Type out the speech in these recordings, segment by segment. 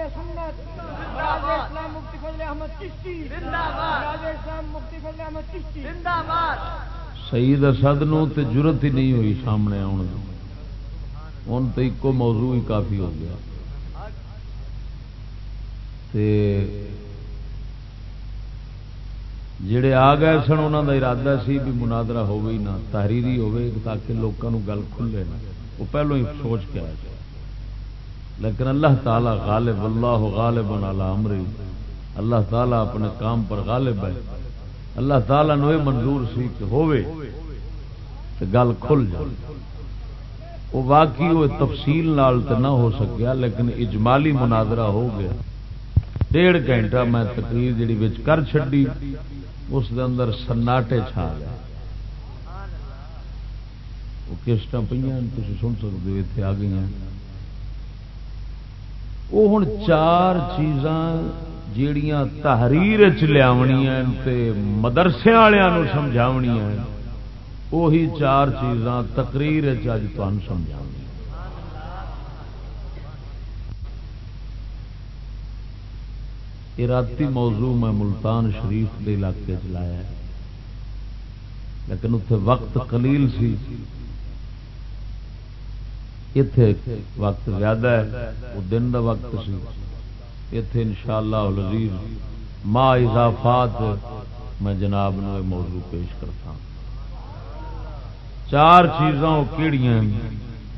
اہل سنت راز اسلام مفتی فضل احمد چشتی راز اسلام مفتی فضل احمد چشتی۔ سعید اسد نو تے جرت ہی نہیں ہوئی سامنے آن دی ہوں تو ایک موضوع ہی کافی ہو گیا۔ تے جڑے آ گئے سن انہوں کا ارادہ سی بھی منادرا ہوگی نہ تحریری ہوگی تاکہ لوگوں گل کھلے نہ۔ وہ پہلو ہی سوچ کے آئے لیکن اللہ تعالی غالب اللہ غالب علی امری۔ اللہ تعالی اپنے کام پر غالب ہے۔ اللہ تعالی نو یہ منظور سی کہ ہووے تو گل کھل جائے۔ وہ واقعی وہ تفصیل نال تو نہ ہو سکیا، لیکن اجمالی مناظرہ ہو گیا۔ ڈیڑھ گھنٹہ میں تقریر جڑی بچ کر چڈی اس دے اندر سناٹے چھا گئے وہ کسٹ پہ تھی سن سکتے ہو اتنے آ گئی وہ ہوں چار چیزاں جیڑیاں تحریر چ لیا مدرسے والوں سمجھاونیاں وہی چار چیزاں تقریر اج تمہیں سمجھا راتی موضوع میں ملتان شریف کے علاقے چلایا لیکن اتنے وقت قلیل سی۔ اتے وقت زیادہ ہے وہ دن کا وقت سی اتے ان شاء اللہ ماں اضافات میں جناب نو موضوع پیش کرتا چار چیزاں کہڑی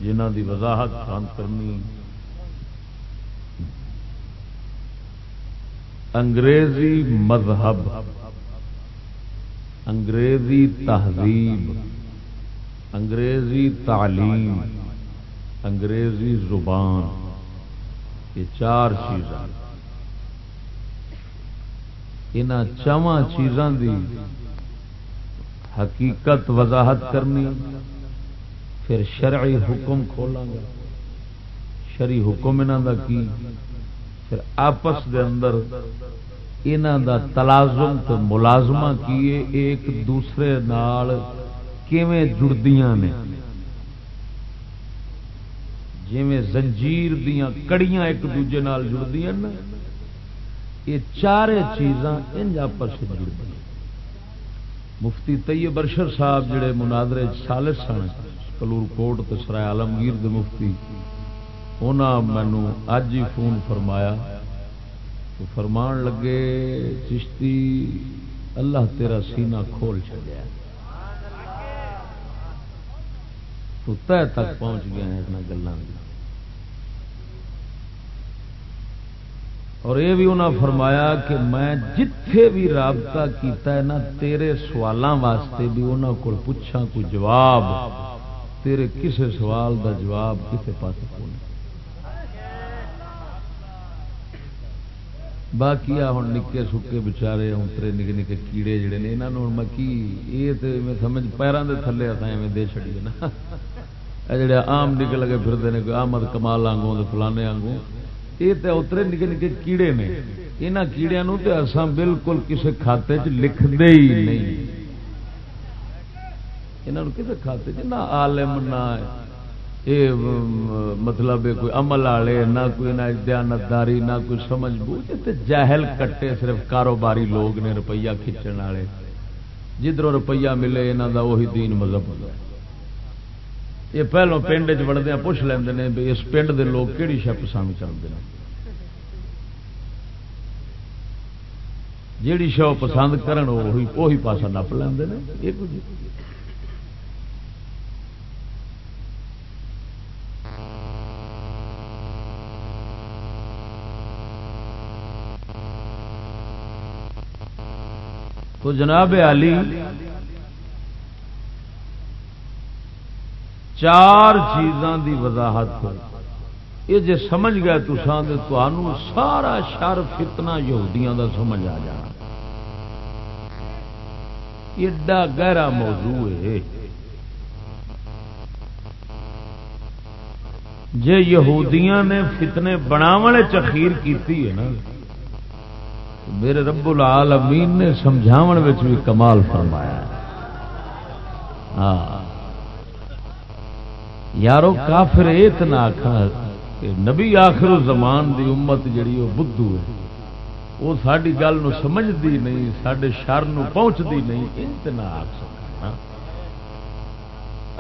جنہ دی وضاحت خان کرنی انگریزی مذہب انگریزی تہذیب انگریزی تعلیم انگریزی زبان، یہ چار چیزاں۔ ان چواں چیزاں دی حقیقت وضاحت کرنی، پھر شرعی حکم کھولاں گا شرعی حکم انہوں کا کی؟ پھر آپس دے اندر انہوں دا تلازم تو ملازمہ کیے ایک دوسرے نال کیویں جڑدیاں نے؟ جی زنجیر دیاں کڑیاں ایک دوجے نال جڑدیاں نا، یہ چار چیزاں انج آپس سے مفتی طیب برشر صاحب جڑے منادرے سالس سن، کلور کوٹ تو سرائے عالمگیر دے مفتی انہوں مینو اج ہی فون فرمایا۔ تو فرمان لگے، چشتی، اللہ تیرا سینہ کھول چلیا تو تہ تک پہنچ گیا گلوں اور یہ بھی انہوں فرمایا کہ میں جتھے بھی رابطہ کیتا ہے نا، تیرے سوالوں واسطے بھی انہوں کو پوچھا کوئی جواب۔ تیرے کسے سوال دا جواب کسے پاس کو باقی ہوں نکے سکے بچارے اترے نکے نکے کیڑے جڑے نے یہاں میں کی یہ تو میں سمجھ پیروں کے تھلے اتنے دے چڑی نا۔ جڑے آم نکل کے پھرتے ہیں آمد کمال آنگوں فلانے آنگوں۔ یہ تو اترے نکے نکے کیڑے نے۔ یہاں کیڑیا تو بالکل کسی کھاتے چ لکھتے ہی نہیں۔ یہاں کسی کھاتے چ نہ آلم نہ یہ مطلب کوئی عمل والے، نہ کوئی نہ دیانتداری، نہ کوئی سمجھ بوجھ۔ جاہل کٹے صرف کاروباری لوگ نے روپیہ کھچن والے۔ جدھر روپیہ ملے یہاں کا وہی دین مذہب۔ ہوتا یہ پہلو پنڈ چڑھدیا پوچھ لیندے بھی اس پنڈ دے لوگ کہڑی شہ پسند کرتے ہیں جیڑی شو پسند کرن وہی پاسا نپ لیندے نے؟ یہ کچھ تو جناب علی چار چیزاں دی وضاحت یہ جے سمجھ گئے تو تمہوں سارا شر فتنا یہودیاں دا سمجھ آ جانا۔ ایڈا گہرا موضوع ہے۔ جے یہودیاں نے فتنے بناونے چخیر کیتی ہے نا میرے رب العالمین نے سمجھاون بھی کمال فرمایا۔ ہاں۔ یارو کافر یہ نہ کہ نبی آخر زمان دی امت جڑی وہ بدھو ہے، وہ ساری گل سمجھتی نہیں سڈے شر پہنچتی نہیں انتنا آخ سکتا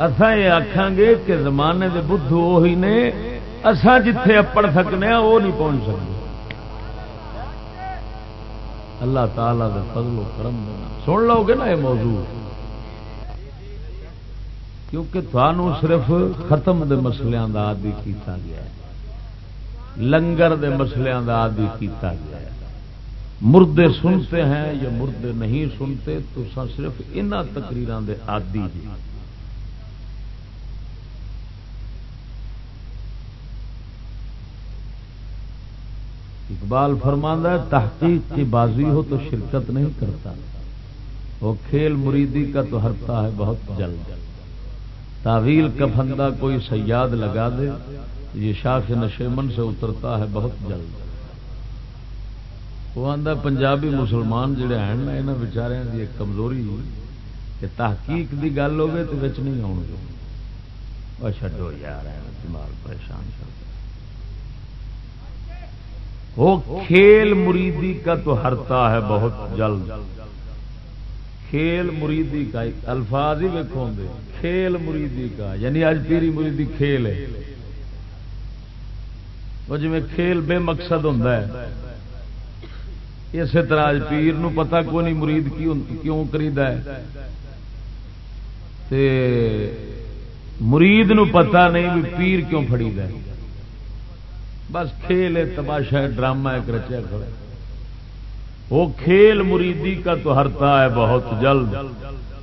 اسان یہ آخان گے کہ زمانے دے بدھو وہی نے اسان جتھے اپڑ سکنے وہ نہیں پہنچ سکتے۔ اللہ تعالی دے فضل و کرم دینا سن لو گے نا یہ موضوع۔ کیونکہ تھانوں صرف ختم دے مسلیاں دا آدی کیتا گیا ہے۔ لنگر دے مسلیاں دا آدی کیتا گیا ہے۔ مردے سنتے ہیں یا مردے نہیں سنتے تو صرف ان تقریر دے آدی جی۔ اقبال فرماندہ ہے، تحقیق کی بازی ہو تو شرکت نہیں کرتا۔ وہ کھیل مریدی کا تو ہرتا ہے بہت جلد۔ تعویل کا کوئی سیاد لگا دے، یہ شاخ نشیمن سے اترتا ہے بہت جلد۔ وہ آدھا پنجابی مسلمان جڑے ہیں نا یہاں بچار کی ایک کمزوری کہ تحقیق کی گل ہوگی تو بچ نہیں آؤ گے۔ چڈو یار دماغ پریشان کر وہ کھیل مریدی کا تو ہرتا ہے بہت جلد۔ کھیل مریدی کا الفاظ ہی ویکو کھیل مریدی کا یعنی اج پیری مریدی کھیل ہے۔ وہ جی کھیل بے مقصد ہوں اسی طرح پیر نو پتا کو نہیں مرید کیوں کرید مرید نو پتا نہیں بھی پیر کیوں فڑی بس کھیل ہے، تماشا ڈرامہ ایک رچیا کھڑا۔ وہ کھیل مریدی کا تو ہرتا ہے بہت جلد۔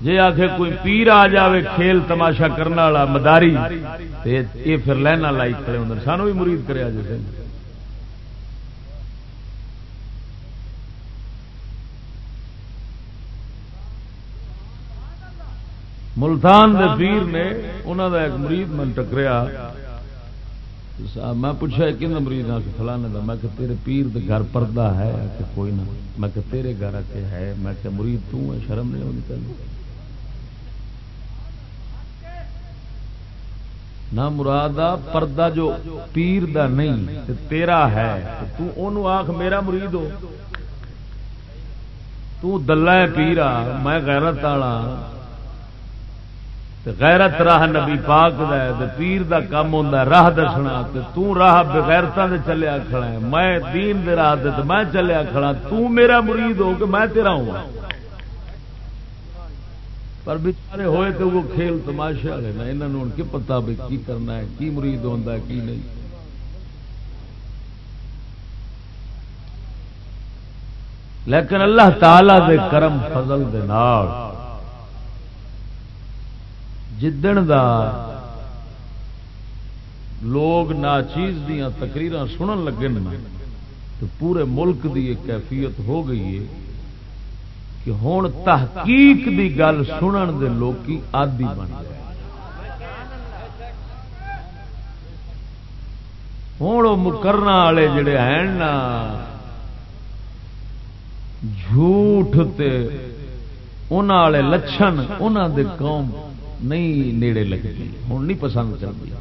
جی آخ کوئی پیر آ جائے کھیل تماشا کرنے والا مداری یہ پھر لائنا لائی کھڑے ہوں سانو بھی مرید کرے جیسے ملتان دے پیر نے انہوں دا ایک مرید من ٹکریا۔ میں پوچھا کہ مریض آ کے فلانے کا میں کہ تیرے پیر دے گھر پردہ ہے کہ کوئی نہ، میں کہ تیرے گھر آ کے ہے، میں کہ مرید تو ہے شرم نہیں ہونی چاہیے۔ نہ مراد پردہ جو پیر دا نہیں تیرا ہے تو آخ میرا مرید ہو۔ تو دلہ پیرا میں غیرت والا غیرت راہ نبی پاک دا ہے پیر دا کام ہوندا راہ دسنا تو راہ بغیرتاں دے چلیا کھڑا ہے۔ میں دین دے راہ دے میں چلیا کھڑا تو میرا مرید ہو کہ میں تیرا ہوں۔ پر بیچارے ہوئے تو وہ کھیل تماشا والے نا انہاں نوں کی پتہ بھی کی کرنا ہے، کی مرید ہوندا ہے، کی نہیں۔ لیکن اللہ تعالی دے کرم فضل دے نال جدن دا لوگ ناچیز دیا تقریر سنن لگے تو پورے ملک دی ایک کیفیت ہو گئی ہے کہ ہوں تحقیق دی گل سنن دے لوگ آدی بن گئے ہوں وہ مکرنا والے جڑے ہیں نا جھوٹ تے والے لچھن انہوں دے قوم نہیں نیڑے لگتی ہوں نہیں پسند کرتی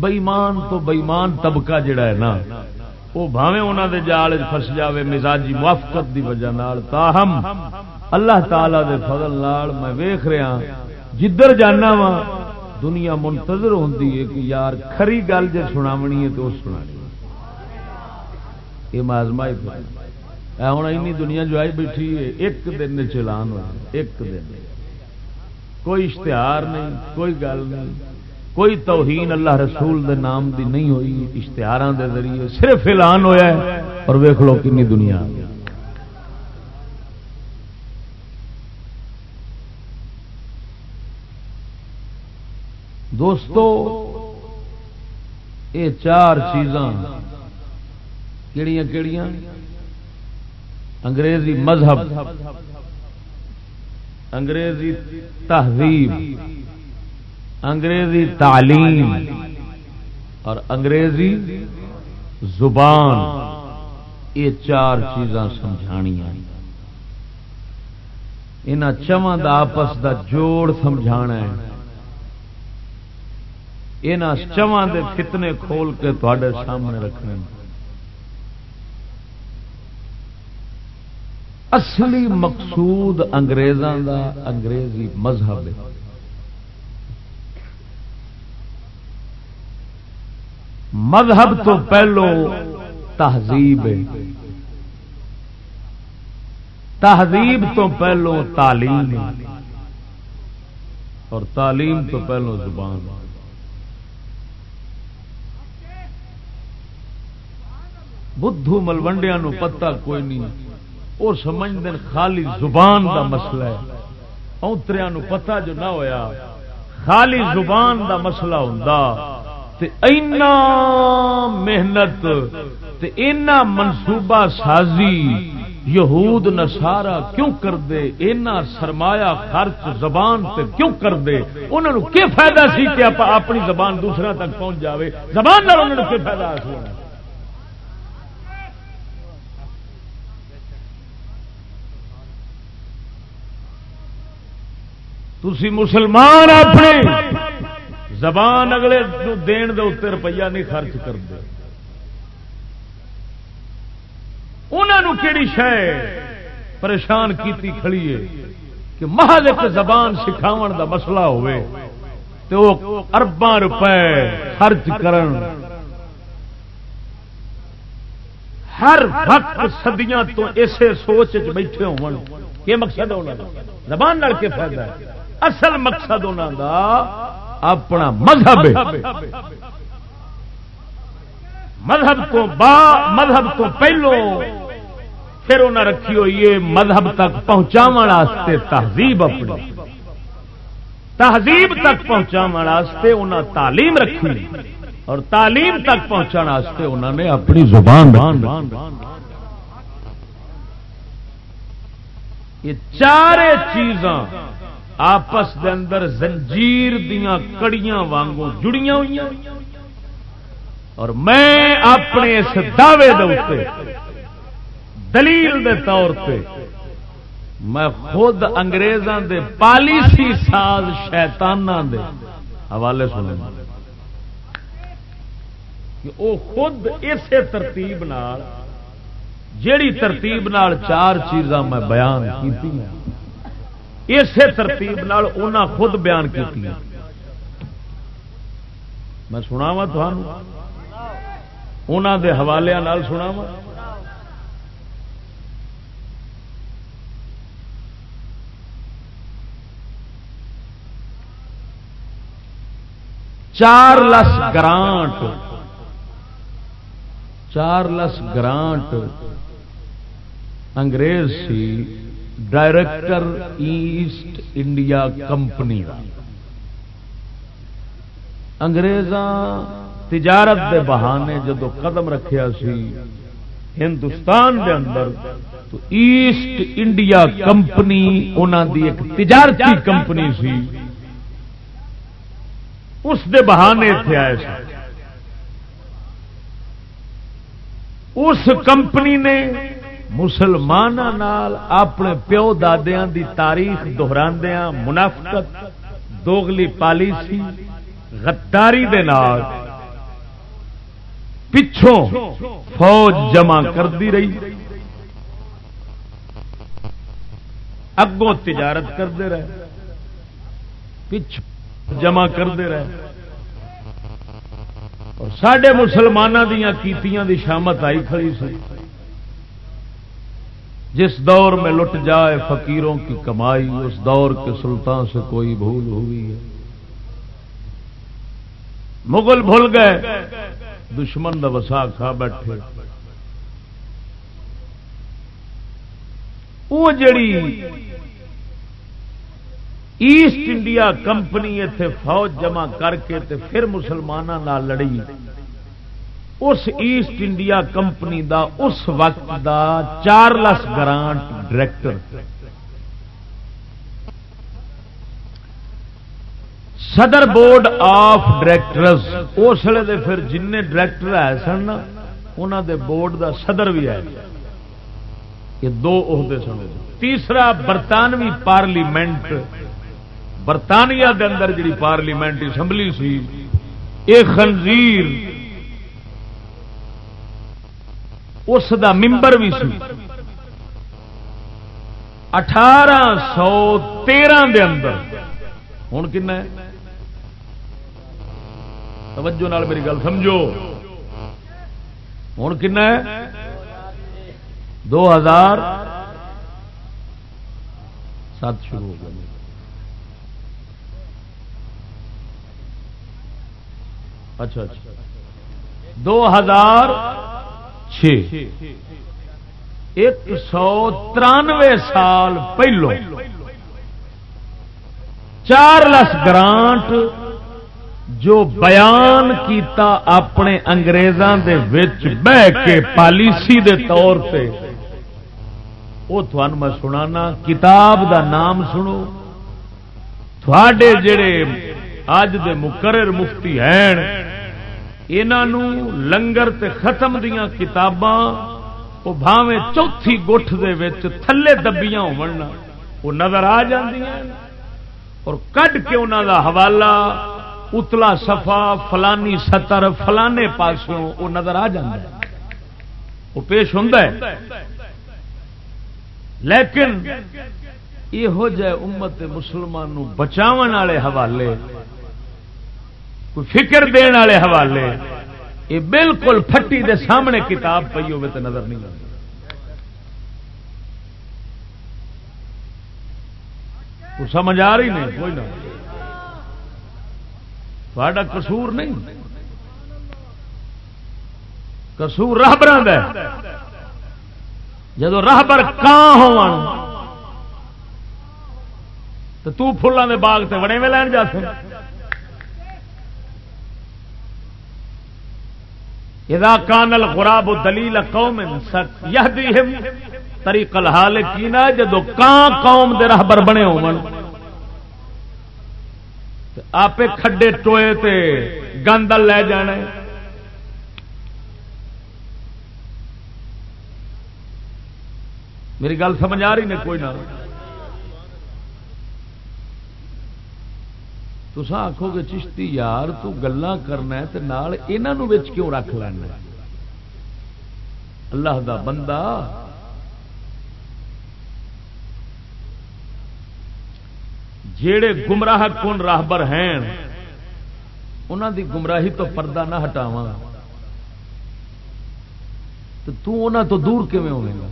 بئیمان تو بئیمان طبقہ جڑا ہے نا، وہ بھاوے انہوں دے جال فس جاوے مزاجی موافقت دی وجہ نال، تاہم اللہ تعالی دے فضل نال میں ویخ رہا ہاں، جدھر جانا وا دنیا منتظر ہوتی ہے کہ یار کھری گل جی سناونی ہے تو سنا یہ مازمائی ہوں این دنیا جو آئی بیٹھی ہے، ایک دن چلان ہوا ایک دن۔ کوئی اشتہار نہیں، کوئی گل نہیں۔ کوئی توہین اللہ رسول دے نام دی نہیں ہوئی اشتہار دے ذریعے صرف اعلان ہوا ہے۔ اور ویخ لو کنی دنیا۔ دوستو، یہ چار چیزاں کہڑیاں کہڑیاں انگریزی مذہب۔ انگریزی تہذیب، انگریزی تعلیم اور انگریزی زبان، یہ چار چیزاں سمجھانیا یہاں چواں آپس دا جوڑ سمجھا ہے۔ یہاں چواں دے فتنے کھول کے تے سامنے رکھنے اصلی مقصود انگریزاں دا انگریزی مذہب ہے۔ مذہب تو پہلو تہذیب ہے۔ تہذیب تو پہلو تعلیم اور تعلیم تو پہلو زبان بدھو ملوڈیا پتہ کوئی نہیں۔ وہ سمجھتے خالی زبان دا مسئلہ ہے۔ اوتریا پتا جو نہ ہویا، خالی زبان دا مسئلہ ہوں اینا محنت، تے اینا منصوبہ سازی یہود نسارا کیوں کر دے اینا سرمایہ خرچ زبان تے کیوں کر دے انہوں نے کیا فائدہ سی کہ اپنی زبان دوسرا تک پہنچ جاوے؟ زبان نال انہوں نے کیا فائدہ حاصل تھی مسلمان اپنے زبان اگلے دین دے اتنے روپیہ نہیں خرچ کرتے۔ انہوں کہڑی شہ پریشان کیتی کھڑی ہے کہ محل ایک زبان سکھاو دا مسئلہ ہوئے تو وہ ارباں روپے خرچ کرن۔ ہر وقت سدیاں تو اسے سوچ بیٹھے ہو مقصد ہونا زبان کے فائدہ ہے؟ اصل مقصد انہوں دا اپنا مذہب مذہب کو با، مذہب کو پہلو۔ پھر انہیں رکھی ہوئی ہے مذہب تک پہنچا تہذیب اپنی۔ تہذیب تک پہنچا انہیں تعلیم رکھی۔ اور تعلیم تک پہنچا انہوں نے اپنی زبان یہ چارے چیزاں آپس دے اندر زنجیر دیاں کڑیاں وانگوں جڑیاں ہوئی اور میں اپنے اس دعوے دے دلیل دے طور پہ میں خود انگریزاں دے پالیسی ساز شیطانہ دے حوالے سنے کہ او خود اسی ترتیب نال، جیڑی ترتیب نال چار چیزاں میں بیان کی اسی ترتیب انہاں خود بیان کی میں سنا وا دے حوالے سنا وا چار لس گرانٹ۔ چار لس گرانٹ انگریز سی۔ ڈائریکٹر ایسٹ انڈیا کمپنی انگریزاں تجارت دے بہانے جدو قدم رکھیا سی ہندوستان دے اندر، تو ایسٹ انڈیا کمپنی انہوں دی ایک تجارتی کمپنی سی۔ اس دے بہانے اتنے آئے سی۔ اس کمپنی نے مسلمان اپنے پیو دادیا دی تاریخ دہراندیا منافقت دوگلی پالیسی، غداری دے نال پچھوں فوج جمع کرتی رہی۔ اگوں تجارت کرتے رہے۔ پچھ جمع کرتے رہے۔ اور سڈے مسلمانوں دیا کیتیاں دی شامت آئی کھڑی سی۔ جس دور میں لٹ جائے فقیروں کی کمائی، اس دور کے سلطان سے کوئی بھول ہوئی ہے۔ مغل بھول گئے، دشمن دا وسا کھا بیٹھے۔ وہ جڑی ایسٹ انڈیا کمپنی اتنے فوج جمع کر کے تے پھر مسلمانوں لڑی۔ اس ایسٹ انڈیا کمپنی دا، اس وقت دا چارلس گرانٹ ڈائریکٹر صدر بورڈ آف ڈائریکٹر اس ویلے پھر جن ڈائریکٹر آئے سن انہوں دے بورڈ دا صدر بھی آئے۔ یہ دو عہدے سن۔ تیسرا، برطانوی پارلیمنٹ۔ برطانیہ دے اندر جی پارلیمنٹ اسمبلی سی، یہ خنزیر اس دا ممبر بھی سی۔ اٹھارہ سو تیرہ دے اندر۔ ہوں کن توجہ نال میری گل سمجھو۔ ہوں کن دو ہزار سات شروع ہو گیا۔ اچھا اچھا۔ دو ہزار چھ ایک سو ترانوے سال پہلو۔ چار لس گرانٹ جو بیان کیتا اپنے انگریزاں دے وچ بہ کے پالیسی دے طور پہ وہ تھوان میں سنانا، کتاب دا نام سنو۔ تھوڑے جڑے اج دے مقرر مفتی ہیں۔ انہوں لنگر تے ختم دیا کتاباں وہ بھاویں چوتھی گٹھ دے وچ تھلے دبیاں ہونا وہ نظر آ جاندیاں اور کڈ کے انہوں دا حوالہ، اتلا سفا فلانی سطر، فلانے پاسوں وہ نظر آ جائے وہ پیش ہوں لیکن یہو جہ امت مسلمان بچاو والے حوالے کوئی فکر دن والے حوالے۔ یہ بالکل پھٹی دے سامنے کتاب پی ہوے تو نظر نہیں آتی۔ سمجھ آ رہی نہیں، کوئی نہ۔ تھوڑا قصور نہیں۔ قصور راہبر جب راہبر کان ہو تو فلان کے باغ سے بڑے میں لین جا اذا کان الغراب دلیل قوم یہدیہم طریق الحال کینا جدو کان قوم دے رہبر بنے ہون۔ آپ کھڈے ٹوئے تے گندل لے جانے۔ میری گل سمجھ آ رہی نے کوئی نہ۔ تسا آخو گے چشتی یار، تو گلا کرنا یہاں کیوں رکھ لینا اللہ دا بندہ۔ جڑے گمراہ کون راہبر ہیں انہوں دی گمراہی تو پردہ نہ ہٹاوا تو انہوں تو دور کیون ہوئے گا؟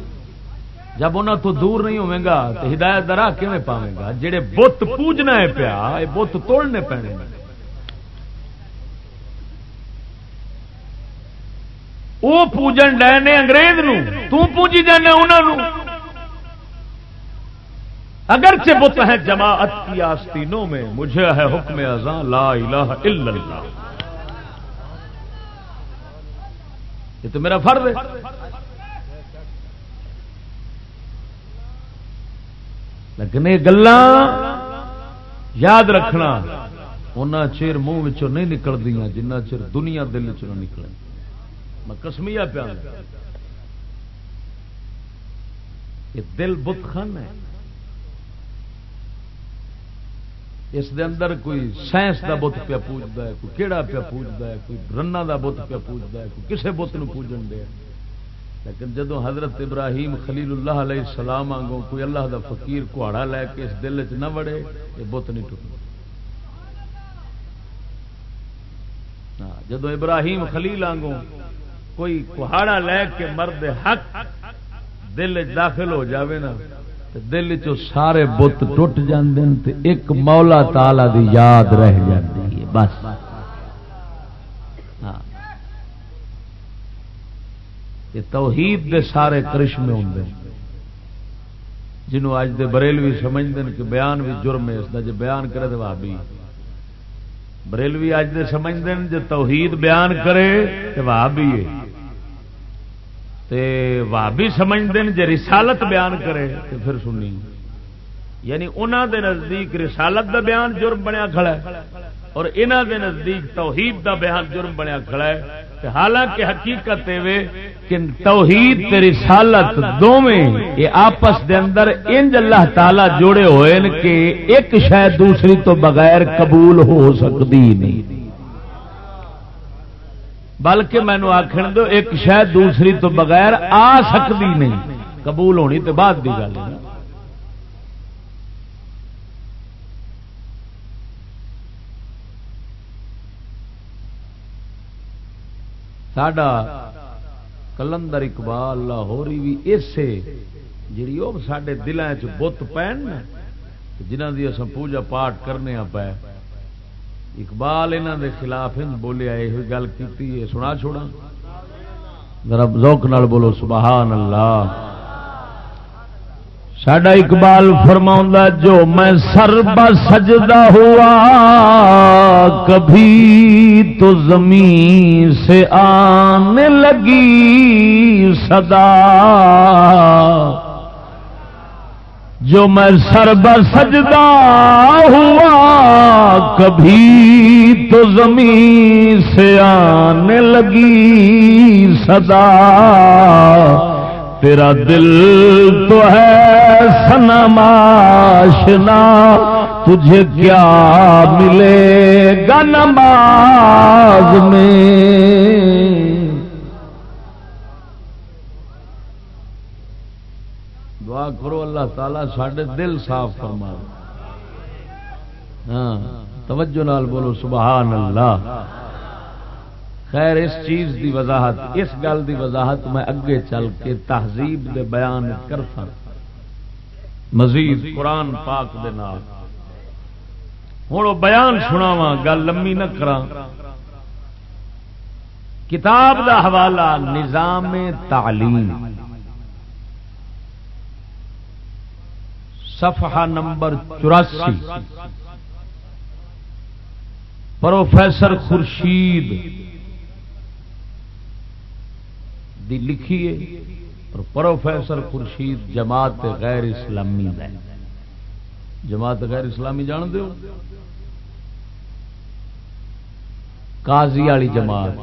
جب انہوں تو دور نہیں ہوئے گا تو ہدایت درا کیون پاوے گا جہے بت پوجنا ہے پیا یہ بت توڑنے پینے وہ پوجن ڈے نے انگریز نو پوجی جانا انہوں اگرچہ بت ہے جماعت کی آستینوں میں، مجھے ہے حکم ازاں لا الہ الا اللہ۔ یہ تو میرا فرض ہے۔ لیکن یہ گلا یاد رکھنا ان چیر منہ نہیں نکل دیا جنہ چر دنیا دل چ نکل میں کسمیا پیا یہ دل بت خان ہے۔ اس دے اندر کوئی سائنس دا بت پیا پوجتا ہے، کوئی کہڑا پیا پوجتا ہے، کوئی رنا دا بت پیا پوجتا ہے، کوئی کسے بت پوجن دیا لیکن جدو حضرت ابراہیم خلیل اللہ علیہ السلام آگوں کوئی اللہ دا فقیر کہاڑا لے کے اس دل چ نہ وڑے، یہ بت نہیں ٹوٹ ہاں، جدو ابراہیم خلیل آگوں کوئی کہاڑا لے کے مرد حق دل داخل ہو جاوے نا دل چ سارے بت ٹوٹ جاندے ایک مولا تالا دی یاد رہ جاتی ہے، بس۔ یہ توحید دے سارے کرشمے ہوں جنہوں اج دے بریلوی سمجھتے ہیں کہ بیان بھی جرم ہے، اس کا جی بیان کرے تو بھابی بریلوی اج دے سمجھتے ہیں جی توحید بیان کرے تو بھابی ہے۔ بھابی سمجھتے ہیں جی رسالت بیان کرے تو پھر سنی۔ یعنی انہوں دے نزدیک رسالت دا بیان جرم بنیا کھڑا ہے۔ اور انہوں دے نزدیک توحید دا بیان جرم بنیا کھڑا ہے۔ حالانکہ حقیقت کہ توحید تے رسالت دونوں یہ آپس دے اندر انج اللہ تعالی جوڑے ہوئے کہ ایک شاید دوسری تو بغیر قبول ہو سکتی نہیں۔ بلکہ مینو آخر دو، ایک شاید دوسری تو بغیر آ سکتی نہیں۔ قبول ہونی تو بعد کی گل ساڈا کلندر اقبال لاہوری بھی اسے جی وہ سارے دلان چ بت پہن جنہ کی اصل پوجا پاٹ کرنے پہ اقبال انہوں دے خلاف بولیا یہ گل کی سنا چھوڑا ذرا ذوق نال بولو، سبحان اللہ۔ ساڈا اقبال فرما جو میں سر سجدہ ہوا، کبھی تو زمین سے آنے لگی صدا۔ جو میں سر سجدہ ہوا، کبھی تو زمین سے آنے لگی صدا۔ تیرا دل تو ہے سنماشنا تجھے کیا ملے گا نماز میں؟ دعا کرو اللہ تعالی سڈے دل صاف فرما ہاں توجہ نال بولو سبحان اللہ۔ خیر، اس چیز دی وضاحت، اس گل دی وضاحت میں اگے چل کے تہذیب دے بیان کر مزید قرآن پاک دے نال۔ ہوں بیان سناوا گل لمبی نہ کرا کتاب دا حوالہ نظام تعلیم۔ صفحہ نمبر چوراسی۔ پروفیسر خورشید دی لکھیے پروفیسر خورشید جماعت غیر اسلامی جماعت غیر اسلامی جان دو قاضی والی جماعت،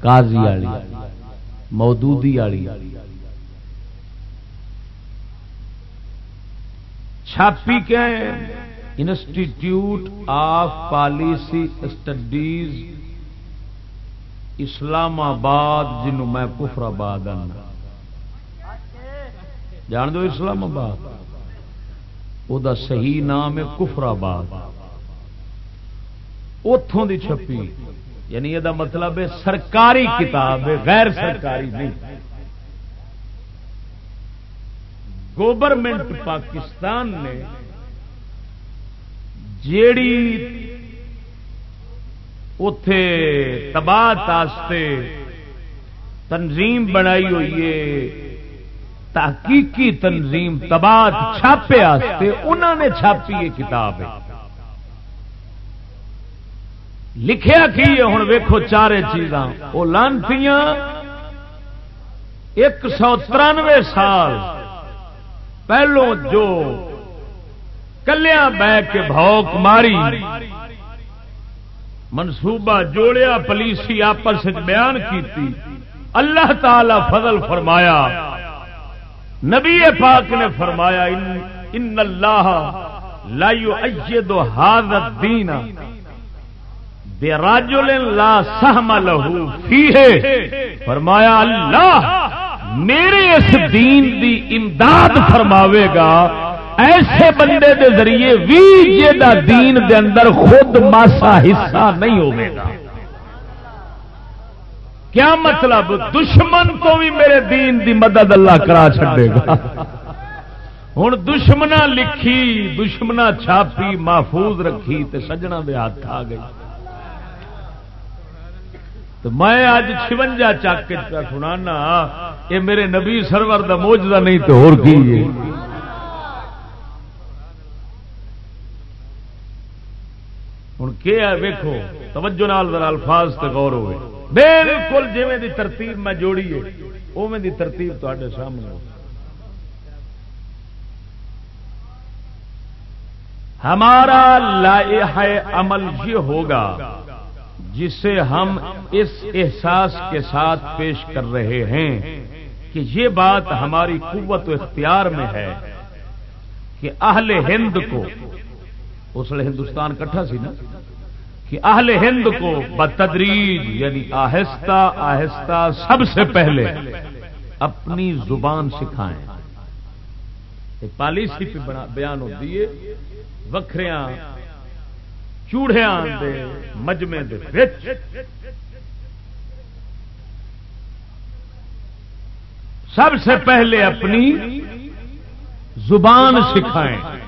قاضی والی، مودودی والی۔ چھاپی کے institute of policy studies Islamabad جنوں میں کفر آباد آنا۔ جان دو اسلام آباد؟ وہ صحیح نام ہے کفر آباد اتوں دی چھپی۔ یعنی یہ مطلب ہے سرکاری کتاب ہے، غیر سرکاری نہیں۔ گورنمنٹ پاکستان نے جیڑی اتے تباہ تنظیم بنائی ہوئی ہے، تحقیقی تنظیم تباہ چھاپے انہوں نے چھاپی یہ کتاب لکھیا کی ہوں ویکو چار چیزاں۔ وہ لانتیاں ایک سو ترانوے سال پہلو جو کلیا بہ کے بھوک ماری۔ منصوبہ جوڑیا پلیسی آپس بیان کی اللہ تعالی فضل فرمایا۔ نبی پاک نے فرمایا، ان اللہ لائیو دو حادت دین بے راجل لا سہم لہو فی فرمایا، اللہ میرے اس دین دی امداد فرماوے گا۔ ایسے بندے دے ذریعے بھی جا دین دے اندر خود ماسا حصہ نہیں ہوگا کیا مطلب؟ دشمن کو بھی میرے دین دی مدد اللہ کرا چڈے گا۔ ہوں دشمنا لکھی دشمنا چھاپی، محفوظ رکھی تے سجنا دے ہاتھ آ گئی۔ تو میں اج چونجا چک کے سنا یہ میرے نبی سرور کا موجودہ نہیں تو ہو ہوں کیا ویکو توجہ نال الفاظ تے غور ہوئے۔ بالکل جی دی ترتیب میں جوڑی ہے اوے دی ترتیب تے سامنے۔ ہمارا لائحہ عمل یہ ہوگا جسے ہم اس احساس کے ساتھ پیش کر رہے ہیں کہ یہ بات ہماری قوت و اختیار میں ہے کہ اہل ہند کو اس لیے ہندوستان کٹھا سی نا کہ اہل ہند کو بتدریج یعنی آہستہ آہستہ سب سے پہلے اپنی زبان سکھائیں۔ پالیسی پہ بیان ہوتی ہے، وکھریاں چوڑیا مجمے سب سے پہلے اپنی زبان سکھائیں۔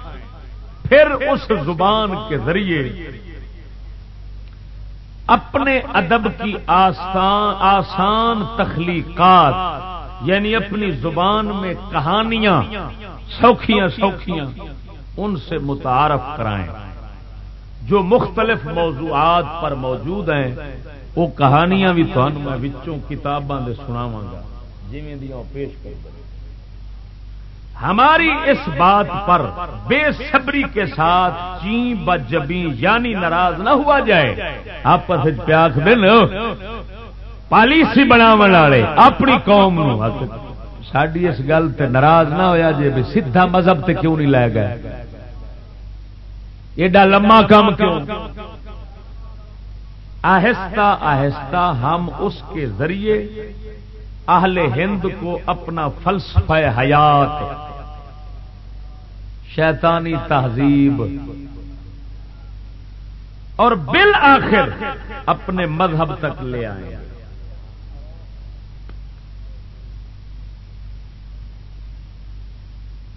پھر اس زبان کے ذریعے اپنے ادب کی آسان آسان تخلیقات یعنی اپنی زبان میں کہانیاں، سوکھیاں سوکھیاں، ان سے متعارف کرائیں۔ جو مختلف موضوعات پر موجود ہیں، وہ کہانیاں بھی تو کتاباں سناواں گا۔ جی پیش کر ہماری اس بات پر بے صبری کے ساتھ چی بجبی یعنی ناراض نہ ہوا جائے۔ آپس پیاکھ دن پالیسی بنا والے، اپنی قوم ساری اس گل تے ناراض نہ ہویا جی بھی سیدھا مذہب تے کیوں نہیں لے گئے؟ ایڈا لما کام کیوں؟ آہستہ آہستہ ہم اس کے ذریعے اہل ہند کو اپنا فلسفہ حیات شیطانی تہذیب. اور بالآخر اپنے مذہب تک لے آئے.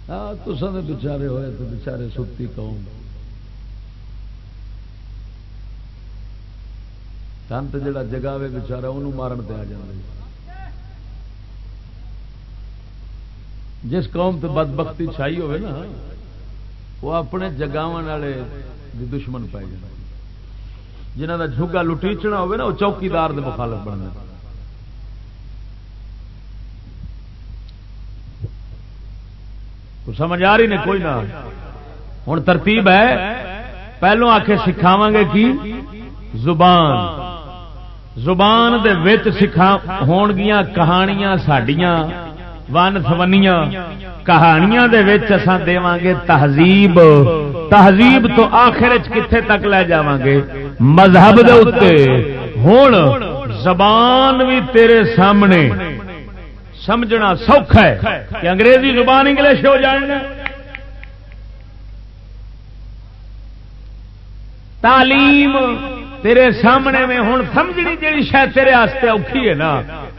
ہاں، تو سب بچارے ہوئے تو بچارے ستی قوم. تنت جڑا جگاوے بچارا انہوں مارن پہ آ جائے جس قوم تو بد بختی چھائی ہوئے نا وہ اپنے جگاو والے دشمن پائے جائے جنہ کا جھگا لٹیچنا ہوئے نا، وہ چوکیدار دے مخالف بننا سمجھ آ رہی نے کوئی نہ۔ ہوں ترتیب ہے پہلو آ کے سکھاو گے کی؟ زبان۔ زبان دے وچ سکھا ہون گیا کہانیاں ساڈیاں۔ ون سونیاں کہانیاں دے وچ اساں دیواں گے تہذیب تہذیب تو آخر کتنے تک لے جاواں گے مذہب دے اوتے ہن زبان بھی تیرے سامنے سمجھنا سوکھا ہے کہ انگریزی زبان انگلش ہو جائے تعلیم تیرے سامنے میں ہوں سمجھنی جی شاید تیرے آستے اوکھی ہے نا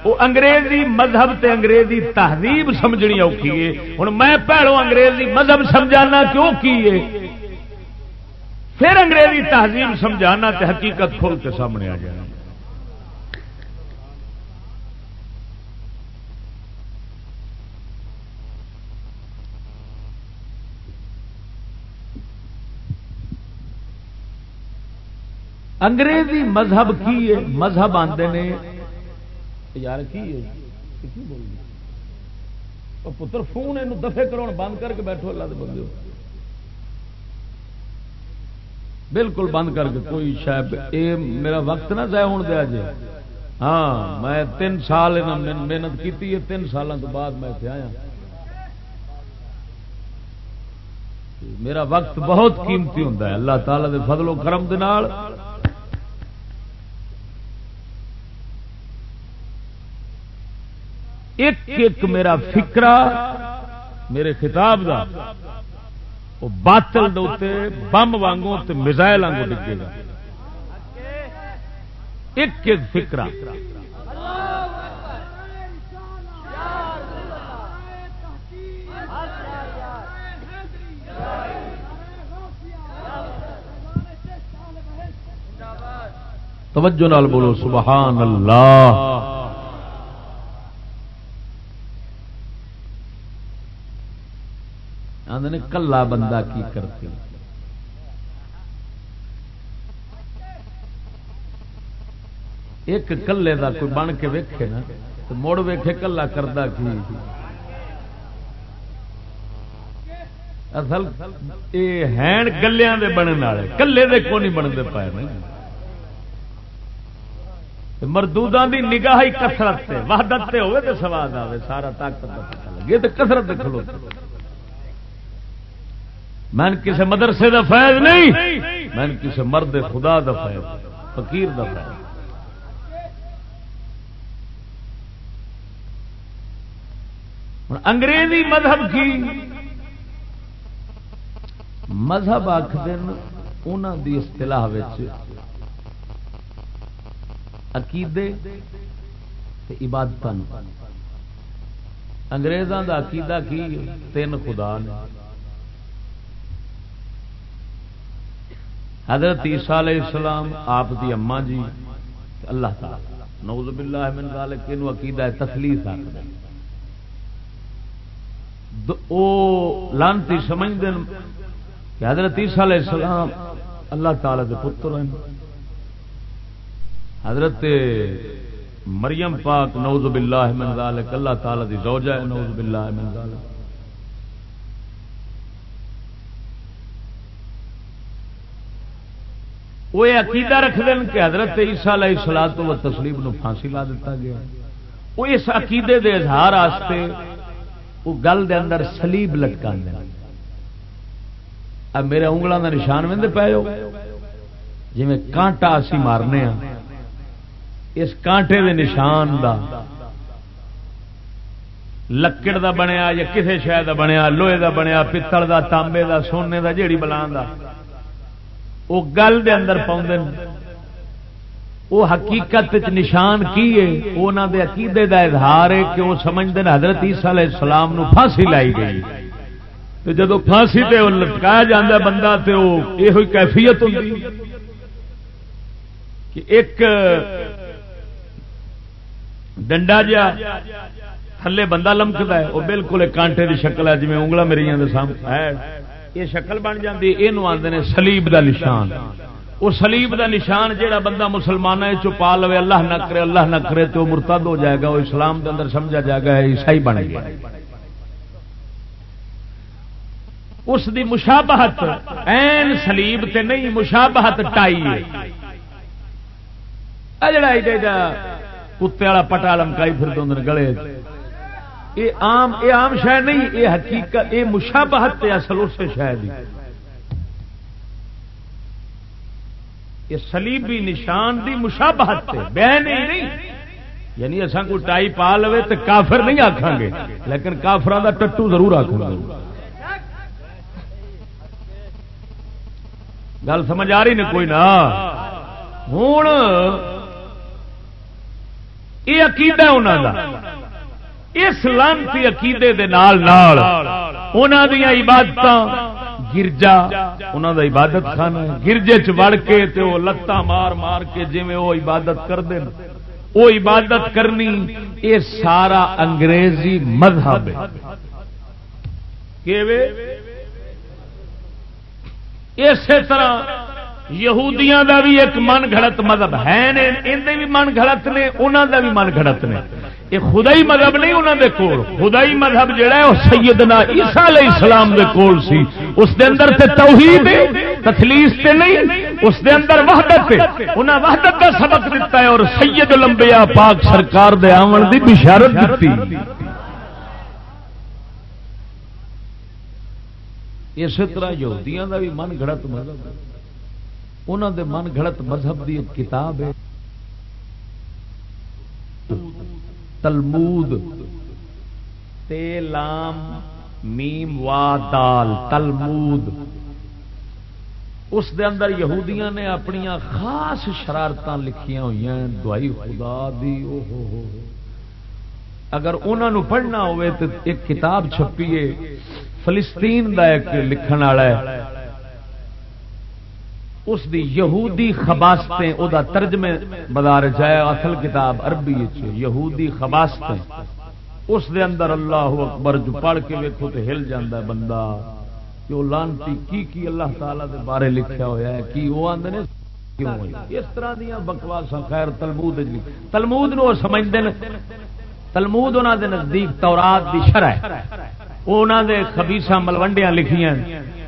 وہ انگریزی مذہب تے انگریزی تہذیب سمجھنی اوکھی ہے۔ ہوں میں پہلو انگریزی مذہب سمجھانا کیوں کی ہے؟ پھر انگریزی تہذیب سمجھانا تے حقیقت کھول کے سامنے آ جائے انگریزی مذہب کی ہے؟ مذہب آتے نے یار کی ہے جی؟ پتر فون یہ دفے کرو بند کر کے بیٹھو، اللہ کے بندے بالکل بند کر کے، کوئی شاید اے میرا وقت نہ ضائع ہونے دیا جی ہاں میں تین سال محنت کی تین سالوں کے بعد میں اتنے آیا۔ میرا وقت بہت قیمتی ہوں اللہ تعالی دے فضل و کرم دے نال ایک ایک میرا فکرا میرے خطاب دا، وہ باطل دے بم وانگوں میزائل وانگوں ڈگے گا۔ ایک ایک فکرا توجہ نال بولو، سبحان اللہ۔ آدھے کلا بندہ کی کرتے ایک کلے دا کوئی بن کے ویکھے نا، تو مڑ ویکھے کلا کرتا کی؟ اصل یہ ہے گلیا کے بننے والے، کلے دے کو نہیں بنتے پائے مردودوں کی نگاہ ہی کسرت سے وحدت سے ہوئے تو سواد آئے سارا طاقت لگے تو کسرت کھلو میں کسی مدرسے کا فیض نہیں، میں کسی مرد خدا دفاع فقیر دفاع انگریزی مذہب کی؟ مذہب آخر انہوں کی اصطلاح عقیدے عبادت انگریزوں کا عقیدہ کی؟ تین خدا نے۔ حضرت عیسیٰ علیہ السلام، آپ دی اما جی اللہ تعالی۔ نوز باللہ من ذالک انو عقیدہ تخلیص آخر او لانتی سمجھ دن کہ حضرت عیسیٰ علیہ السلام اللہ تعالی دے پتر ہیں۔ حضرت مریم پاک نوز باللہ من ذالک، اللہ تعالی دی زوجہ ہے نوز باللہ من ذالک۔ وہ عقیدہ رکھ دیں کہ حضرت عیسیٰ علیہ السلام تو تسلیم نو پھانسی لا دیتا گیا۔ وہ اس عقیدے دے اظہار آستے وہ گل دے اندر سلیب لٹکا دیں اب میرے انگلوں کا نشان وے پے ہو۔ جی کانٹا اسی مارنے ہاں اس کانٹے دے نشان دا لکڑ دا بنیا یا کسی شہ دا بنیا، لوہے دا بنیا، پتل دا، تانبے دا، سونے دا، جیڑی بلان دا۔ وہ گل دے اندر پاؤں وہ حقیقت نشان کی ہے؟ انہوں دے عقیدے دا اظہار ہے کہ وہ سمجھتے ہیں حضرت عیسیٰ علیہ السلام نو پھانسی لائی گئی۔ تو جب پھانسی تے وہ لٹکایا جاتا بندہ تو وہ یہ کیفیت ہوتی کہ ایک ڈنڈا جا تھلے بندہ لمکتا ہے، وہ بالکل ایک کانٹے کی شکل ہے جی انگلا میری سامنے۔ ہے یہ شکل بن جاتی یہ آدھے سلیب دا نشان۔ وہ سلیب دا نشان جہا بندہ مسلمان پا لو اللہ نہ کرے، اللہ نہ کرے تو مرتد ہو جائے گا وہ اسلام کے اندر سمجھا جائے گا عیسائی بن گیا۔ اس دی مشابہت، این سلیب تے نہیں، مشابہت ٹائی جڑا کتے والا پٹا لمکائی پھر گلے۔ یہ عام یہ عام شہ نہیں، یہ حقیقت یہ مشابہت اصل اس شہر یہ سلیبی نشان دی مشابہت بہن نہیں۔ یعنی اصا کو ٹائی پا لو تو کافر نہیں آخان گے، لیکن کافران کا ٹٹو ضرور آخ گے۔ گل سمجھ آ رہی نہیں کوئی نہ؟ ہوں۔ یہ عقیدہ انہوں کا اس لانتی عقیدے دے نال نال انہاں دی عبادتاں گرجا، انہاں دا عبادت خانہ گرجے چ وڑ کے تے او لتاں مار مار کے جویں او عبادت کردے او عبادت کرنی اے سارا انگریزی مذہب ہے۔ کیویں؟ اسی طرح یہودیاں دا بھی ایک من گھڑت مذہب ہے نے اندے بھی من گھڑت نے انہوں دا بھی من گھڑت نے۔ یہ خدائی مذہب نہیں انہوں دے کول۔ خدائی مذہب جڑا ہے، وہ سیدنا عیسیٰ علیہ السلام دے کول سی۔ اس دے اندر تے توحید تخلیص تے نہیں، اس دے اندر وحدت تے انہاں وحدت کا سبق دیتا ہے اور سید الانبیاء پاک سرکار دے آون دی بشارت دیتی اسی طرح یہودیاں دا بھی من گھڑت مذہب انہوں دے من گھڑت مذہب دی ایک کتاب ہے۔ تلمود تیلام میم، وا، دال، تلمود۔ اس دے اندر یہودیاں نے اپنی خاص شرارت لکھیاں ہوئی ہیں دوائی خدا دی، او ہو ہو اگر انہوں نے پڑھنا ہوئے تو ایک کتاب چھپیے فلسطین دا ایک لکھن والا ہے۔ اس دی یہودی خباستیں، او دا ترجمے بدار جائے اصل کتاب عربی یہودی خباستیں۔ اس دے اندر اللہ اکبر جو پڑھ کے ویکو تو ہل جاندہ ہے بندہ۔ کہ وہ لانتی کی کی اللہ تعالیٰ دے بارے لکھیا ہویا ہے، کی وہ آندے نے، کیوں ہوئی؟ اس طرح دیا بکواساں، خیر تلمود جلی تلمود نو سمجھ دے تلمود انہاں دے نزدیک تورات دی شرح ہے۔ انہاں دے خبیثہ ملونڈیاں لکھیاں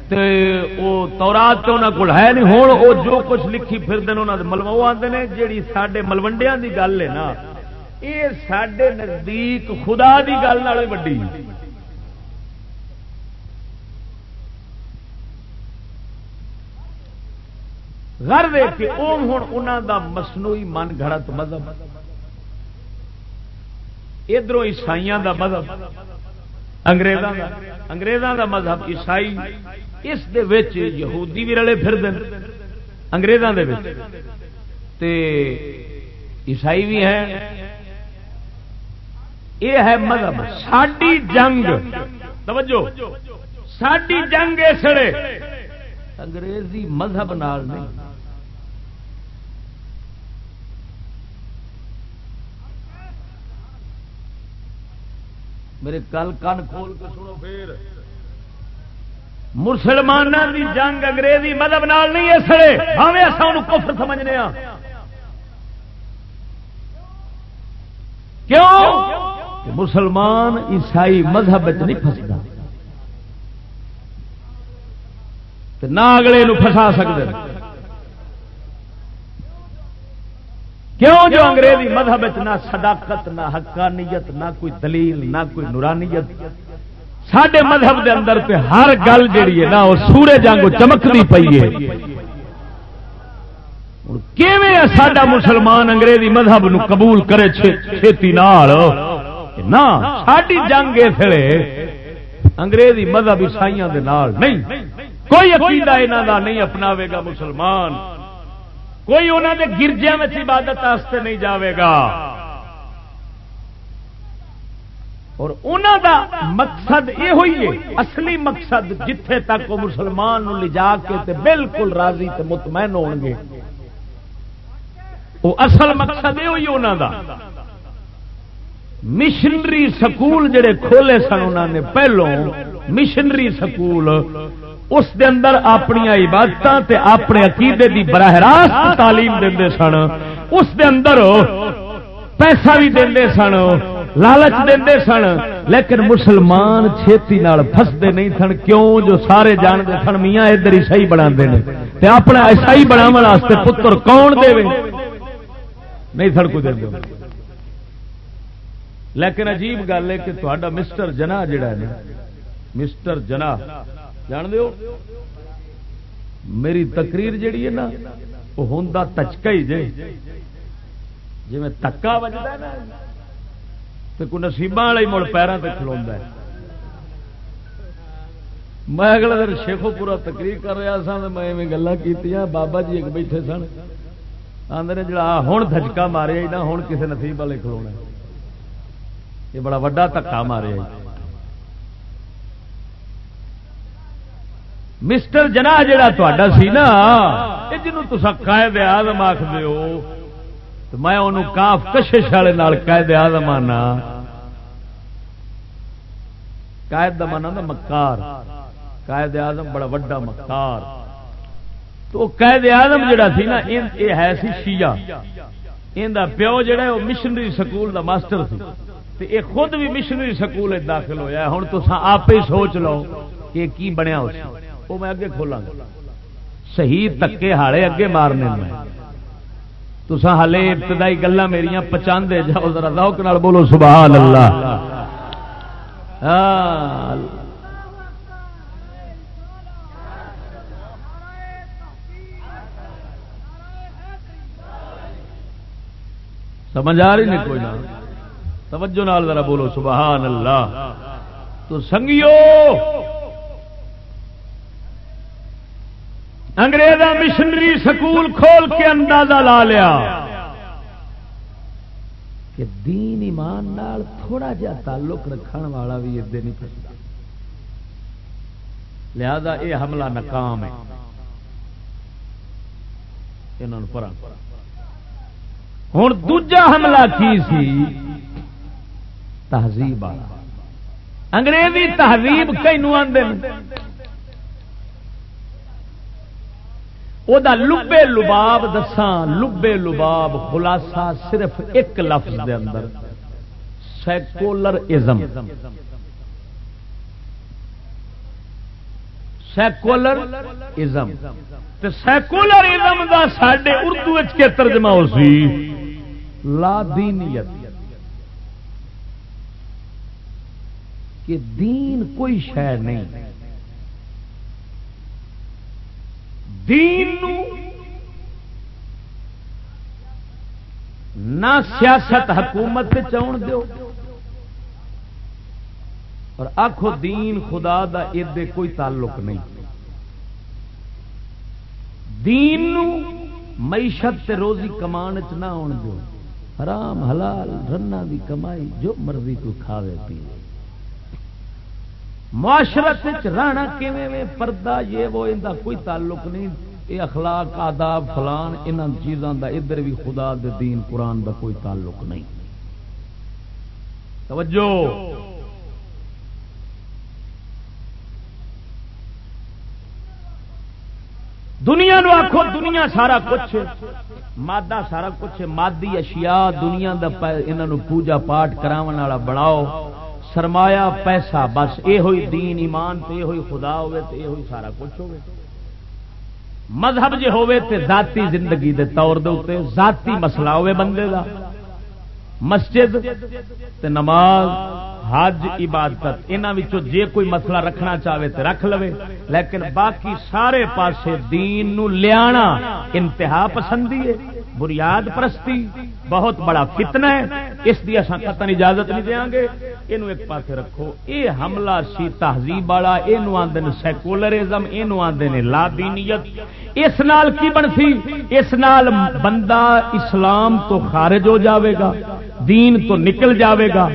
تے او تورات تو انہوں کو ہے نہیں ہوں وہ جو کچھ لکھی پھر دن انہوں نے ملو وہ آتے ہیں جیڑی سڈے ملوڈیا کی گل ہے نا یہ سڈے نزدیک خدا کی گل نال وڈی۔ گھر دے کے وہ ہوں انہوں دا مصنوعی من گھڑت مذہب۔ ادھر عیسائی دا مذہب۔ انگریزاں دا انگریزاں دا مذہب عیسائی، اس دے وچ یہودی بھی رلے پھر دن انگریزاں دے وچ۔ تے عیسائی بھی ہے یہ ہے مذہب، ساڈی جنگ۔ توجہ، ساڈی جنگ اسڑے انگریزی مذہب نال نہیں۔ میرے کل کن کھول کے سنو پھر۔ مسلمانوں کی جنگ انگریزی مذہب نال نہیں اسڑے ہمیں اصل کفر سمجھنے ہاں کیوں؟ کہ مسلمان عیسائی مذہب نہیں فستا نہ اگلے فسا سکتے کیوں جو انگریزی مذہب نہ صداقت، نہ حقانیت، نہ کوئی دلیل، نہ کوئی نورانیت؟ سڈے مذہب دے اندر پہ ہر گل جیڑی ہے نا، وہ سورج جانگو چمکتی پی ہے۔ ساڈا مسلمان انگریزی مذہب نو قبول کرے چھتی نال؟ نہ ساری جنگ اس انگریزی مذہب عیسائی نہیں۔ کوئی عقیدہ یہاں کا نہیں اپناوے گا مسلمان۔ کوئی انہوں نے گرجیا میں عبادت واسطے نہیں جاوے گا۔ اور انہوں دا مقصد یہ ہوئی ہے، اصلی مقصد جتھے تک وہ مسلمان لے جا کے تے بالکل راضی تے مطمئن ہو گے۔ وہ اصل مقصد یہ ہوئی انہوں دا۔ مشنری سکول جڑے کھولے سن انہوں نے پہلو مشنری سکول اس دے اندر اپنی عبادت اپنے عقیدے دی براہ راست تعلیم دے سن۔ اس دے اندر پیسہ بھی دے سن، لالچ دے سن۔ لیکن مسلمان چھتی فستے نہیں سن۔ کیوں؟ جو سارے جانتے سن، میاں ادھر عیسائی بنا تے اپنا عیسائی بناو پتر کون دے؟ نہیں سن کو دے لیکن عجیب گل ہے کہ تا مسٹر جنا جڑا ہے مسٹر جنا جان دو میری تقریر جیڑی ہے نا، وہ ہوں تچکا ہی جی جی میں تکا بجتا نا تو کوئی نسیبا والا ہی مڑ پیروں سے کھلوا میں اگلا دن شیخو پورا تقریر کر رہا سا تو میں گلا کی بابا جی ایک بیٹھے سن۔ آدھے جڑا ہوں دھچکا مارے نہ ہوں کسی نسیب والے کھلونا یہ بڑا وا دکا مارے۔ مسٹر جنا جا سی نا جنوں تسا قائد آدم آخ تو میں انہوں کاف کشش والے قائد آدم آنا۔ قائد مانا نا مکار۔ قائد آدم بڑا وڈا مکار۔ تو قائد آدم جڑا سی نا یہ ہے سی شیعہ۔ ان پیو جڑا وہ مشنری سکول دا ماسٹر سی۔ یہ خود بھی مشنری سکول داخل ہویا ہوں تو آپ ہی سوچ لو کہ کی بنیا اس وہ میں اگے کھولا گا۔ صحیح تکے ہالے اگے مارنے میں۔ تو ہالے ابتدائی گلا میری پچاندے جاؤ، ذرا روک نال بولو سبحان اللہ ہاں۔ سمجھ آ رہی نہیں کوئی نہ توجہ نال ذرا بولو سبحان اللہ تو سنگیو! انگریزا مشنری سکول کھول کے اندازہ لا لیا کہ دین ایمان نال تھوڑا جا تعلق رکھن والا بھی ادے نہیں پستا۔ لہذا یہ حملہ ناکام ہے۔ ہوں دوجا حملہ کی سی؟ تہذیب والا۔ انگریزی تہذیب کئی نو وہ لبے لباب دساں، لبے لباب خلاصہ صرف ایک لفظ دے اندر secularism secularism secularism کا سڈے اردو کے ترجمہ ہو سی؟ لا دینیت. کہ دین کوئی شہ نہیں دین نو نہ سیاست حکومت چون دیو۔ اور آخو دین خدا دا دے کوئی تعلق نہیں۔ دین نو معیشت روزی کمان چ نہ آن دو حرام، حلال، رنا دی کمائی جو مرضی کوئی کھاوے پیے معاشرت رانا کیویں پردہ یہ وہ، ان کوئی تعلق نہیں۔ یہ اخلاق، آداب فلان ان چیزوں دا ادھر بھی خدا دے دین قرآن دا کوئی تعلق نہیں۔ توجہ۔ دنیا نو آخو دنیا سارا کچھ۔ مادہ سارا کچھ، مادی اشیاء دنیا دا پوجا پاٹ کرا بڑاؤ سرمایا پیسہ، بس یہ ہوئی دین ایمان تو یہ ہوئی خدا ہوئے تو یہ ہوئی سارا کچھ ہوئے۔ مذہب جی ہوئے تے ذاتی زندگی دے طور دے ذاتی مسئلہ ہوئے بندے دا۔ مسجد تے نماز، حج، عبادت یہاں جے کوئی مسئلہ رکھنا چاہے تو رکھ لو لیکن باقی سارے پاسے دین نو لیانا انتہا پسندی ہے، بنیاد پرستی۔ بہت بڑا فتنہ ہے، اس کی اصل قتل اجازت نہیں دیا گے۔ یہ ایک پاس رکھو۔ یہ حملہ سی تہذیب والا یہ آدھے سیکولرزم یہ آدھے لا دینیت اس نال کی بنسی؟ اس نال بندہ اسلام تو خارج ہو جاوے گا۔ دین تو نکل جاوے گا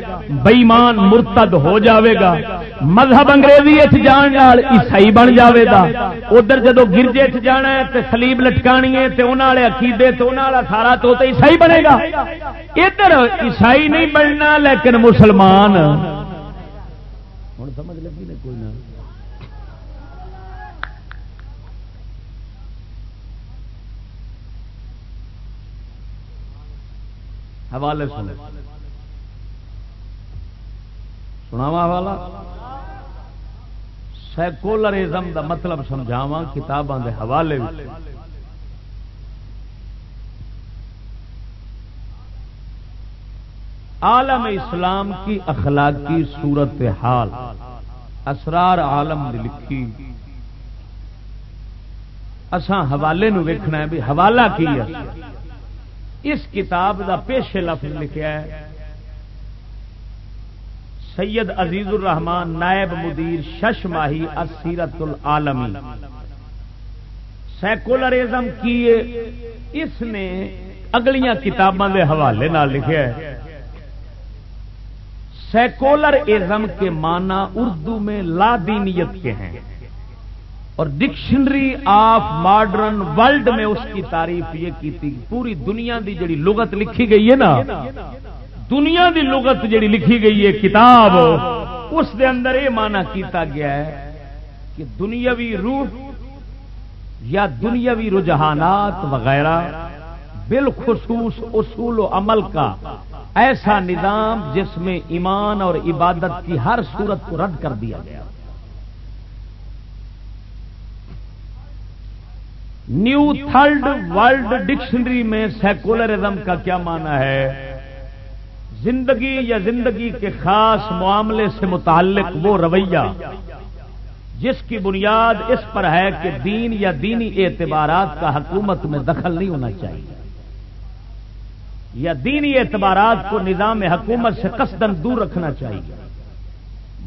بئیمان مرتد ہو جاوے گا۔ مذہب انگریزی جان عیسائی بن جاوے گا۔ ادھر جدو گرجے جانا ہے تے سلیب لٹکانی ہے تے انہاں والے عقیدے تے انہاں والا سارا تو تے عیسائی بنے گا۔ ادھر عیسائی نہیں بننا لیکن مسلمان ہوں سمجھ لگی نے کوئی نہ حوالے سنے۔ سناوا حوالہ۔ سیکولرزم دا مطلب سمجھاوا کتاباں دے حوالے عالم اسلام کی اخلاقی صورت حال۔ اسرار عالم دی لکھی۔ اساں حوالے نو ویکھنا ہے بھی حوالہ کی ہے۔ اس کتاب دا پیش لفظ لکھا ہے، سید عزیز الرحمان نائب مدیر شش ماہی اسیرت العالمی۔ سیکولرزم کی اس نے اگلیاں کتاباں دے حوالے نہ لکھا ہے۔ سیکولر ازم کے معنی اردو میں لادینیت کے ہیں۔ اور ڈکشنری آف ماڈرن ورلڈ میں اس کی تعریف یہ کی تھی پوری دنیا دی جڑی لغت لکھی گئی ہے نا، دنیا دی لغت جڑی لکھی گئی ہے، کتاب، اس دے اندر یہ مانا کیتا گیا ہے کہ دنیاوی روح یا دنیاوی رجحانات وغیرہ بالخصوص اصول و عمل کا ایسا نظام جس میں ایمان اور عبادت کی ہر صورت کو رد کر دیا گیا۔ نیو تھرڈ ورلڈ ڈکشنری میں سیکولرزم کا کیا مانا ہے؟ زندگی یا زندگی کے خاص معاملے سے متعلق وہ رویہ جس کی بنیاد اس پر ہے کہ دین یا دینی اعتبارات کا حکومت میں دخل نہیں ہونا چاہیے۔ یا دینی اعتبارات کو نظام حکومت سے قصدن دور رکھنا چاہیے۔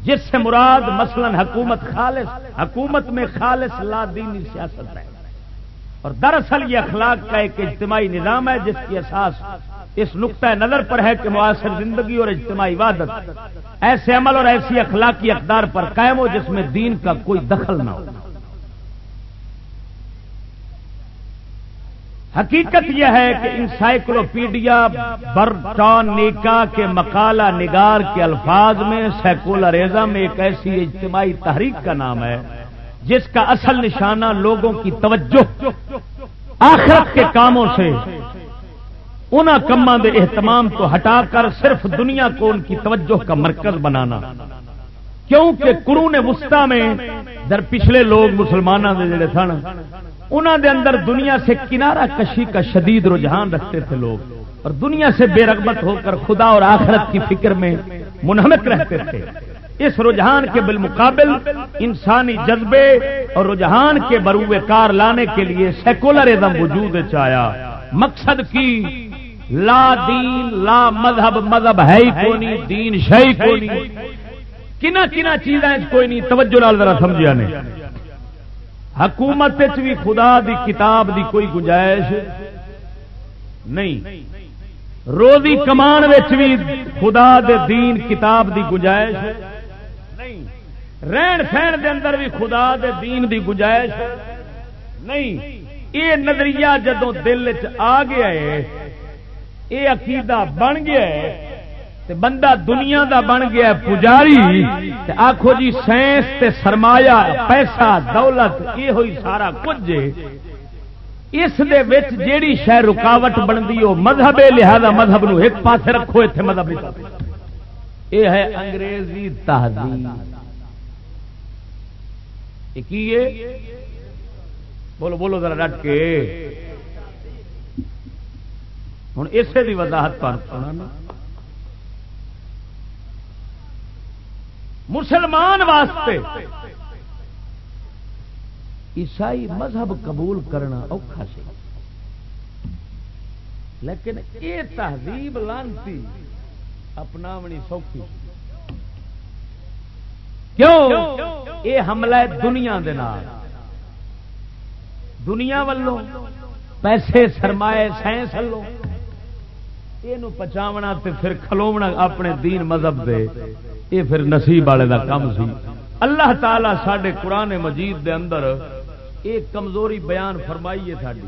جس سے مراد مثلا حکومت خالص، حکومت میں خالص لا دینی سیاست ہے۔ اور دراصل یہ اخلاق کا ایک اجتماعی نظام ہے، جس کی اساس اس نقطۂ نظر پر ہے کہ معاصر زندگی اور اجتماعی عبادت ایسے عمل اور ایسی اخلاقی اقدار پر قائم ہو جس میں دین کا کوئی دخل نہ ہو۔ حقیقت یہ ہے کہ انسائکلوپیڈیا برٹان نیکا کے مقالہ نگار کے الفاظ میں سیکولرزم ایک ایسی اجتماعی تحریک کا نام ہے۔ جس کا اصل نشانہ لوگوں کی توجہ آخرت کے کاموں سے ان کما دے اہتمام کو ہٹا کر صرف دنیا کو ان کی توجہ کا مرکز بنانا۔ کیونکہ قرون وسطا میں در پچھلے لوگ مسلمانوں کے جڑے سن انہوں دے اندر دنیا سے کنارہ کشی کا شدید رجحان رکھتے تھے لوگ۔ اور دنیا سے بے رغبت ہو کر خدا اور آخرت کی فکر میں منہمک رہتے تھے۔ اس رجحان کے بالمقابل انسانی جذبے اور رجحان کے بروے کار لانے کے لیے سیکولرزم وجود چایا مقصد کی؟ لا دین، لا مذہب مذہب ہے ہی کوئی نہیں، دین شہی کوئی نہیں۔ کنا کنا چیزاں کوئی نہیں، توجہ نال ذرا سمجھا نہیں حکومت بھی خدا دی کتاب دی کوئی گنجائش نہیں۔ روزی کمان بھی خدا دے دین کتاب دی گنجائش نہیں۔ رہن سہن دے اندر بھی خدا دے دین دی گنجائش۔ نہیں، یہ نظریہ جدو دل چ آ گیا ہے، یہ عقیدہ بن گیا ہے، تے بندہ دنیا دا بن گیا ہے پجاری آخو جی سائنس تے سرمایہ، پیسہ، دولت یہ ہوئی سارا کچھ اس دے وچ جیڑی شہ رکاوٹ بنتی وہ مذہب لہذا مذہب نو ایک پاس رکھو اتنے مذہب نہیں یہ ہے انگریزی تہذیب۔ بولو بولو ذرا ڈٹ کے۔ ہوں اسے کی وضاحت پر مسلمان واسطے عیسائی مذہب قبول کرنا اوکھا سی۔ لیکن یہ تہذیب لانتی۔ اپنا سوکھی۔ کیوں؟ یہ حملہ ہے دنیا دے دنیا والوں پیسے سرمائے سائنس والوں یہ پچاونا پھر کھلونا اپنے دین مذہب دے۔ یہ پھر نصیب والے کا کام سی۔ اللہ تعالی سڈے قرآن مجید دے اندر ایک کمزوری بیان فرمائی ہے ساری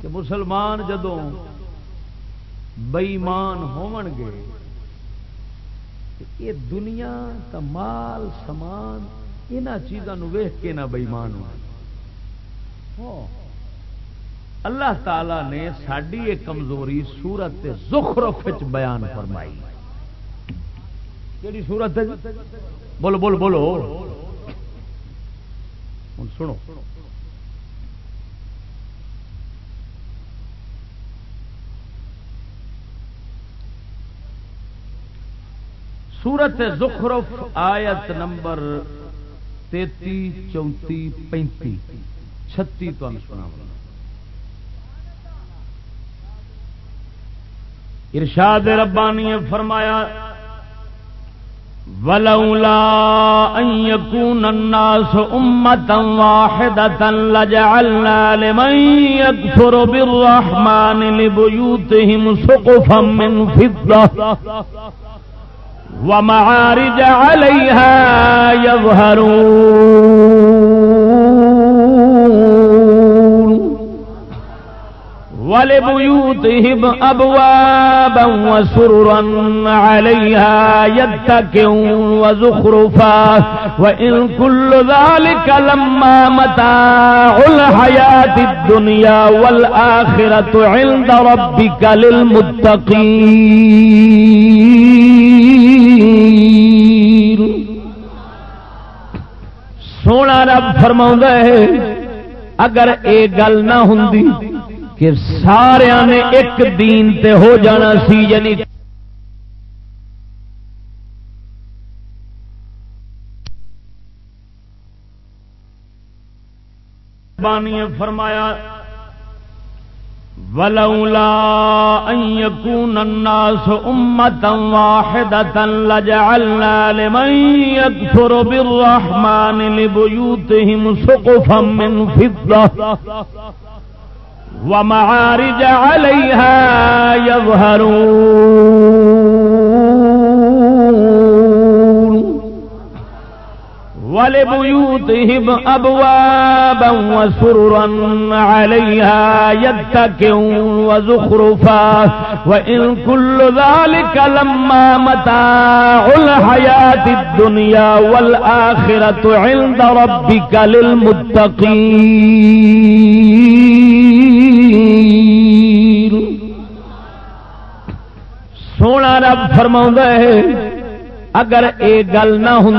کہ مسلمان جدو بئیمان ہون گے۔ یہ دنیا کا مال، سامان یہاں چیزوں ویخ کے نہ بئیمان ہو۔ ہاں۔ اللہ تعالی نے ساری یہ کمزوری سورت زخرف بیان فرمائی۔ کہڑی سورت جی؟ بولو بولو بولو۔ ہوں سنو۔ سورت زخرف آیت نمبر تیتی چونتی پینتی چھتی تو سنا ارشاد ربانی فرمایا، ولولا ان يكون الناس امه واحده لجعلنا لمن يكفر بالرحمن لبيوتهم سقفا من فضه ومعارج عليها يظهرون. ولبيوتهم أبوابا وسررا عليها يتكئون وزخرفا. وإن كل ذلك لما متاع الحياة الدنيا والآخرة عند ربك للمتقين. سونا رب فرما ہے، اگر اے گل نہ ہوں کہ سارا نے ایک دین تے ہو جانا سی یعنی بانی فرمایا ولولا ان يكون الناس امه واحده لجعلنا لمن يكفر بالرحمن لبيوتهم سقفا من فضه ومعارج عليها يظهرون ولبيوتهم أبوابا وسررا عليها يتكئون وزخرفا وإن كل ذلك لما متاع الحياة الدنيا والآخرة عند ربك للمتقين. سونا رب فرما ہے اگر اے گل نہ ہوں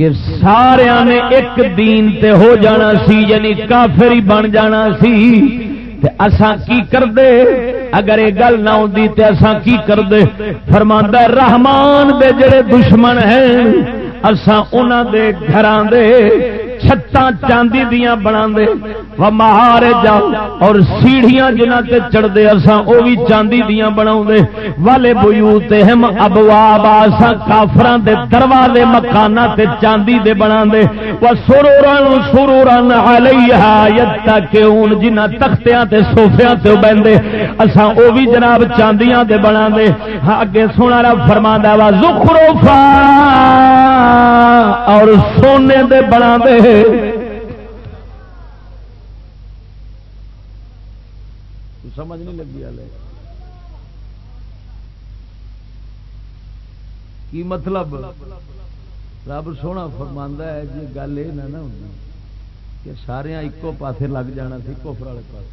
کہ سارا نے ایک دین تے ہو جانا سی یعنی کافر ہی بن جانا سی۔ تے اساں کی کر دے اگر یہ گل نہ ہوتی تے اساں کی کر دے فرما رحمان دے جڑے دشمن ہیں، اساں انہاں دے گھراں دے چھتاں چاندی دیا بنا دے و مہارے جا، اور سیڑھیاں جنہ تے چڑھ دے اساں، او بھی چاندی دیا بنا دے والے بیوتہم ابواب، اساں کافران دے دروازے مکانہ تے چاندی دے بنا دے و سروران سروران علیہا یتکیون جنہ تختیاں تے صوفیاں تے بیندے اساں او بھی جناب چاندیاں دے بنا دے ہاں، اگے سونا رب فرماندا وا زخرفا اور سونے دے بنا دے سمجھ نہیں لگی والے کی مطلب؟ رب سونا فرماندہ ہے جی گل یہ نہ ہوں کہ سارے ایکو پاسے لگ جانا سی کوفر والے پاس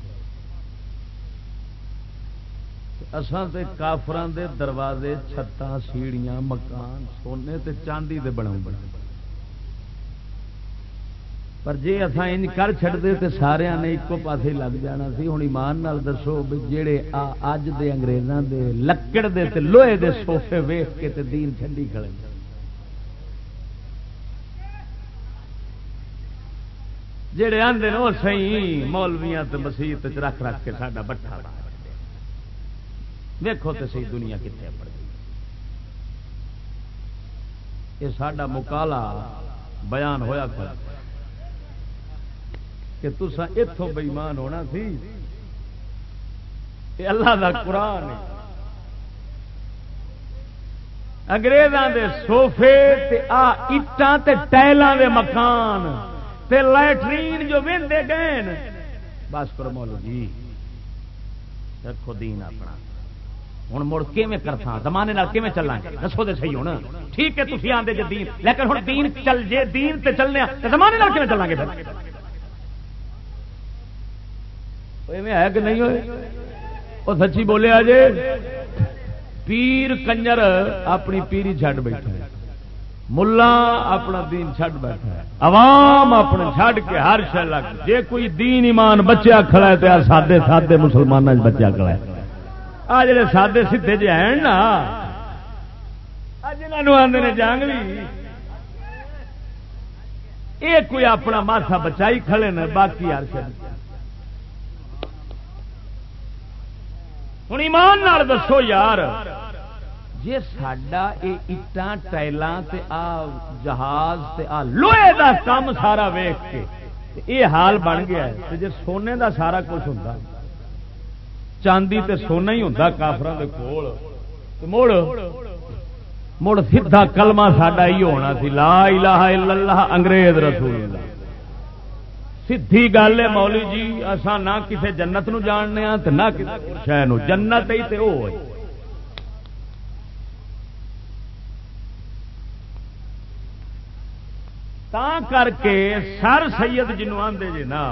اسان تے کافران دے دروازے، چھتاں سیڑیاں مکان، سونے تے چاندی دے بنا بنا پر جی اتنا ان کر چڑتے تو سارا نے ایکو پاسے لگ جانا سی ہوں ایمان نال دسو بھی جہے اج دے انگریزاں دے، لکڑ دے تے لوہے دے سوفے ویخ کے تے دین چنڈی کھڑے جہے آدھے وہ سی مولویاں تے رکھ رکھ کے ساڈا بٹھا دیکھو تو سی دنیا کتنے پڑ گئی یہ سڈا مکالا بیان ہویا کر کہ تسا اتوں بئیمان ہونا سی۔ یہ اللہ دا قرآن انگریزاں دے سوفے تے آ اٹاں تے ٹائلاں دے مکان تے لائٹرین جو ویندے گئے بس کرو مولو جی رکھو دین اپنا۔ ہوں مڑ کیویں کرتا زمانے کیویں چلیں گے؟ دسو دے صحیح ہونا ٹھیک ہے تھی آدھے جی دین۔ لیکن ہوں دین چل جے، دین تے چلنے تے زمانے کیویں چلیں گے پھر؟ ہے کہ نہیں ہوئے؟ وہ سچی بولے آجے، پیر کنجر اپنی پیری چھڈ بیٹھا ہے۔ ملا اپنا دین چھڈ بیٹھا ہے۔ عوام اپنے چھڈ کے ہر شہ لگ۔ جے کوئی دین ایمان بچیا کھڑا ہے تو سادے سادے مسلمانوں بچیا کھڑا ہے۔ آ جڑے سادے سیدے جے ہیں نا جنہوں آدھے جانگلی۔ یہ کوئی اپنا ماسا بچائی کھڑے نا باقی ہر شہ ہوں ایمان نال دسو یار۔ جی سڈا یہ اٹان ٹائلان آ جہاز تے آ لوہے دا کام سارا ویخ کے۔ یہ حال بن گیا ہے۔ جی سونے دا سارا کچھ ہوں چاندی تے سونا ہی ہوں کافر کول۔ مڑ مڑ سیدھا کلمہ ساڈا ہی ہونا سی لا الہ الا اللہ انگریز رسول اللہ۔ سیدھی گل ہے مولی جی اصا نہ کسی جنت نو جاننے ہاں نہ کسی شہ جنت ہی تے تا کر کے سر سید جنوب آدھے جی نا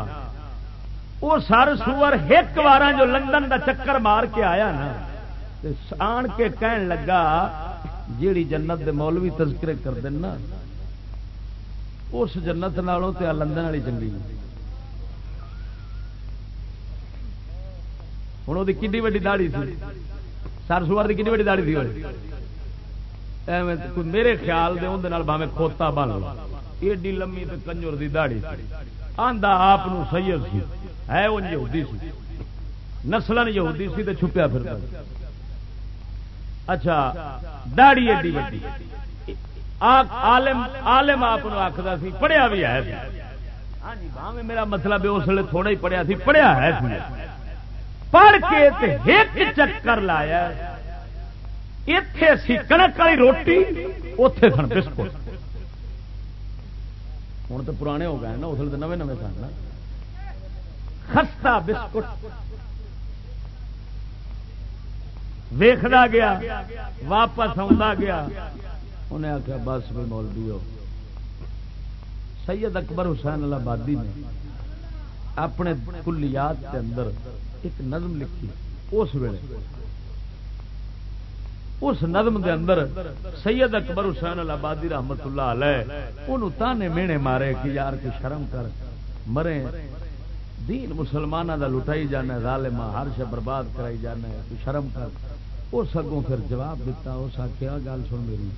وہ سر سور ایک بار جو لندن دا چکر مار کے آیا نا آن کے کہن لگا، جیڑی جنت دے مولوی تذکرے کر دینا اس جنت نالوں تے لندن والی چنگی ہوں وہ کھی وی داڑی تھی سر سوار کی کھی وی داڑی تھی میرے خیال دے اندر باوے کھوتا بن لو ایڈی لمبی تو کنجور دی داڑی آندا آپ سید سی ہے وہ یہودی سی نسل یہودی سی تو چھپیا پھر اچھا داڑی ایڈی وڈی عالم آپ آخر سی پڑھیا بھی ہے ہاں جی میرا مطلب اس لیے تھوڑا ہی پڑھیا سی پڑھیا ہے پڑھ کے ایک چکر لایا۔ اتے سی کنک والی روٹی اتے سن بسکٹ۔ ہوں تو پرانے ہو گئے نا اس لیے نویں نویں سن خستہ بسکٹ۔ ویختا گیا، واپس آ گیا۔ انہیں آخیا بس بھی مولوی ہو۔ سید اکبر حسین آبادی نے اپنے کلیات کے اندر ایک نظم لکھی۔ اس ویلے اس نظم دے اندر سید اکبر حسین آبادی رحمت اللہ علیہ، انہوں تانے مینے مارے کہ یار کی شرم کر، مرے، دین مسلمانوں دا لٹائی جانا ظالما ہر شے برباد کرائی جانا ہے تو شرم کر۔ اس اگوں پھر جواب دیتا اس آخیا گل سن میری،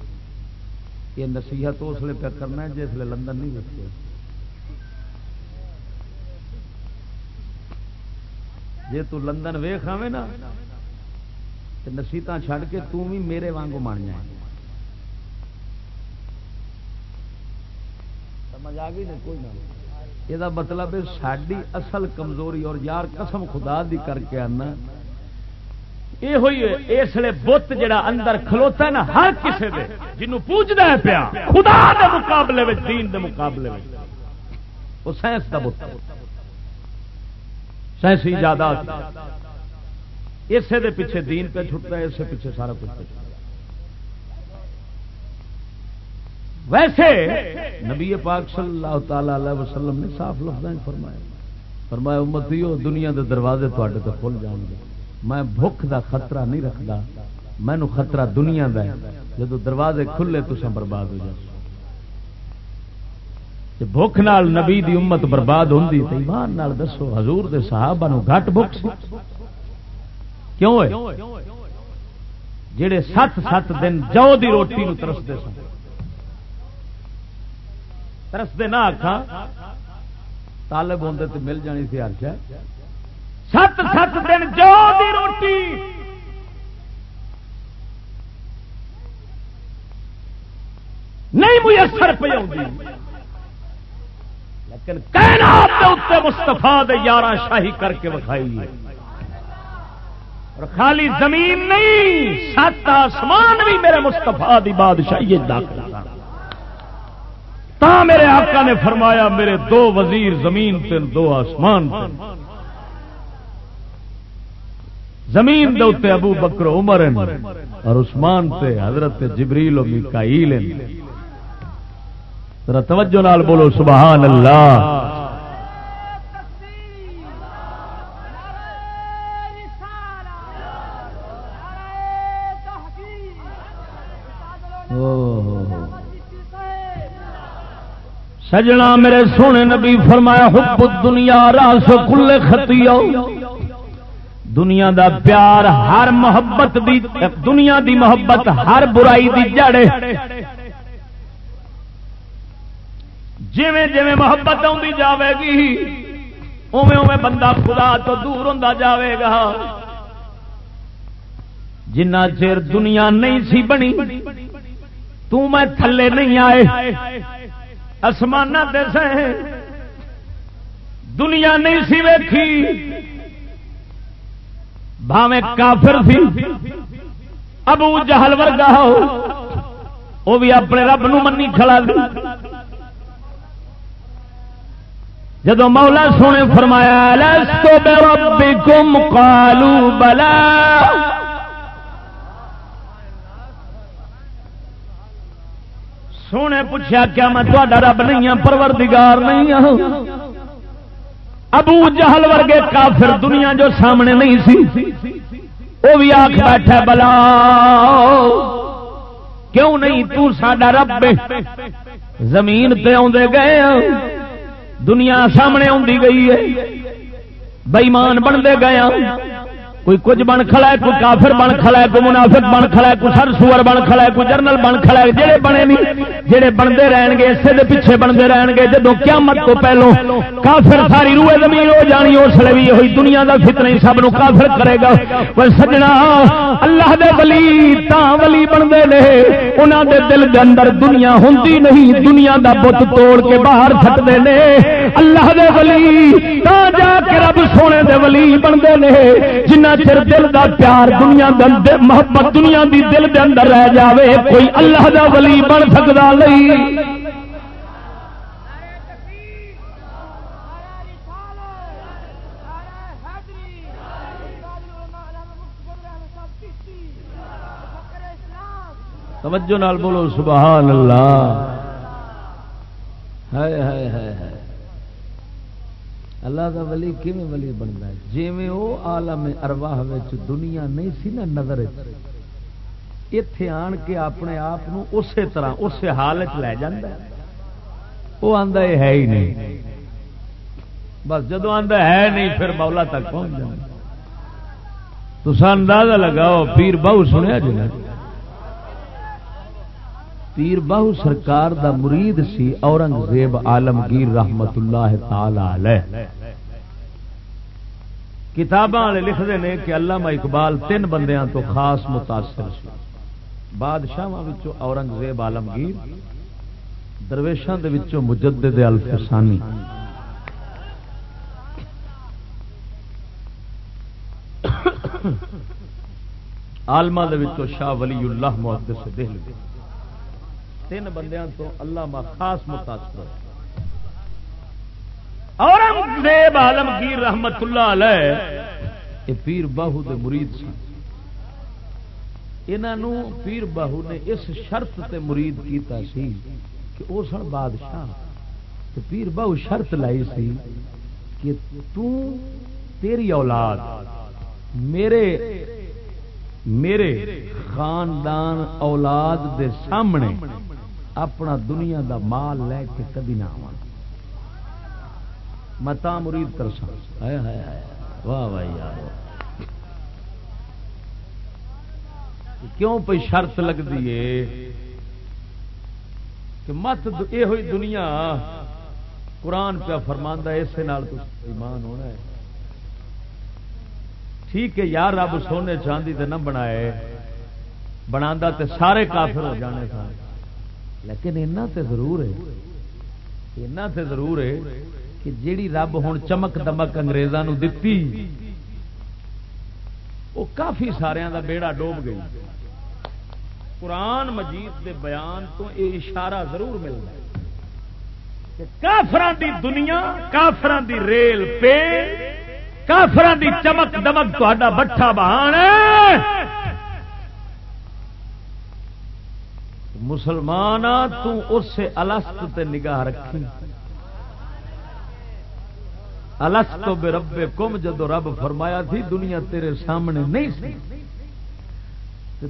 یہ نصیحت اس لیے پہ کرنا ہے جس لیے لندن نہیں رکھے جی تندن ویخ آئے نا تو نسیت چھڈ کے توں بھی میرے وانگو مان جائے سمجھ آ گئی نا؟ کوئی نہ۔ یہ مطلب ہے ساری اصل کمزوری اور یار قسم خدا دی کر کے آنا۔ یہ ہوئی ہے، اس لیے بت جڑا اندر کھلوتا ہے نا، ہر کسی دے جنوں پوجنا ہے پیا، خدا دے مقابلے میں دین دے مقابلے میں وہ سائنس کا بت۔ سائنسی ایجادات اسے دے پیچھے دین پہ چھٹتا ہے، اسے پیچھے سارا کچھ پہ ویسے نبی پاک صلی اللہ تعالی علیہ وسلم نے صاف لفظ فرمایا۔ فرمایا امتی ہو دنیا دے دروازے تے تو کھل جان گے۔ میں بھوک دا خطرہ نہیں رکھتا مینو خطرہ دنیا دا ہے۔ جب دروازے کھلے تو برباد ہو جائے بھوک نال نبی دی امت برباد ہوندی تو ایمان نال دسو، حضور دے صحابہ نو گھٹ بھوک سی۔ کیوں ہے جڑے سات سات دن جو دی روٹی نو ترستے سن۔ ترستے نہ آخا طالب ہوندے تو مل جانی سی ہر شاید سات سات دن جو دی روٹی۔ نہیں میسر پہ آؤں لیکن مستفا یارہ شاہی کر کے بکھائی اور خالی زمین نہیں، سات آسمان بھی میرے مستفا دی بادشاہی تا میرے آقا نے فرمایا، میرے دو وزیر زمین تین دو آسمان تین زمین دے اتنے ابو بکر عمر اور عثمان تے حضرت جبریل و میکائیل ذرا توجہ نال بولو، سبحان اللہ۔ سجنا میرے سونے نبی فرمایا، حب دنیا راس کلے خطیو دنیا دا پیار، ہر محبت دی، دنیا دی محبت، ہر برائی دی جڑ جویں جویں محبت آتی جاوے گی اوے اوے بندہ خدا تو دور ہوں جاوے گا۔ جنا چر دنیا نہیں سی بنی، تو میں تھلے نہیں آئے۔ آسمان دس دنیا نہیں سی ویکھی۔ بھاویں کافر سی ابو جہل ورگا ہو وہ بھی اپنے رب نو منی کھڑا دی۔ جدو مولا سونے فرمایا، لستو بے ربکم قالو بلا. سونے پوچھا کیا میں تا رب نہیں ہوں پروردگار نہیں ہوں ابو جہل ورگے کافر دنیا جو سامنے نہیں سی وہ بھی آخ بیٹھا بلا، کیوں نہیں؟ تو ساڈا رب زمین تے آدھے گئے ہاں۔ دنیا سامنے آئی گئی ہے۔ بئیمان بنتے گئے ہاں۔ کوئی کچھ بن کھڑا ہے، کوئی کافر بن کھڑا ہے، کوئی منافق بن کھڑا ہے، کوئی سر سور بن کھڑا ہے، کوئی جرنل بن کھڑا ہے جہے بنے نہیں جہے بنتے رہن گے اسے دے پیچھے بنتے رہن گے جدو قیامت تو پہلو کافر ساری روئے زمین ہو جانی، اس لیے بھی ہوئی دنیا کا فتنا ہی سب کافر کرے گا۔ پر سجنا، اللہ دے ولی تا ولی بنتے رہے انہوں دے دل دے اندر دنیا ہوں نہیں، دنیا دا بت توڑ کے باہر سٹتے ہیں اللہ دے ولی تا جا کے رب سونے دے ولی بنتے ہیں جنہ چر دل دا پیار دنیا دل محبت دنیا دی دل دے اندر رہ جاوے، کوئی اللہ دا ولی بن سکتا نہیں۔ توجہ نال بولو، سبحان اللہ۔ ہے ہے ہے ہے اللہ کا ولی کیون ولی بنتا ہے؟ جی وہ آلم ارواہ دنیا نہیں سی نا نظر اتے آن کے اپنے آپ اسی طرح اس حالت لے جا وہ آتا یہ ہے ہی نہیں۔ بس جدو آتا ہے نہیں، پھر مولا تک پہنچ جائے تو اندازہ لگاؤ، پیر بہو سنیا جی پیر باہو سرکار دا مرید سی اورنگزیب عالمگیر رحمت اللہ تعالی علیہ۔ کتاباں والے لکھتے ہیں کہ علامہ اقبال تین بندیاں تو خاص متاثر سی بادشاہ اورنگزیب آلمگیر درویشان دے وچوں مجدد الفسانی۔ آلما شاہ ولی اللہ محدث دہلوی تین بندیاں تو اللہ خاص متاثر اورنگزیب عالمگیر رحمت اللہ علیہ، یہ پیر باہو دے مرید سن۔ انہوں پیر باہو نے اس شرط تے مرید کیتا سی کہ وہ سن بادشاہ۔ پیر باہو شرط لائی سی کہ تو تیری اولاد، میرے میرے خاندان اولاد دے سامنے اپنا دنیا دا مال لے کے کبھی نہ آ متا مرید کر سا واہ واہ یار کیوں پہ شرط لگتی ہے کہ مت یہ ہوئی دنیا قرآن پہ فرماندہ اسے ایمان ہونا ہے۔ ٹھیک ہے یار رب سونے چاندی تے نہ بنائے بنا تے سارے کافر ہو جانے تھا لیکن اینا تے ضرور ہے۔ اینا تے ضرور ہے کہ جیڑی رب ہوں چمک دمک انگریزوں دتی، وہ کافی سارا دا بیڑا ڈوب گئی۔ قرآن مجید دے بیان تو یہ اشارہ ضرور ملتا ہے کافران دی دنیا کافران دی ریل پے کافران دی چمک دمک تا بٹھا بہان مسلمان تو اس سے الست تے نگاہ رکھی۔ الست تو بے رب کم جدو رب فرمایا تھی دنیا تیرے سامنے نہیں سی۔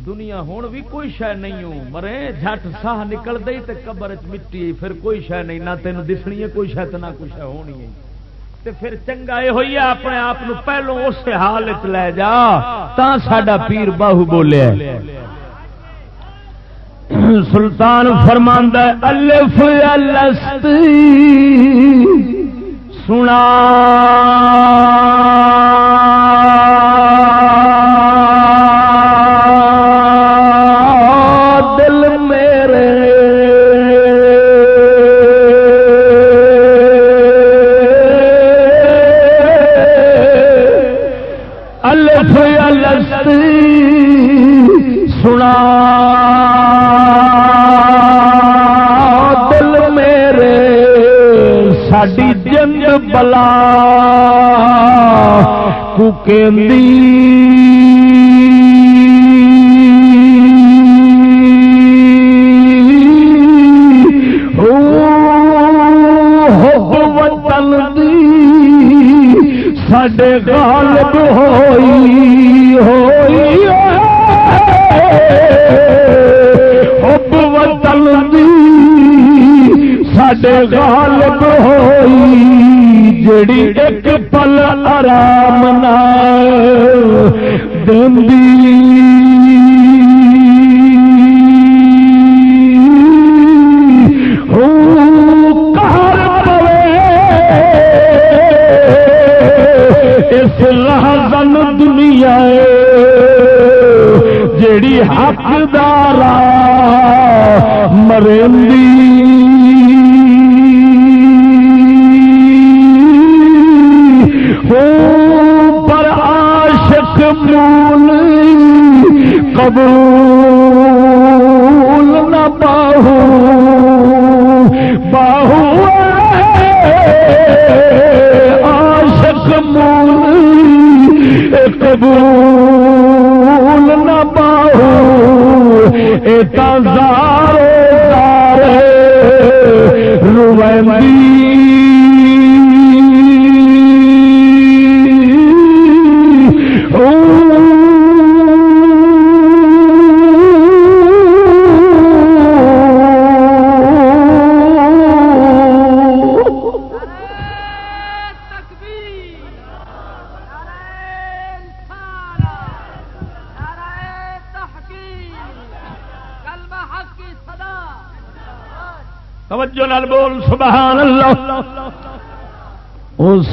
دنیا ہوں بھی کوئی شہ نہیں ہو۔ مرے جٹ ساہ نکل دئی تے قبر چ مٹی پھر کوئی شہ نہیں، نہ تین دسنی ہے کوئی شہ نہ کوئی شہ ہونی ہے۔ تے پھر چنگا یہ ہوئی ہے، اپنے آپ پہلو اس حال چ لے جا، تا ساڈا پیر باہو بولیا سلطان فرماندہ الف الست سنا بلا وطن دی سڈے غالب ہوئی ہوئی حب وطن دی سڈے غالب ہوئی۔ جڑی ایک پل آرام اس لہذن دنیا جیڑی حقدار مرندی۔ عاشق قبول نہ باہو باہو عاشق مول قبول نہ باہو اتار روی توجہ نال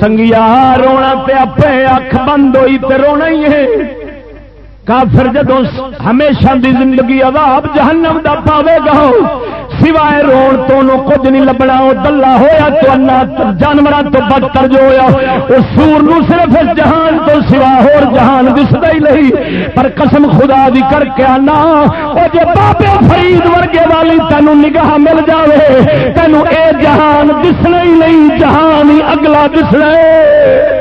سنگیا، رونا تے اپے اکھ بند ہوئی تے رونا ہی ہے۔ کافر جدو ہمیشہ دی زندگی عذاب جہنم دا پاوے گا۔ سوائے رون تو کچھ نہیں لبنا، وہ دلہ ہوا تو جانوروں تو بدتر جو ہوا اس سور نو صرف جہان تو سوا ہور جہان دستا ہی نہیں، پر قسم خدا دی کر کے آنا، وہ جی بابے فرید ورگے والی تینوں نگاہ مل جاوے تینوں اے جہان دسنا ہی نہیں، جہان ہی اگلا دسنا ہے۔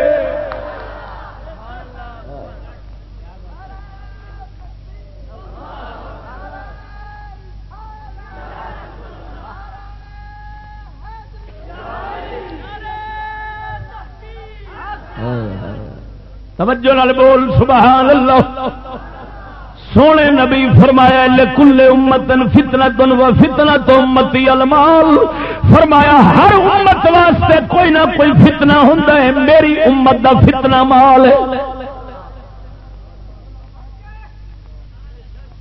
توجہ نال بول سبحان اللہ سونے نبی فرمایا لکل امتن فتنا تن و فتنا تو امتی المال۔ فرمایا، ہر امت واسطے کوئی نہ کوئی فتنہ ہوں میری امت دا فتنہ مال ہے۔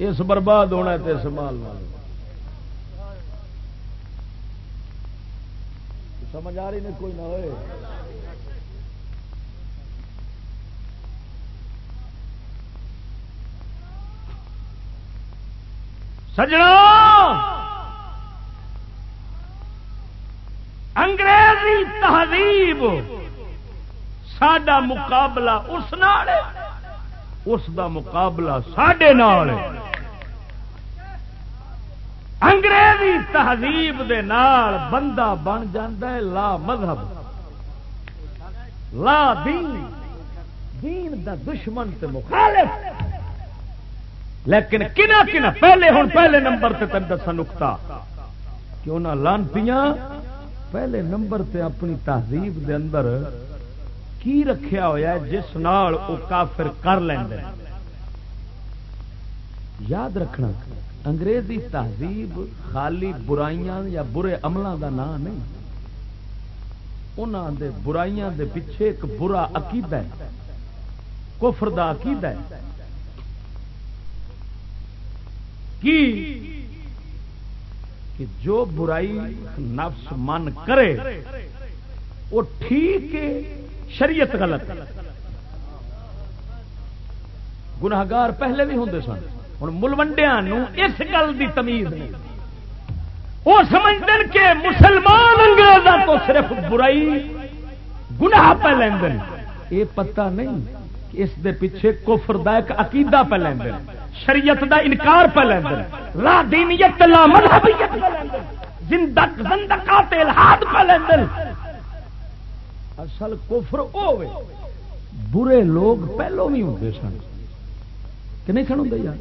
اس برباد ہونا ہے اس مال مال سمجھ آ رہی نہیں، کوئی نہ ہوئے۔ سجنا انگریزی تہذیب سڈا مقابلہ اس نال اس دا مقابلہ سڈے نال انگریزی تہذیب دے نال بندہ بن ہے، لا مذہب۔ لا دین۔ دین دا دشمن تے مخالف۔ لیکن کنا کنا پہلے ہوں، پہلے نمبر تے تین دسا نکتا کہ لانتیاں پہلے نمبر تے اپنی تہذیب دے اندر کی رکھیا ہوا ہے، جس نال وہ کافر کر لیں یاد رکھنا، انگریزی تہذیب خالی برائیاں یا برے عملوں دا نام نہیں۔ انہوں دے برائیاں دے پیچھے ایک برا عقیدہ ہے، کفر دا عقیدہ ہے۔ کی کہ جو برائی نفس من کرے، وہ ٹھیک ہے، شریعت غلط گناگار پہلے بھی ہوں سن ہوں ملوڈیا اس گل کی تمیز نہیں۔ وہ سمجھتے کہ مسلمان انگریزوں تو صرف برائی، گناہ پہ لین یہ پتہ نہیں اس دے پیچھے کفر دا ایک عقیدہ پہ لین شریعت دا انکار پہ لیں لا دینیت لا مذہبیت زندق زندقات الہاد پہ لیں اصل کفر ہوے برے لوگ پہلو بھی ہوتے سن۔ کہ نہیں سن ہوں یار؟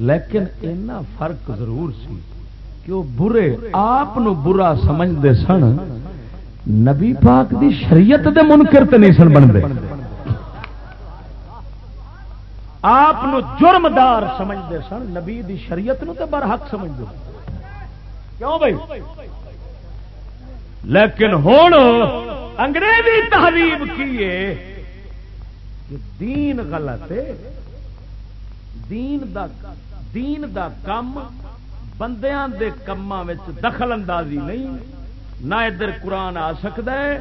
لیکن اینا فرق ضرور سی کہ وہ برے آپ برا سمجھتے سن، نبی پاک دی شریعت دے منکر تے نہیں سن بنتے۔ آپ جرمدار سمجھتے سن، نبی دی شریعت نو تو برحق سمجھتے کیوں بھائی؟ لیکن ہوں انگریزی تحریب کی دین غلط ہے۔ دین دا دین دا کم بندیاں دے کماں دخل اندازی نہیں، نہ ادھر قرآن آ سکتا ہے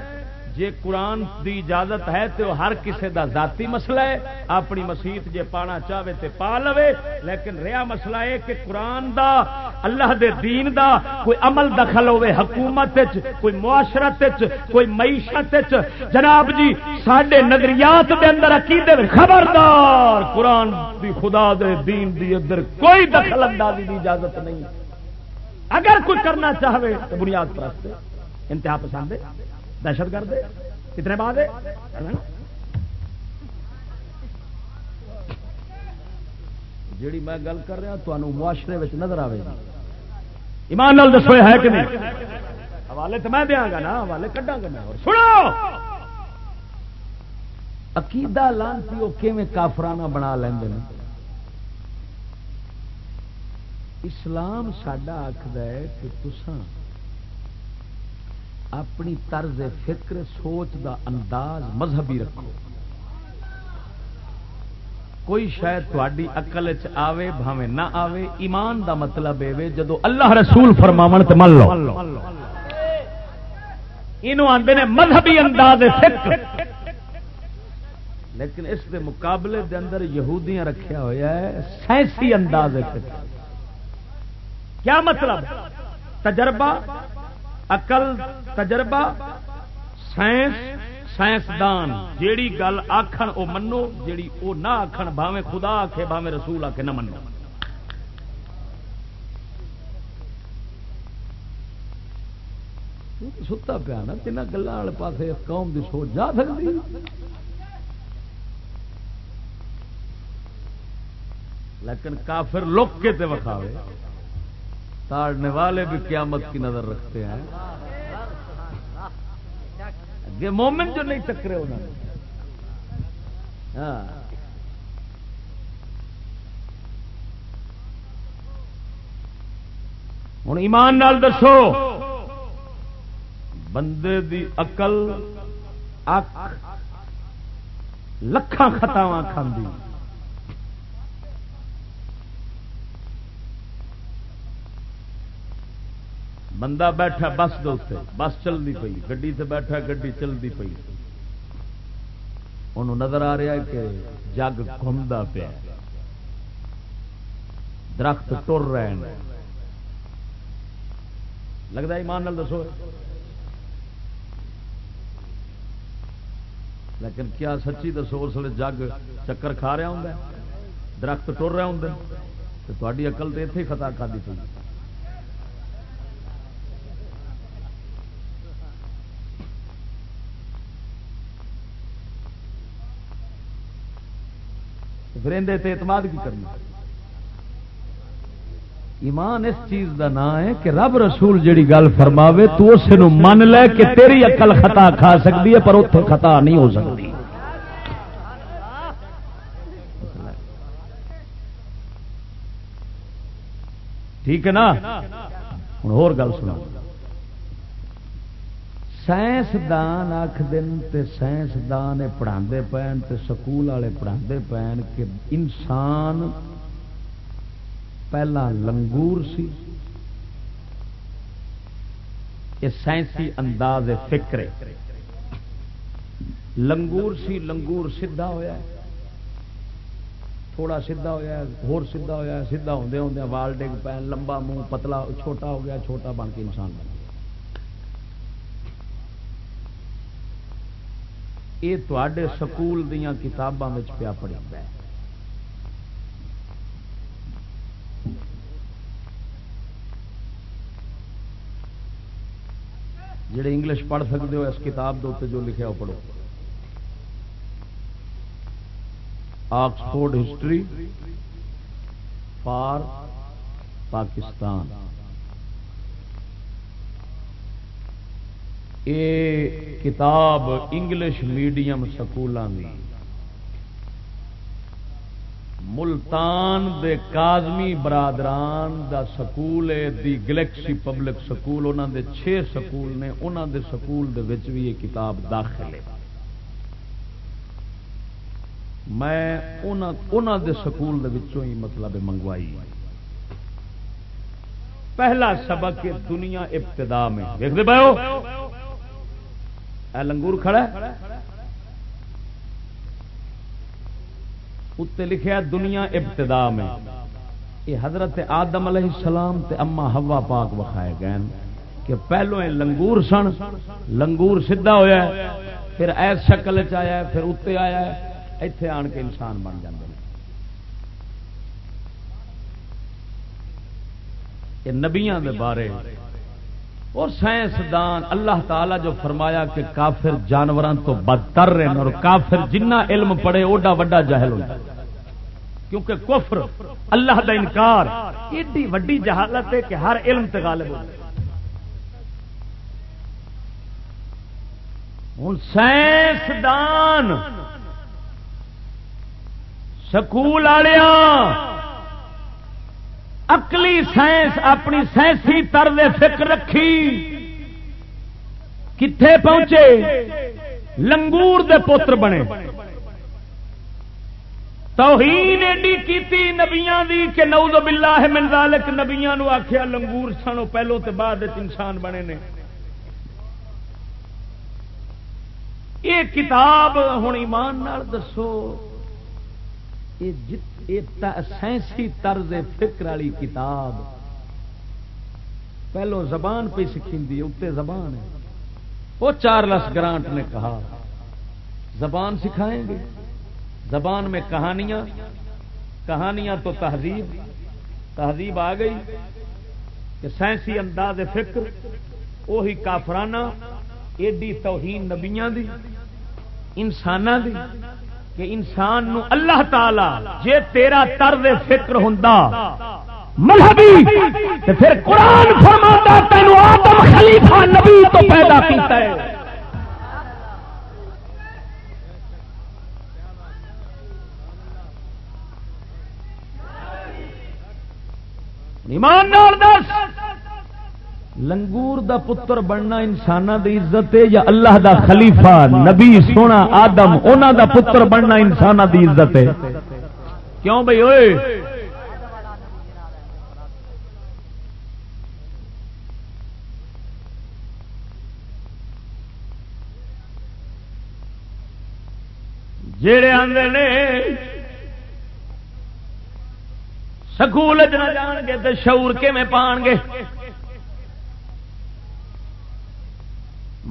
جے قرآن دی اجازت ہے تو ہر کسے دا ذاتی مسئلہ ہے، اپنی مسیت جے پانا چاہے تے پا لوے۔ لیکن رہا مسئلہ ہے کہ قرآن دا، اللہ دے دین دا کوئی عمل دخل ہوئے حکومت کوئی معاشرت کوئی معیشت جناب جی سڈے نظریات دے اندر عقیدے خبردار۔ قرآن دی خدا دے دین دی اندر کوئی دخل اندازی دی اجازت نہیں۔ اگر کوئی کرنا چاہے تو بنیاد پر انتہا پسند ہے۔ دہشت گرد کتنے بعد جیڑی میں گل کر رہا تمہوں معاشرے نظر آئے گی۔ ایمان نال دسو ہے کہ نہیں؟ حوالے تو میں دیا گا نا، حوالے کڈا گا میں؟ اور سنو! عقیدہ لانتی وہ کیون کافرانہ بنا لیں اسلام سڈا آخر ہے کہ تسان اپنی طرز فکر، سوچ دا انداز مذہبی رکھو۔ کوئی شاید تاری اقل آوے بھاوے نہ آوے، ایمان دا مطلب اے جدو اللہ رسول فرماون تے من لو۔ یہ آتے مذہبی انداز فکر۔ لیکن اس دے مقابلے دے اندر یہودیاں رکھیا ہوا ہے، سائنسی انداز فکر۔ کیا مطلب؟ تجربہ؟ اقل تجربہ، سائنس، سائنسدان۔ جیڑی گل آخر وہ منو، جیڑی وہ نہ آخر بھاوے خدا آخے بھاوے رسول آخے نہ منو۔ ستا پیا نا تین گلوں والے پاس قوم کی سوچ جا سکتی لیکن کافر لک کے تے وکھاوے۔ تاڑنے والے بھی قیامت کی نظر رکھتے ہیں۔ اگے مومن جو نہیں ٹکرے انہوں نے۔ ہاں۔ ہوں ایمان نال دسو، بندے دی اقل اک لکھان خطاواں کھاندی۔ بندہ بیٹھا بس دے بس چلتی پی گی سے بیٹھا گی چلتی پی ان نظر آ رہا کہ جگ گھومتا پیا۔ درخت ٹر رہے ہیں۔ لگتا ایمان نال دسو۔ لیکن کیا سچی دسو، اس لیے جگ چکر کھا رہا ہوں درخت ٹر رہے ہوں تو تاری اقل تو اتنے خطا کھا دی پی پھر اندر اعتماد کی کرنا ایمان اس چیز دا نام ہے کہ رب رسول جڑی گل فرماوے، تو اس من لے کہ تیری اقل خطا کھا سکتی ہے، پر اتنے خطا نہیں ہو سکتی ٹھیک ہے نا؟ ہوں ہو گل سنا سائنسدان آخ دن تے سائنسدان پڑھا پین تے سکول والے پڑھا پین کہ انسان پہلا لنگور سی۔ یہ سائنسی انداز فکر لنگور سی، لنگور سیدھا ہوا تھوڑا سیدھا ہوا ہور سیدھا ہوا سیدھا ہوندے ہوندے وال ڈگ پہ لمبا منہ پتلا، چھوٹا ہو گیا، چھوٹا بن کے انسان بن یہ تے سکول دیا کتابوں میں پیا پڑی پہ جڑے انگلش پڑھ سکتے ہو، اس کتاب کے اتنے جو لکھا وہ پڑھو۔ Oxford history for Pakistan. یہ کتاب انگلش میڈیم سکولوں کی ملتان دے کازمی برادران دا سکول ہے دی گلیکسی پبلک سکول انہوں دے چھ سکول نے انہوں دے سکول دے وچ بھی یہ کتاب داخل ہے میں انہوں دے سکول دے وچوں ہی مطلب منگوائی۔ پہلا سبق دنیا ابتدا میں۔ دیکھتے پاؤ لنگور کھڑا ہے۔ اتنے لکھا دنیا ابتدا میں۔ یہ حضرت آدم علیہ السلام تے اما ہوا پاک وکھائے گئے کہ پہلو یہ لنگور سن، لنگور سیدھا ہویا ہے، پھر ایس شکل چیا پھر اتنے آیا ہے اتے آن کے انسان بن جاتے ہیں۔ یہ نبیاں دے بارے اور سائنسدان اللہ تعالی جو فرمایا کہ کافر جانوروں تو بدتر رہے اور کافر جنہ علم پڑے اوڈا وڈا جہل ہوتا کیونکہ کفر اللہ دا انکار ایڈی وڈی جہالت ہے کہ ہر علم تے غالب ہو۔ ہوں سائنسدان سکول والوں اکلی سائنس اپنی سائنسی طرز فکر رکھی۔ کتنے پہنچے؟ لنگور دے پوتر بنے۔ توہین ایڈی کیتی نبیاں دی کہ نعوذ باللہ من ذالک نبیاں نو آکھیا لنگور سنو پہلو تے بعد انسان بنے نے۔ یہ کتاب ہوں ایمان دسو سائنسی طرز فکر والی کتاب۔ پہلو زبان پہ سکھی اتنے زبان ہے۔ وہ چارلس گرانٹ نے کہا، زبان سکھائیں گے؟ زبان میں کہانیاں کہانیاں تو تہذیب تہذیب آ گئی کہ سائنسی انداز فکر وہی کافرانہ، ایڈی توہین نبیاں دی انسان دی۔ کہ انسان نو اللہ تعالی جے تیرا طرز فکر ہوں مذہبی پھر قرآن فرماتا تینوں آدم خلیفہ نبی تو پیدا کیتا ہے۔ ایمان دس۔ لنگور دا پتر بننا انسان دی عزت ہے یا اللہ دا خلیفہ، نبی، سونا، آدم اونا دا پتر بننا انسان دی عزت ہے؟ کیوں بھائی ہوئے جڑے آدھے نے سکول نہ جان گے تو شعور کیون پان گے؟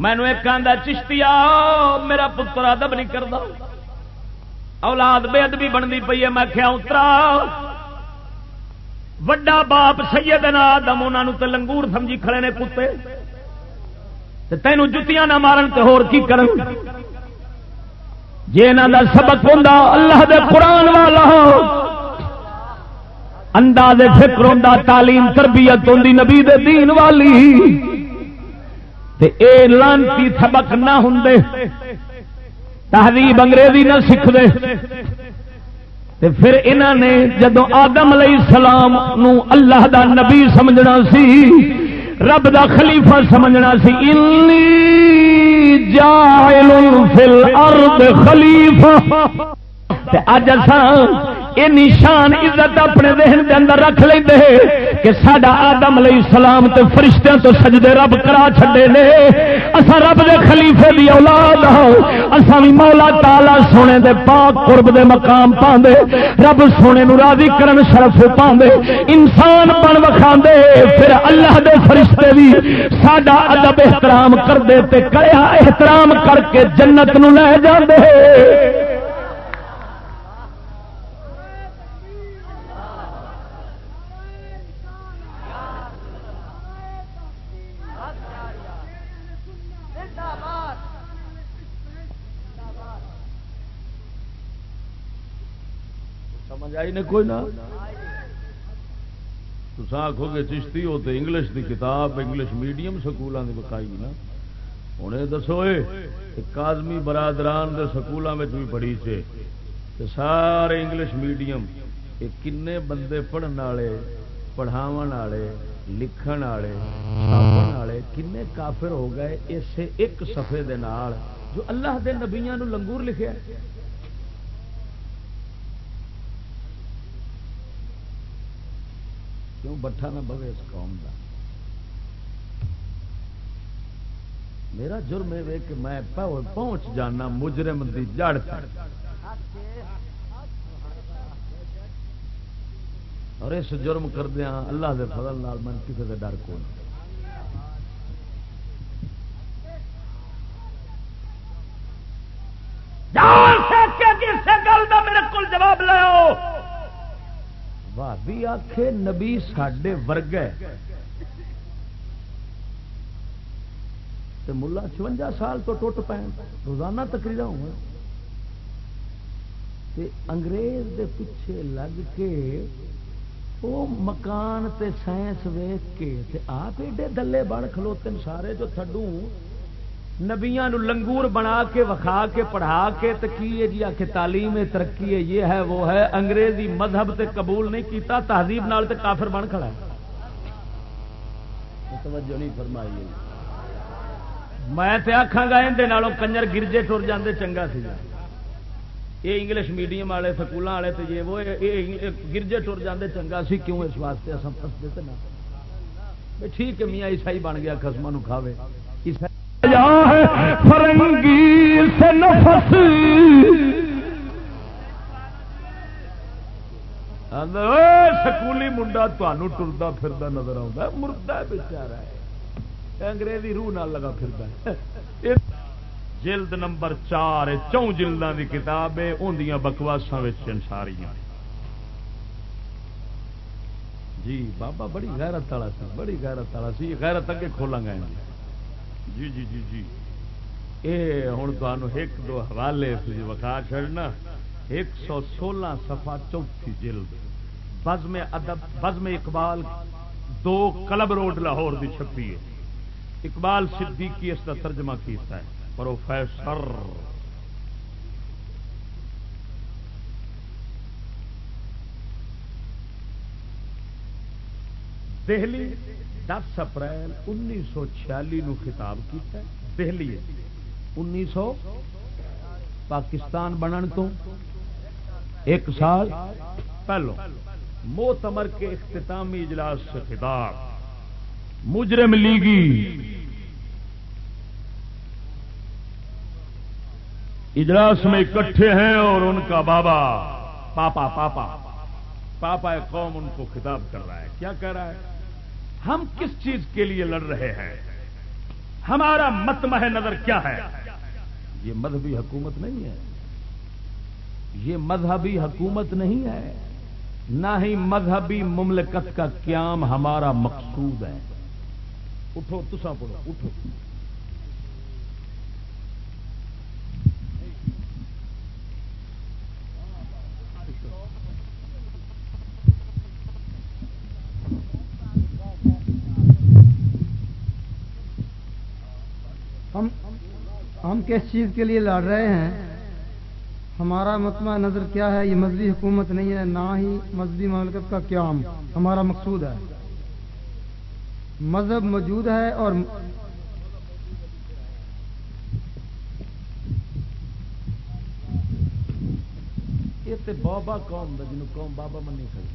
مینو ایک آدھا چشتی میرا پتر ادب نہیں کرتا اولاد بے ادبی بنتی پی ہے، میں کیا اترا وڈا باپ سید آدم انہوں تے لنگور سمجھی کھڑے نے کتے۔ تینوں جتیاں نہ مارن تے ہور کی کرن؟ جی انہوں کا سبق ہوں اللہ دے قرآن والا۔ انداز فکر ہوں تعلیم تربیت ہوں نبی دے دین والی۔ تے اے لانتی سبق نہ ہوں تہذیب انگریزی نہ سیکھ دے تے پھر انہوں نے جدو آدم علیہ السلام نو اللہ دا نبی سمجھنا سی، رب دا خلیفہ سمجھنا سی، انی جائل فی الارض خلیفہ۔ اج یہ نشان عزت اپنے ذہن کے اندر رکھ لیں کہ سڈا آدم علیہ السلام تے فرشتیاں تو سجدے رب کرا چھڈے نے۔ اسا رب دے خلیفے دی اولاد ہوں اسا بھی مولا تالا سونے دے پاک قرب دے مقام پاندے۔ رب سونے نو راضی کرن شرف پاندے۔ انسان بن وکھاندے، پھر اللہ دے فرشتے بھی ساڈا ادب احترام کر دے تے کریا احترام کر کے جنت نو لے جاندے۔ آئی نے کوئی نہ تو آخو گے چشتی ہو تو انگلش دی کتاب، انگلش میڈیم سکولوں کی بکائی نا۔ ہوں دسو کازمی برادران دے سکولوں میں بھی پڑھی سے۔ سارے انگلش میڈیم یہ کن بندے پڑھن والے پڑھاو والے لکھن والے چھاپن والے کن کافر ہو گئے، اسے ایک سفے دے نال جو اللہ دے نبیاں نو لنگور لکھیا کیوں بٹھا نہ بوے اس قوم کا میرا جرم ہے کہ میں پہنچ جانا مجرم دی جڑ اور اس جرم کردیا اللہ دے فضل نال من کسی کا ڈر کون میرے کو جواب لو بھابی آخ نبی سڈے ورگ ملا چونجا سال تو ٹوٹ پے روزانہ تقریر ہوں انگریز دے پیچھے لگ کے وہ مکان تے سائنس ویخ کے آپ ایڈے دلے بن کھلوتے سارے جو تھڈو نبیا لنگور بنا کے وکھا کے پڑھا کے تکی جی؟ آ کے تعلیم ترقی ہے یہ ہے وہ ہے۔ انگریزی مذہب تے قبول نہیں کیتا تہذیب نال تے کافر بن کھڑا ہے۔ توجہ نہیں فرمائی میں تے آخا گا اندر کنجر گرجے ٹر جاندے چنگا سی۔ یہ انگلش میڈیم والے سکولوں والے تو یہ وہ گرجے ٹر جاندے چنگا سی۔ کیوں اس واسطے اصل فستے نا ٹھیک ہے میاں عیسائی بن گیا خسما کھاوے۔ عیسائی فرنگی سے نفس۔ سکولی منڈا تمہوں ٹرتا پھرتا نظر آتا مردہ بچارا ہے۔ انگریزی روح نہ لگا پھر جلد نمبر چار چون جلدوں کی کتاب ہے اندیاں بکواسا ساریاں جی بابا، بڑی غیرت والا سی، بڑی غیرت والا سی، غیرت اگے کھولا گا جی جی جی جی۔ یہ ہوں تمہیں ایک دو حوالے وکھا چڑنا ایک سو سولہ سفا چوتھی جلد۔ بز میں ادب بز میں اقبال دو کلب روڈ لاہور دی چھپی ہے۔ اقبال صدیقی اس کا ترجمہ کیتا ہے۔ پروفیسر۔ دہلی دس اپریل انیس سو چھیالی نو خطاب کیا دہلی انیس سو پاکستان بنن تو ایک سال پہلو۔ موتمر کے اختتامی اجلاس سے خطاب۔ مجرم لیگی۔ اجلاس میں اکٹھے ہیں اور ان کا بابا، پاپا پاپا۔ پاپا قوم ان کو خطاب کر رہا ہے۔ کیا کہہ رہا ہے؟ ہم کس چیز کے لیے لڑ رہے ہیں؟ ہمارا متمح نظر کیا ہے؟ یہ مذہبی حکومت نہیں ہے۔ یہ مذہبی حکومت نہیں ہے۔ نہ ہی مذہبی مملکت کا قیام ہمارا مقصود ہے۔ اٹھو تسا پڑھو، اٹھو ہم ہم کس چیز کے لیے لڑ رہے ہیں؟ ہمارا متمع نظر کیا ہے؟ یہ مذہبی حکومت نہیں ہے، نہ ہی مذہبی مملکت کا قیام، ہمارا مقصود ہے۔ مذہب موجود ہے اور یہ بابا قوم دا جنوں قوم بابا منی کھڑی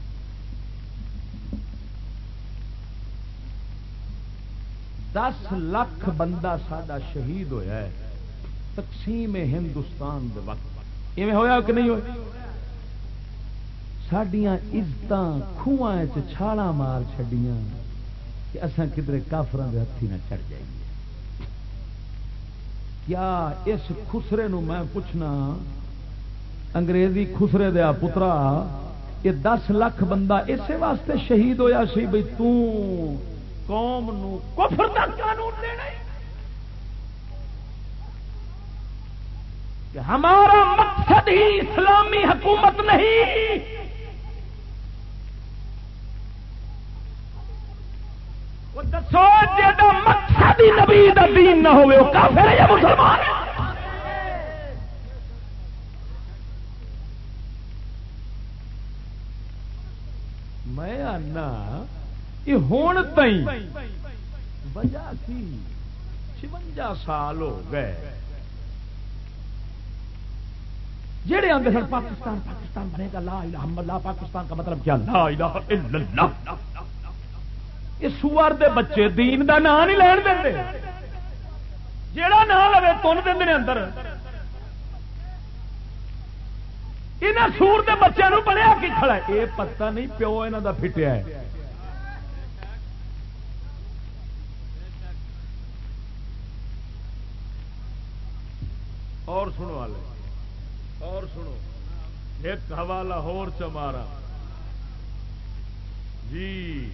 دس لاکھ بندہ سڈا شہید ہویا ہے۔ تقسیم ہندوستان دے وقت۔ ایویں ہویا کہ نہیں ہویا؟ سڈیا عزت خوہ چھالا مار چڈیاں کہ اصا کدھر کافران کے ہاتھی نہ چڑھ جائیے۔ کیا اس خسرے نو میں پوچھنا انگریزی خسرے دیا پترا، یہ دس لاکھ بندہ اسی واسطے شہید ہویا سی بھائی قوم نو کفر دا قانون دینا کہ ہمارا مقصد ہی اسلامی حکومت نہیں۔ دسو جا مقصد ہی نبی دا دین نہ ہوئے، وہ کافر ہے یا مسلمان ہے؟ میں آنا یہ ہوں تئی وجہ کی؟ چونجا سال ہو گئے۔ جہے آتے سن پاکستان پاکستان بنے گا، لا الہ الا اللہ، پاکستان کا مطلب کیا؟ لا الہ الا اللہ۔ یہ سوار دے بچے دین دا نام نہیں لین دیں جیڑا نام لے تن دے اندر۔ یہاں سور دے بچوں پڑھیا کی کھڑا ہے؟ یہ پتہ نہیں پیو یہاں دا پھٹیا ہے۔ اور سنو والے اور سنو، ایک حوالہ ہور چمارا۔ جی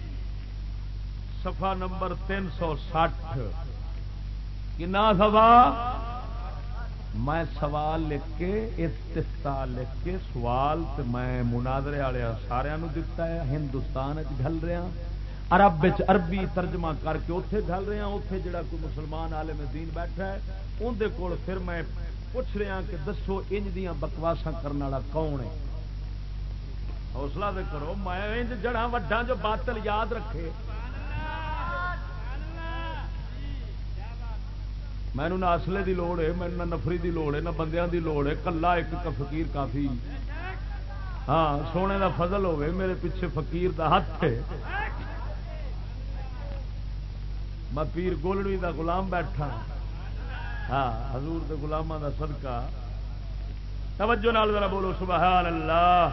سفا نمبر تین سو سٹھ۔ کنا سفا میں سوال لکھ کے استفتا لکھ کے سوال تے میں مناظرے والے سارا دتا ہے، ہندوستان گل رہا ہاں۔ عرب عربی ترجمہ کر کے اتے گل رہا ہاں، اتے جڑا کوئی مسلمان عالم دین بیٹھا ہے اندر کول پھر میں پوچھ رہا کہ دسو انج دیا بکواسا کرنے والا کون ہے؟ حوصلہ دے کرو، میں انج جڑا وڈا جو باطل یاد رکھے۔ مینو نہ اصلے دی لوڑ ہے مینو نہ نفری دی لوڑ ہے، نہ بندیاں دی لوڑ ہے، کلا ایک فقیر کافی۔ ہاں سونے دا فضل ہوئے میرے پیچھے فقیر دا ہاتھ ہے۔ میں پیر گولڑی دا غلام بیٹھا۔ ہاں حضور کے گلاموں کا صدقہ۔ توجہ نال ذرا بولو سبحان اللہ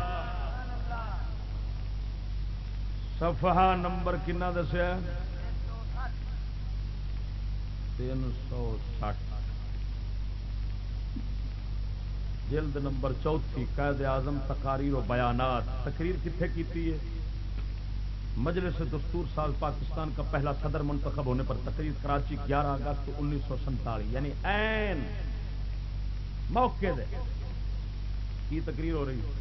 صفحہ نمبر کنا دسیا؟ تین سو سٹھ۔ جلد نمبر چوتھی قید اعظم تقاریر و بیانات۔ تقریر کتنے کی ہے؟ مجلس دستور سال پاکستان کا پہلا صدر منتخب ہونے پر تقریر کراچی گیارہ اگست انیس سو سنتالیس یعنی این موقع دے کی تقریر ہو رہی ہے۔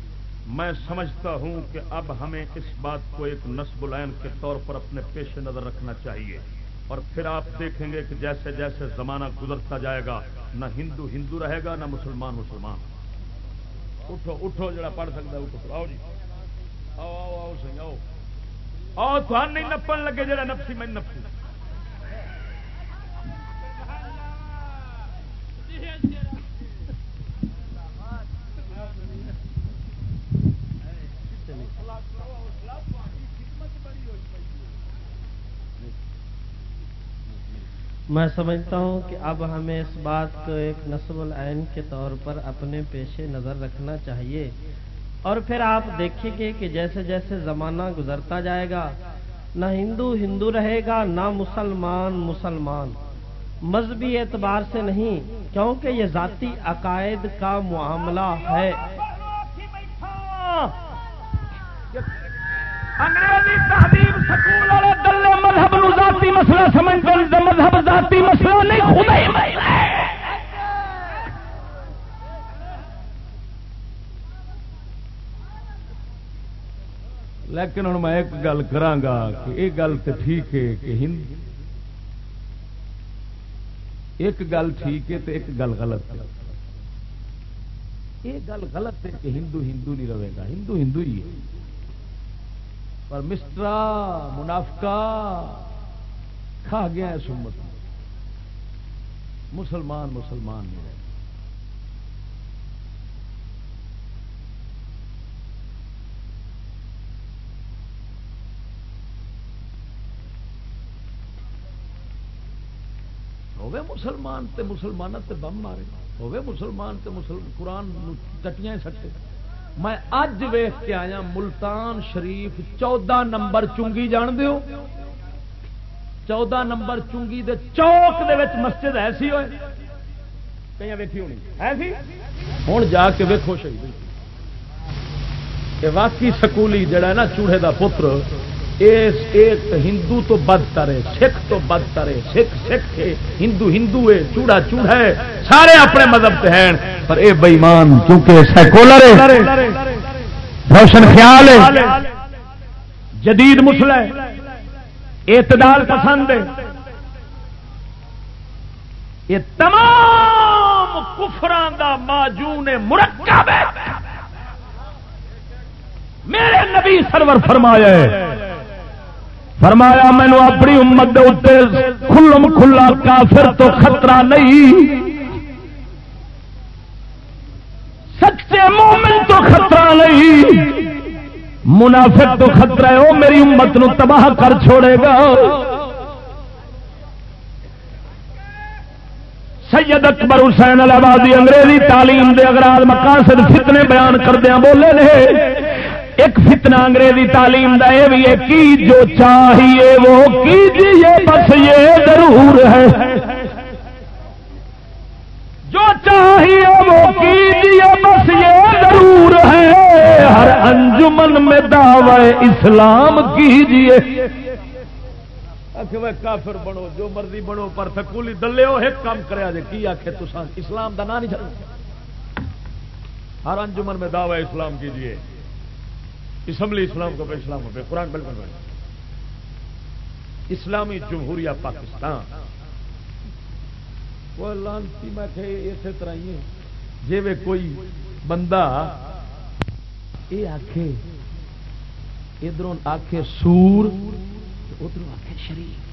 میں سمجھتا ہوں کہ اب ہمیں اس بات کو ایک نصب العین کے طور پر اپنے پیش نظر رکھنا چاہیے۔ اور پھر آپ دیکھیں گے کہ جیسے جیسے زمانہ گزرتا جائے گا، نہ ہندو ہندو رہے گا، نہ مسلمان مسلمان۔ اٹھو اٹھو، جڑا پڑھ سکتا اٹھو آؤ جی۔ آؤ آؤ آؤ سی آؤ آؤ تو نہیں نپن لگے، جڑا نفسی میں نفسی میں سمجھتا ہوں کہ اب ہمیں اس بات کو ایک نصب العین کے طور پر اپنے پیش نظر رکھنا چاہیے۔ اور پھر آپ دیکھیں گے کہ جیسے جیسے زمانہ گزرتا جائے گا، نہ ہندو ہندو رہے گا، نہ مسلمان مسلمان۔ مذہبی اعتبار سے نہیں، کیونکہ یہ ذاتی عقائد کا معاملہ ہے۔ انگریزی تہذیب سکول والے دلے مذہب ذاتی مسئلہ سمجھتے مذہب ذاتی مسئلہ نہیں خدا ہی مسئلہ ہے لیکن ہوں میں ایک گل کرا کہ یہ گل تو ٹھیک ہے کہ ہند ایک گل ٹھیک ہے تو ایک گل غلط ہے۔ یہ گل غلط ہے کہ ہندو ہندو نہیں رہے گا، ہندو ہندو ہی ہے۔ پر مسٹرا منافقہ کھا گیا ہے سمت مسلمان مسلمان نہیں رہے۔ ہوے مسلمان تے مسلمان تے بم مارے ہوے مسلمان تے مسلم، قرآن چٹیاں سٹے۔ میں اج ویخ کے آیا ملتان شریف چودہ نمبر چنگی جان دیو چودہ نمبر چنگی دے چوک دے وچ مسجد ایسی ہوئے۔ کئی ویکھی ہونی؟ ایسی؟ ہوں جا کے ویکو شہید۔ کہ واقعی سکولی جڑا ہے نا چوڑے دا پتر اس ایک ہندو تو بدتر ہے سکھ تو بدتر ہے سکھ سکھ ہے ہندو ہندو ہے، چوڑا چوڑا ہے، سارے اپنے مذہب سے ہیں۔ پر اے بےمان کیونکہ سیکولر ہے روشن خیال ہے، جدید مسئلہ ہے، اعتدال پسند ہے۔ یہ تمام کفران دا ماجون مرکب ہے۔ میرے نبی سرور فرمایا ہے فرمایا، مینو اپنی امت کھلم کھلا کافر تو خطرہ نہیں. سچے مومن تو خطرہ نہیں، منافق تو خطرہ ہے وہ میری امت نو تباہ کر چھوڑے گا۔ سید اکبر حسین الہبادی انگریزی تعلیم دے اگراد مقاصد فتنے بیان کردیا بولے نے۔ ایک فتنہ انگریزی تعلیم دا یہ بھی ہے کی جو چاہیے وہ کیجیے، بس یہ ضرور ہے۔ جو چاہیے وہ کیجیے، بس یہ ضرور ہے۔ ہر انجمن میں دعوی اسلام کیجیے۔ کافر بنو، جو مرضی بنو، پر سکولی دلے ہو، ایک کام کرے جی کی آخے تو اسلام کا نام نہیں چل ہر انجمن میں دعوی اسلام کیجیے۔ اسمبلی اسلام کو اسلام ہو قرآن بالکل بنے اسلامی جمہوریہ پاکستان۔ وہ لانتی میں کہ اسی طرح ہی جی میں کوئی بندہ یہ آخ ادھر آخ سور ادھر آخ شریف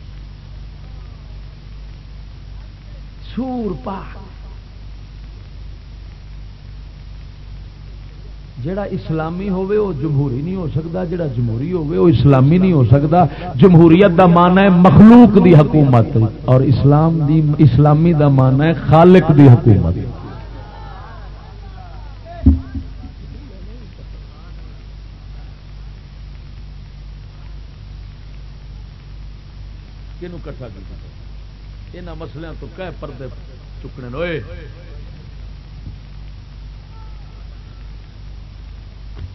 سور پاک۔ جڑا اسلامی ہوے وہ جمہوری نہیں ہو سکتا جڑا جمہوری ہوے وہ اسلامی نہیں ہو سکتا جمہوریت دا مانا ہے مخلوق دی حکومت، اور اسلام دی، اسلامی دا مانا ہے خالق دی حکومت۔ کٹھا کر یہاں مسلوں تو کہ پردے چکنے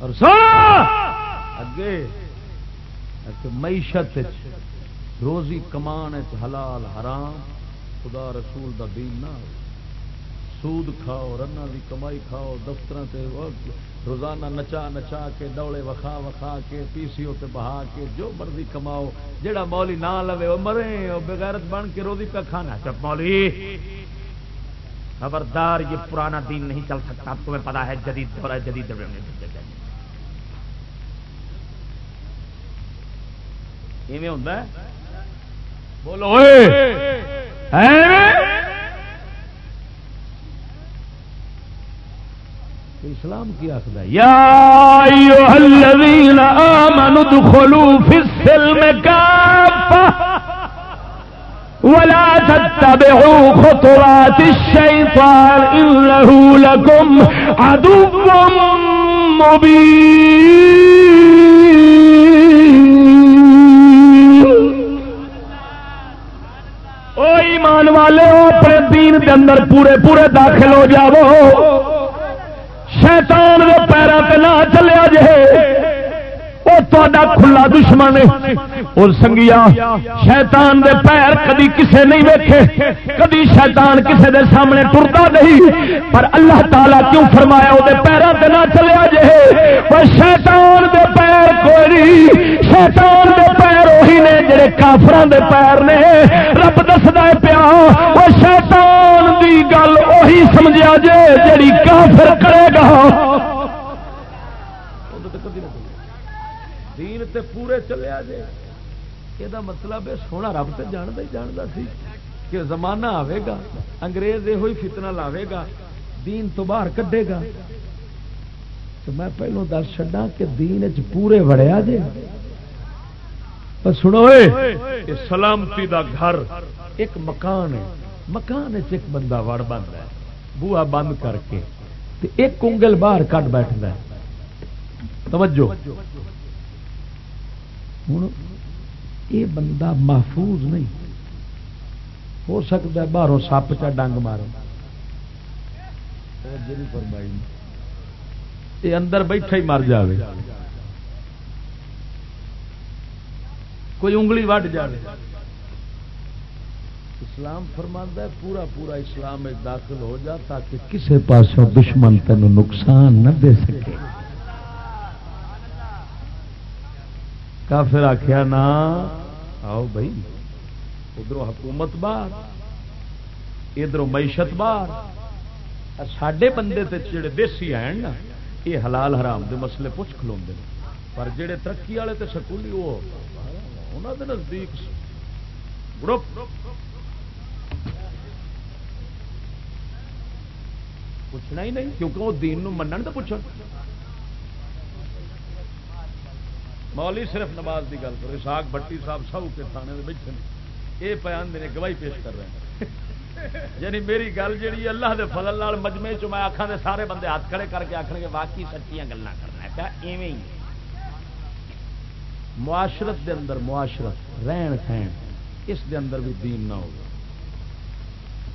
اور اگے! معیشت روزی کمان حلال حرام، خدا رسول دا دین نہ سود کھاؤ، رنا دی کمائی کھاؤ دفتر روزانہ نچا نچا کے، دوڑے وکھا وکھا کے پی سی تے بہا کے، جو مرضی کماؤ جہاں مولی نہ لوے وہ مرے، وہ بغیرت بن کے روزی پہ کھانا چپ مولی! خبردار، یہ پرانا دین نہیں چل سکتا تمہیں پتا ہے، جدید دور ہے، جدید ہوں بولو اسلام کی آخر یا آمنوا ادخلوا فی السلم کافہ ولا تتبعوا خطوات الشیطان انه لكم عدو مبین۔ والے اپنے دین کے اندر پورے پورے داخل ہو جاو شیطان دے پیروں پہ نہ چلیا جے۔ وہ تا کھلا دشمن اور سنگیا شیطان دے پیر کدی کسے نہیں ویکھے، کدی شیطان کسے دے سامنے ٹرتا نہیں۔ پر اللہ تعالیٰ کیوں فرمایا وہ پیروں سے نہ چلیا جے پر شیطان دے پیر کوئی نہیں، شیطان دے پیر وہی نے جڑے کافران دے پیر نے۔ رب دستا پیا، وہ شیطان دی گل وہی سمجھا جے جڑی کافر کرے گا دین تے پورے چلے جے یہ مطلب ہے سونا رب تو جانتا ہی جانتا سی کہ زمانہ آئے گا انگریز یہ فتنا لاوے گا دین تو باہر کڈے گا تو میں پہلو دس چڈا کہ دین چ پورے وڑیا جے سنو سلامتی دا گھر ایک مکان ہے۔ مکان ایک بندہ وڑ بند ہے بوا بند کر کے ایک انگل باہر کٹ بیٹھتا ہے۔ توجہ۔ ہوں یہ بندہ محفوظ نہیں۔ ہو سکتا ہے باہروں سپ چا ڈنگ مارو یہ اندر بیٹھا ہی مر جائے کوئی انگلی وڈ جائے اسلام فرماندہ ہے پورا پورا اسلام داخل ہو جا تاکہ کسی پاسوں دشمن تین نقصان نہ دے سکے۔ کافر آخیا نا، آؤ بھائی ادھر حکومت باہر ادھر معیشت باہر۔ سڈے بندے جڑے دیسی ہیں نا، یہ حلال حرام دے مسئلے پوچھ کلو پر جڑے ترقی والے تے سکولی وہ انہوں دے نزدیک گروپ۔ پوچھنا ہی نہیں، کیونکہ وہ دین منن تو پوچھ مولی صرف نماز کی گل کرو اساق بٹی صاحب سو کے تھانے بیٹھے یہ پیان میرے گواہی پیش کر رہے ہیں۔ یعنی میری گل جی اللہ دے فضل لال مجمے چ میں آخان دے سارے بندے ہاتھ کھڑے کر کے آخر گے، واقعی سچیاں گلیں کرنا کیا ایویں ہی معاشرت دے اندر معاشرت، رہن سہن، اس دے اندر بھی دین نہ ہو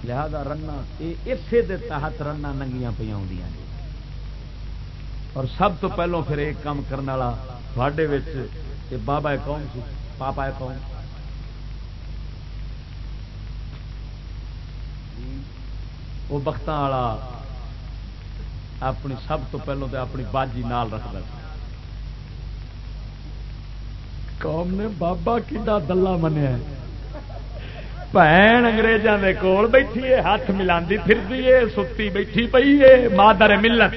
لہذا رنا اسے دے تحت رنا ننگیاں پہ جی۔ اور سب تو پہلوں پھر ایک کام کرنے والا تھوڑے بابا قوم سی پاپا قوم وہ وقت والا اپنی سب تو پہلو تو اپنی باجی نال رکھتا قوم نے بابا کھا دلہ منیا بھن اگریزوں کے کول بیٹھی ہے ہاتھ ملا پھرتی ہے ستی بیٹھی پی ہے مادر ملت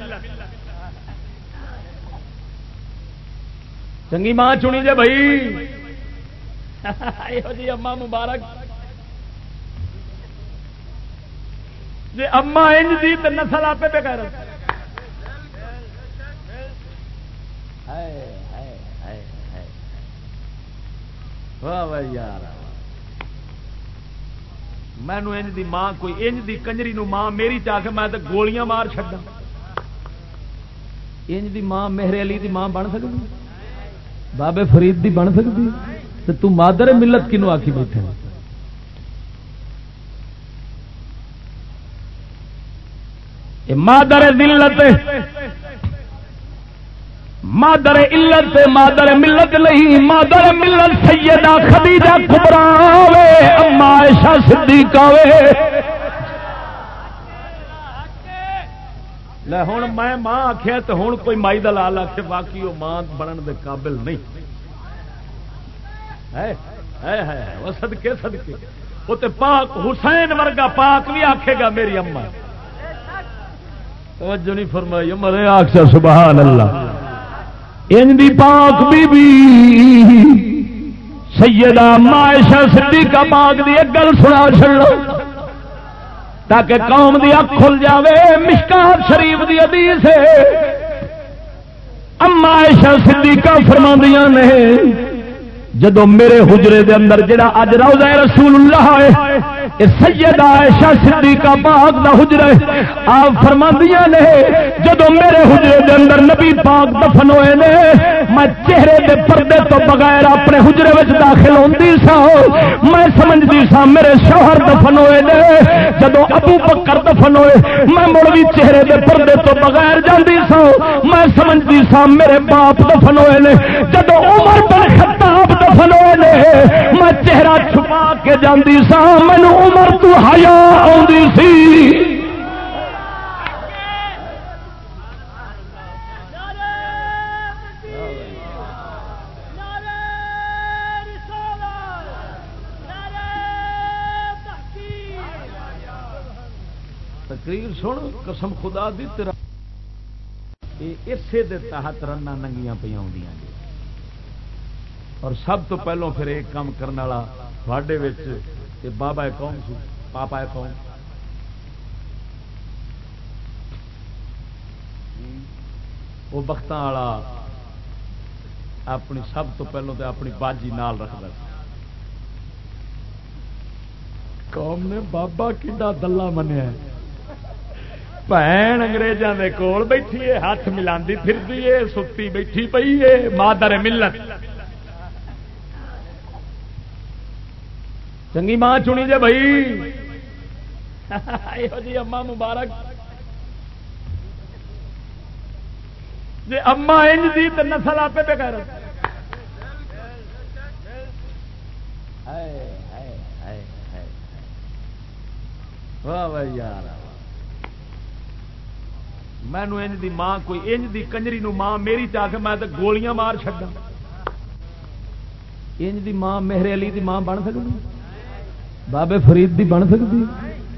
چنگی ماں چنی جے بھائی۔ جی اما مبارک۔ جی اما انج دی تو نسل آپ پہ کر واہ واہ یار۔ مینو انج دی ماں کوئی انج دی کنجری نو ماں میری چاہ کے میں گولیاں مار چڈا انج دی ماں میرے علی دی ماں بن سکتی بابے فرید دی بن سکتی تو تو مادر ملت کنو آکی بیٹھے مادر دلت مادر علت، مادر ملت نہیں، مادر ملت سیدہ خدیجہ کبرا وے، اما عائشہ صدیقہ وے۔ لے ہوں میں ماں آخیا تو ہوں کوئی مائی دلال آخ باقی وہ ماں بنن دے قابل نہیں وہ سدکے سدکے وہ تو پاک حسین ورگا پاک بھی آخے گا میری اما توجہ نہیں فرمائی مرے آخر سبحان اللہ ان دی پاک بی بی سیدہ مائشہ صدیقہ پاک دی ایک گل سنا چھڑو تاکہ قوم دی اکھ کھل جاوے، مشکات شریف دی حدیث ہے۔ اما عائشہ صدیقہ فرماندیاں نے جدو میرے حجرے دے اندر جڑا اج روضہ رسول اللہ ہے سیدہ عائشہ صدیقہ پاک دا حجرہ آپ فرماندیاں نے، جدو میرے حجرے دے اندر نبی پاک دفن ہوئے نے، میں چہرے دے پردے تو بغیر اپنے حجرے وچ داخل ہوندی سا، میں سمجھدی سا میرے شوہر دفن ہوئے نے۔ جدو ابو بکر دفن ہوئے، میں مڑ بھی چہرے دے پردے تو بغیر جاندی سا، میں سمجھدی سا میرے باپ دفن ہوئے نے۔ جدو عمر بن خطاب آپ دفن ہوئے نے میں چہرہ چھپا کے جاندی سا مینو عمر تو حیا آندی سی۔ تقریر سن، قسم خدا دی، تیرا اسے دے تحت رنا ننگیاں پہ آدیاں جی۔ اور سب تو پہلو پھر ایک کام کرنے والا تھوڑے بابا قوم سی، پاپا قوم۔ وہ وقت والا اپنی سب تو پہلو تو اپنی باجی نال رکھتا قوم نے بابا کھا دلہ منیا بھن اگریزوں کے کول بیٹھی ہے، ہاتھ ملا پھرتی ہے، ستی بیٹھی پی ہے، مادر ملت۔ چنگی ماں چنی جے بھائی۔ یہ جی اما مبارک۔ جی اما انج دی تو نسل آپ پہ واہ واہ یار مینو انج دی ماں کوئی انج دی کنجری نو ماں میری چاہ کے میں تو گولیاں مار چڈا انج دی ماں میرے علی دی ماں بن سکتی بابے فرید دی بن سکتی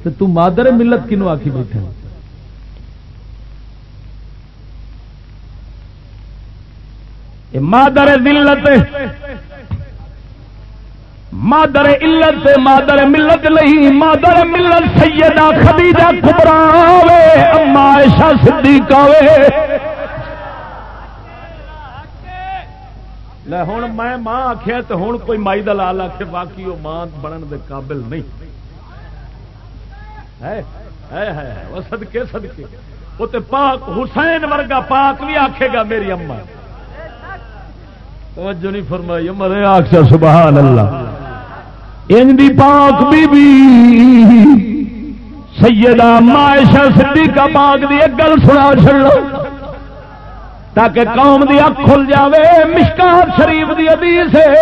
تو تو مادر ملت کنو آکی بیٹھے مادر دلت مادر علت، مادر ملت نہیں، مادر ملت سیدہ خدیجہ کبرا وے اما عائشہ صدیقہ وے لے ہوں میں ماں آخیا تو ہوں کوئی مائی دلال آ کے باقی وہ ماں بنن دے قابل نہیں۔ وہ سدکے سدکے وہ تو پاک حسین ورگا پاک بھی آکھے گا میری اما۔ توجہ نہیں فرمائی مرے آخ سبحان اللہ۔ ان دی پاک بی بی سیدہ مائشہ صدیقہ پاک دی ایک گل سنا چلو تاکہ قوم دی اکھ کھل جاوے، مشکات شریف دی حدیث ہے۔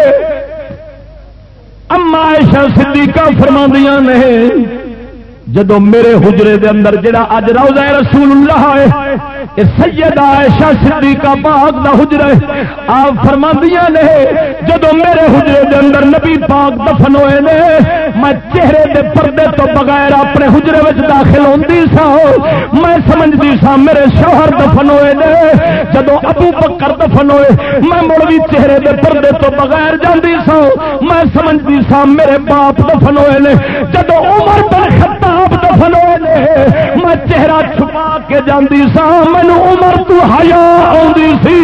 اما عائشہ صدیقہ فرماندیاں نے جدو میرے حجرے دے اندر جڑا اج روضہ رسول اللہ ہے سیدہ عائشہ صدیقہ پاک دا حجرہ آپ فرماندیاں نے، جدو میرے حجرے دے اندر نبی پاک دفن ہوئے نے، میں چہرے دے پردے تو بغیر اپنے حجرے وچ داخل ہوندی سا، میں سمجھدی سا میرے شوہر دفن ہوئے نے۔ جدو ابو بکر دفن ہوئے، میں مڑ بھی چہرے دے پردے تو بغیر جاندی سا، میں سمجھدی سا میرے باپ دفن ہوئے نے۔ جدو عمر بن خطاب آپ میں چہرہ چھپا کے جاندی سا عمر تو سی۔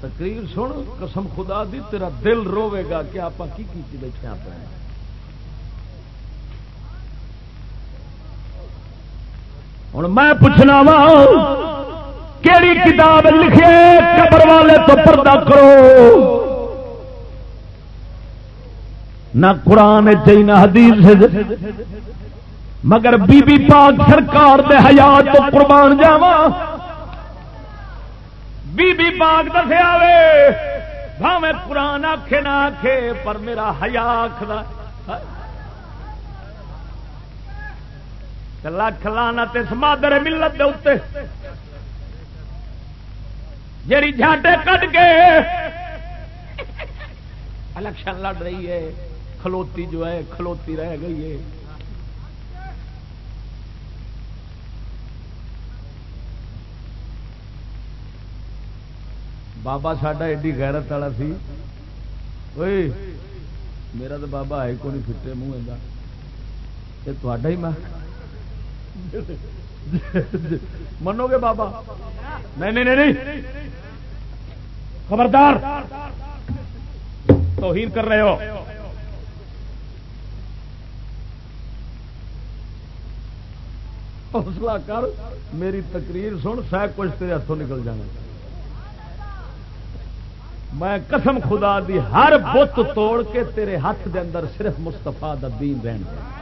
تقریر سن، قسم خدا دی، تیرا دل روے گا کہ آپ کی بیٹھے آپ ہوں میں پوچھنا وا، کیڑی کتاب لکھے قبر والے تو پردہ کرو۔ نہ قرآن چی نہ حدیث مگر بی بی پاک سرکار دے حیات تو قربان جاوا بی بی پاک دسیا وے بھاوے قرآن آخے نہ آخے پر میرا حیا آخر لکھ لانا اس مادر ملت دے اتنے جیڑی جھاٹے کٹ کے الیکشن لڑ رہی ہے، کھلوتی جو ہے، کھلوتی رہ گئی ہے۔ بابا ساڈا ایڈی غیرت والا سی۔ اوئے، میرا تو بابا ہے کو نہیں فٹے منہ یہ ہی میں منو گے بابا۔ نہیں نہیں نہیں خبردار۔ توہین کر رہے ہو۔ حوصلہ کر، میری تقریر سن، سہ کچھ تیرے ہاتھوں نکل جانا۔ میں قسم خدا دی، ہر بت توڑ کے تیرے ہاتھ دے اندر صرف مستفا دین رہن دے۔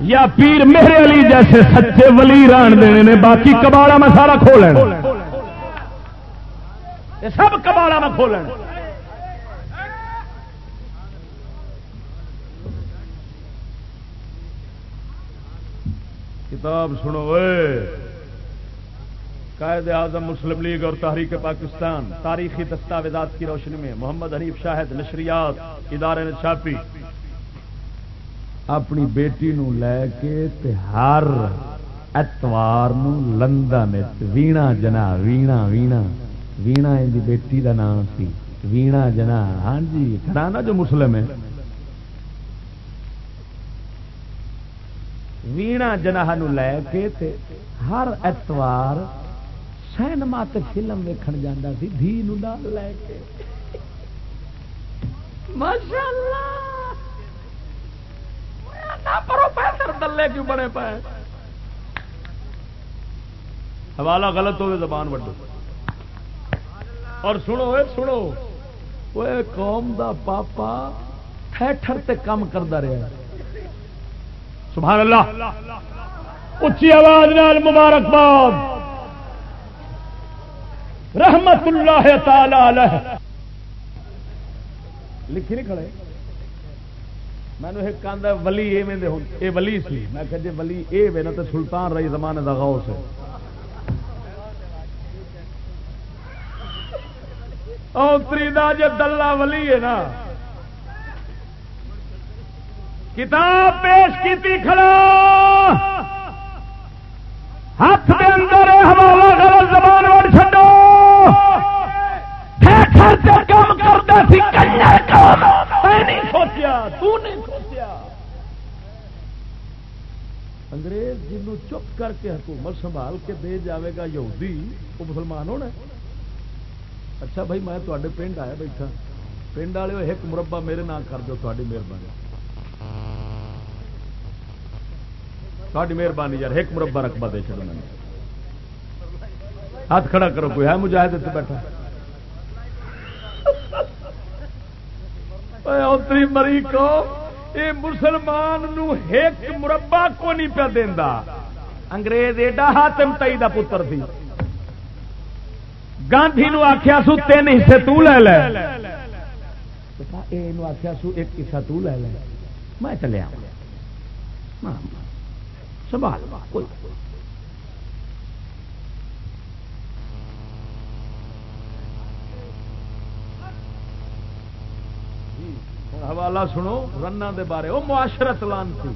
یا پیر میرے علی جیسے سچے ولی ران دینے نے، باقی کباڑا میں سارا کھو لینا۔ سب کباڑا میں کھو لینا۔ کتاب سنو قائد اعظم مسلم لیگ اور تحریک پاکستان، تاریخی دستاویزات کی روشنی میں محمد حنیف شاہد، نشریات، ادارے نے چھاپی اپنی بیٹی نو لے کے تے ہر اتوار لندن وینا جنا، وینا وینا وینا ان بیٹی دا نام سی، وینا جنا۔ ہاں جی کھڑا جو مسلم ہے؟ وینا جنا نو لے کے تے ہر اتوار سینما تے فلم ویکھن جانا سی، دھی نو لے کے۔ ماشاء اللہ پروفیسر دلے کیوں بنے پائے حوالہ غلط ہوئے زبان وڈو۔ اور سنو، اے سنو، وہ قوم دا پاپا تھیٹر تے کام کرتا رہا سبحان اللہ۔ اچھی آواز نال مبارکباد رحمت اللہ تعالی علیہ۔ لکھی نہیں کھڑے؟ مینو ایک کاندہ ولی ایویں دے اے ولی سی۔ میں کہ جے ولی اے وے نا، تے سلطان رہی زمانے دا غوث ہے۔ اوتری دا جے دلہ ولی ہے نا۔ کتاب پیش کیتی کھڑا۔ ہاتھ دے اندر حوالہ غلط زبان اور چھڈو۔ کام کرتا سی کنجر کام نہیں سوچیا، تو نہیں سوچیا۔ انگریز جنوں چپ کر کے حکومت سنبھال کے دے جاوے گا یہودی، وہ مسلمان ہونا اچھا بھائی، میں تے پنڈ آیا بیٹھا۔ پنڈ والے ایک مربع میرے نام کر دو تاری مہربانی۔ تاری مہربانی یار، ایک مربع رقبہ دے چڑھنا ہاتھ کھڑا کرو، کوئی ہے مجاہد بیٹھا؟ اتری مری کو یہ مسلمان نو ایک مربع کو نہیں پیا دینا انگریز ایڈا ہاتم تئی دا پتر تھی گاندھی نو آخیا سو تین حصے تو لے لے آخیا سو ایک حصہ تو لے لے میں چلے سنبھال کوئی حوالہ سنو رنا دے بارے۔ وہ معاشرت لان تھی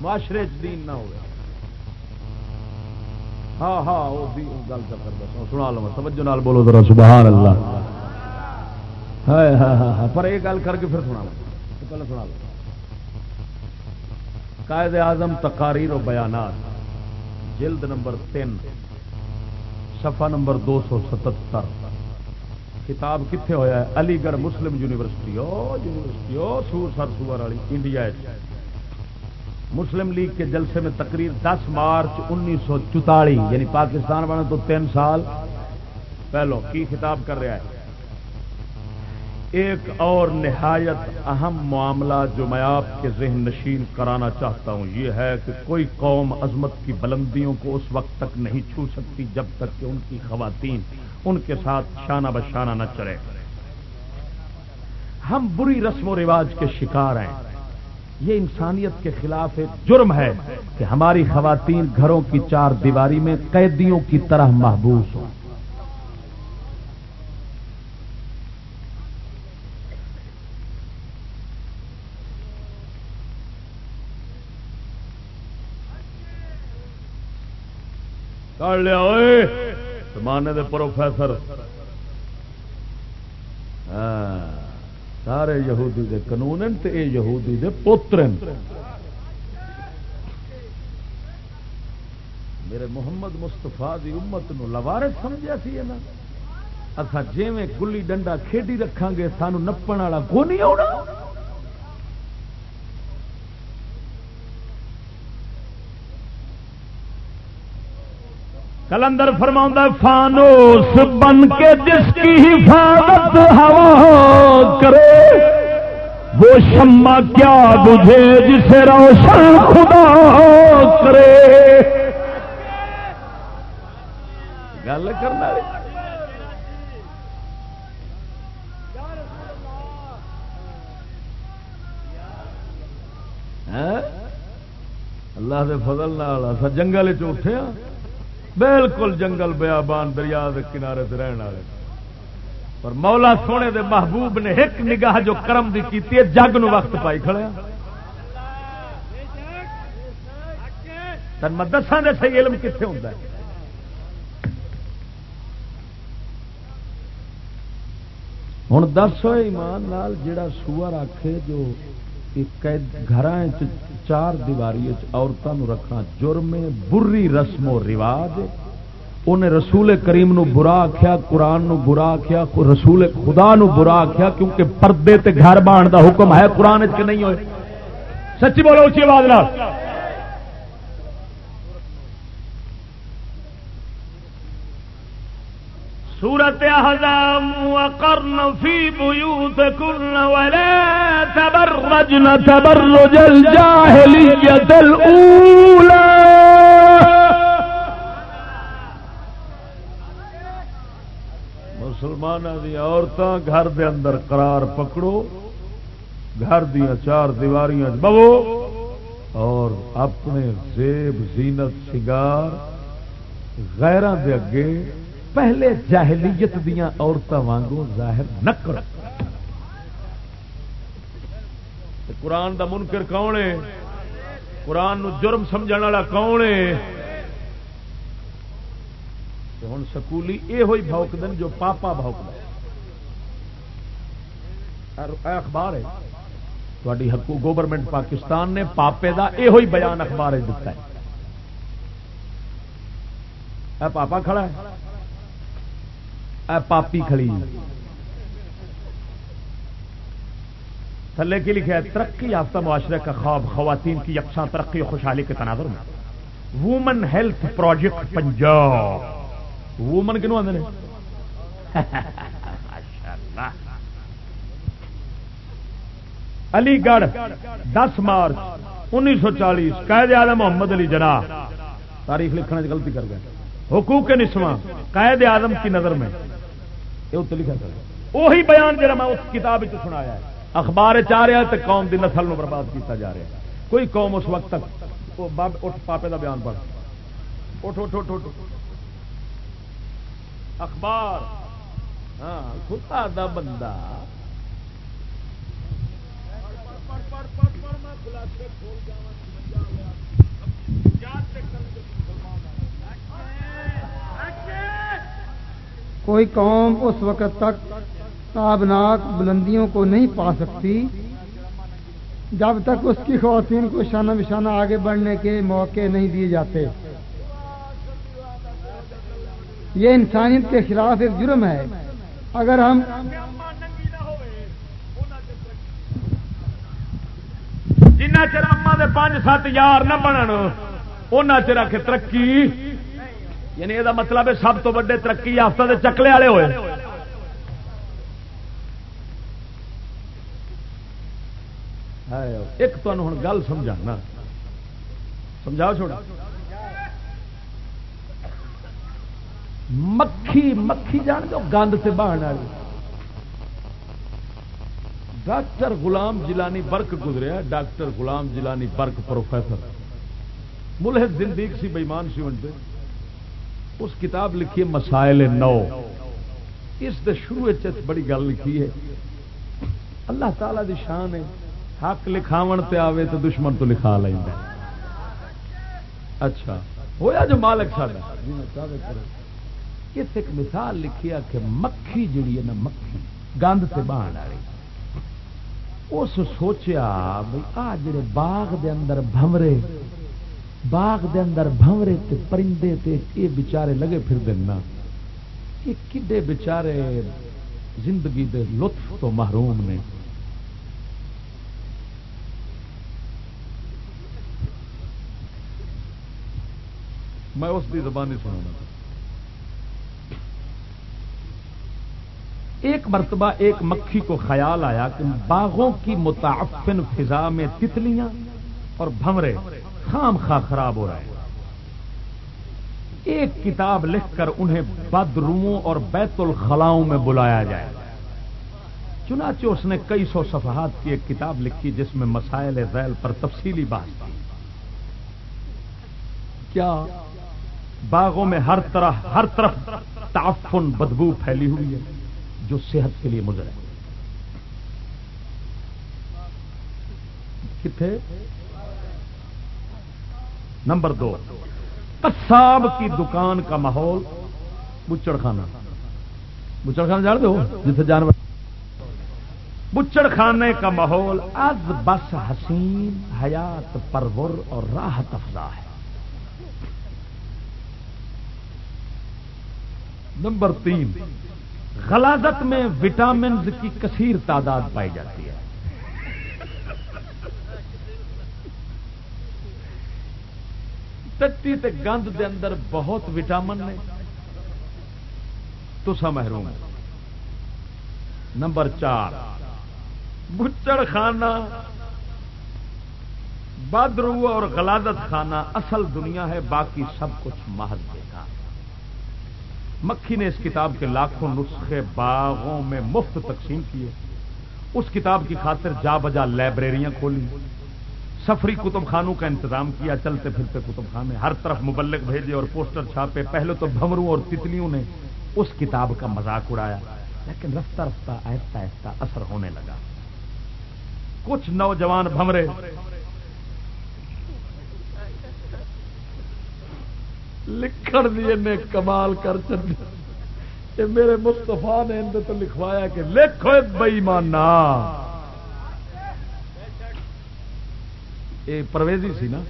معاشرے دین نہ ہو ہاں ہاں وہ گل کر سنا لو توجہ نال بولو ذرا، سبحان اللہ۔ ہائے ہاں ہاں پر یہ گل کر کے پھر سنا لو۔ پہلے سنا لو۔ قائد اعظم تقاریر و بیانات، جلد نمبر تین، صفحہ نمبر دو سو ستر خطاب کتنے ہویا ہے؟ علی گڑھ مسلم یونیورسٹی. او یونیورسٹی، او سور سر سور والی انڈیا مسلم لیگ کے جلسے میں تقریر دس مارچ انیس سو چوتالی یعنی پاکستان بنے تو تین سال پہلو کی خطاب کر رہا ہے؟ ایک اور نہایت اہم معاملہ جو میں آپ کے ذہن نشین کرانا چاہتا ہوں، یہ ہے کہ کوئی قوم عظمت کی بلندیوں کو اس وقت تک نہیں چھو سکتی جب تک کہ ان کی خواتین ان کے ساتھ شانہ بشانہ نہ چلے ہم بری رسم و رواج کے شکار ہیں۔ یہ انسانیت کے خلاف ایک جرم ہے کہ ہماری خواتین گھروں کی چار دیواری میں قیدیوں کی طرح محبوس ہوں۔ کر لیا زمانے دے پروفیسر۔ ہاں، سارے یہودی دے قانون تے اے یہودی دے پوتر میرے محمد مستفا دی امت نو لوارت سمجھا سی نا۔ اچھا جی گلی ڈنڈا کھیڈی رکھا گے، سانو نپن والا کو نہیں آنا کلندر فرما فانوس بن کے جس کی حفاظت ہوا کرے، وہ شما کیا بجھے جسے روشن خدا کرے۔ گل کرنا ہاں؟ اللہ دے فضل جنگل چ بالکل جنگل بیابان دریا کے کنارے سے رہن والے۔ پر مولا سونے دے محبوب نے ایک نگاہ جو کرم دی کیتی ہے، جگ نو وقت پائی کھڑے تن میں دساں دے صحیح علم کتنے ہوں ہوں دس ایمان لال جڑا سور آخے جو گھر چار دیواری عورتوں رکھنا جرم بری رسم و رواج انہیں رسول کریم نو برا آخیا قرآن نو برا آخیا رسول خدا نو برا آخیا کیونکہ پردے تے گھر بان دا حکم ہے، قرآن چ نہیں ہوئے؟ سچی بولو اچھی آواز سورت احزام وقرن فی بیوتکن ولا تبرجن تبرج الجاہلیت الاولا مسلمان دی عورتاں گھر دے اندر قرار پکڑو، گھر دیا چار دیواریاں بو اور اپنے زیب زینت سنگار غیران دے اگے پہلے جاہلیت دیا عورتوں وانگو ظاہر نہ کرو۔ قرآن دا منکر کون ہے؟ قرآن نو جرم سمجھ والا کون ہے؟ ہوں سکولی یہ ہوئی بھوک دن جو پاپا بھوک دن اخبار ہے تاری گورنمنٹ پاکستان نے پاپے دا یہ ہوئی بیان اخبار دتا ہے۔ پاپا کھڑا ہے۔ پاپی کھڑی تھلے کی لکھا ہے، ترقی یافتہ معاشرے کا خواب، خواتین کی یکساں ترقی و خوشحالی کے تناظر میں۔ Woman health project Punjab. Woman کنو آدھے علی گڑھ، دس مارچ، انیس سو چالیس قید اعظم محمد علی جناح۔ تاریخ لکھنے غلطی کر گئے۔ حقوق نسواں، قائد اعظم کی نظر میں۔ یہ اتنے لکھا کر وہی بیان جا میں اس کتاب سنایا ہے۔ اخبار چاہ رہا ہے قوم کی نسل نو برباد کیتا جا رہا ہے۔ کوئی قوم اس وقت تک باب اٹھ پاپے کا بیان پڑھ۔ اٹھ اٹھ اٹھ اٹھ اخبار۔ ہاں خدا دا بندہ۔ کوئی قوم اس وقت تک تابناک بلندیوں کو نہیں پا سکتی، جب تک اس کی خواتین کو شانہ بشانہ آگے بڑھنے کے موقع نہیں دیے جاتے۔ یہ انسانیت کے خلاف ایک جرم ہے۔ اگر ہم جنہ چر اما دے پانچ سات یار نہ بنن ان چر آ کے ترقی۔ یعنی یہ مطلب ہے سب تو وڈے ترقی یافتہ دے چکلے والے ہوئے۔ ایک تمہیں ہوں گل سمجھانا۔ سمجھاؤ چھوڑا۔ مکھی مکھی جان دو گند سے بہن والی۔ ڈاکٹر غلام جلانی برق گزریا، ڈاکٹر غلام جلانی برق پروفیسر۔ ملحد زندگی سی بےمان سی ونڈے اس کتاب لکھی ہے مسائل نو۔ اس دے شروع بڑی گل لکھی ہے۔ اللہ تعالی دی شان ہے۔ حق لکھاو تے آوے تو دشمن تو لکھا لینا اچھا۔ ہویا جو مالک ساڈا۔ اس ایک مثال لکھی ہے کہ مکھی جڑی ہے نا مکھی گند سے بہن والی اس سوچیا بھائی آ جڑے باغ دے اندر بھمرے باغ دے اندر بھمرے تے پرندے تے یہ بچارے لگے پھر دینا یہ کڈے بچارے زندگی دے لطف تو محروم نے۔ میں اس کی زبانی سنا ایک مرتبہ ایک مکھی کو خیال آیا کہ باغوں کی متعفن فضا میں تتلیاں اور بھمرے خام خواہ خراب ہو رہے ہیں ایک کتاب لکھ کر انہیں بد روموں اور بیت الخلاؤں میں بلایا جائے۔ چنانچہ اس نے کئی سو صفحات کی ایک کتاب لکھی جس میں مسائل ذیل پر تفصیلی بات تھی۔ کیا باغوں میں ہر طرح، ہر طرف تعفن بدبو پھیلی ہوئی ہے جو صحت کے لیے مضر ہے؟ کتنے نمبر دو قصاب کی دکان کا ماحول بچڑ خانہ بچڑ خانہ جان دو جتنے جانور بچڑ خانے کا ماحول از بس حسین، حیات پرور اور راحت افزا ہے۔ نمبر تین، غلازت میں وٹامنز کی کثیر تعداد پائی جاتی ہے۔ ٹٹی تے گند دے اندر بہت وٹامن نے۔ تسا محروم نمبر چار، بچڑ خانہ بدرو اور غلازت خانہ اصل دنیا ہے، باقی سب کچھ محض دیکھا مکھی نے اس کتاب کے لاکھوں نسخے باغوں میں مفت تقسیم کیے۔ اس کتاب کی خاطر جا بجا لائبریریاں کھولی۔ سفری کتب خانوں کا انتظام کیا، چلتے پھرتے کتب خانے۔ ہر طرف مبلک بھیجے اور پوسٹر چھاپے۔ پہلے تو بھمروں اور تتلیوں نے اس کتاب کا مذاق اڑایا، لیکن رفتہ رفتہ، آہستہ آہستہ اثر ہونے لگا۔ کچھ نوجوان بھمرے۔ لکھن دیے نے کمال کر چلے میرے مستفا نے اندر تو لکھوایا کہ لکھو بئی مانا یہ پرویزی سی نا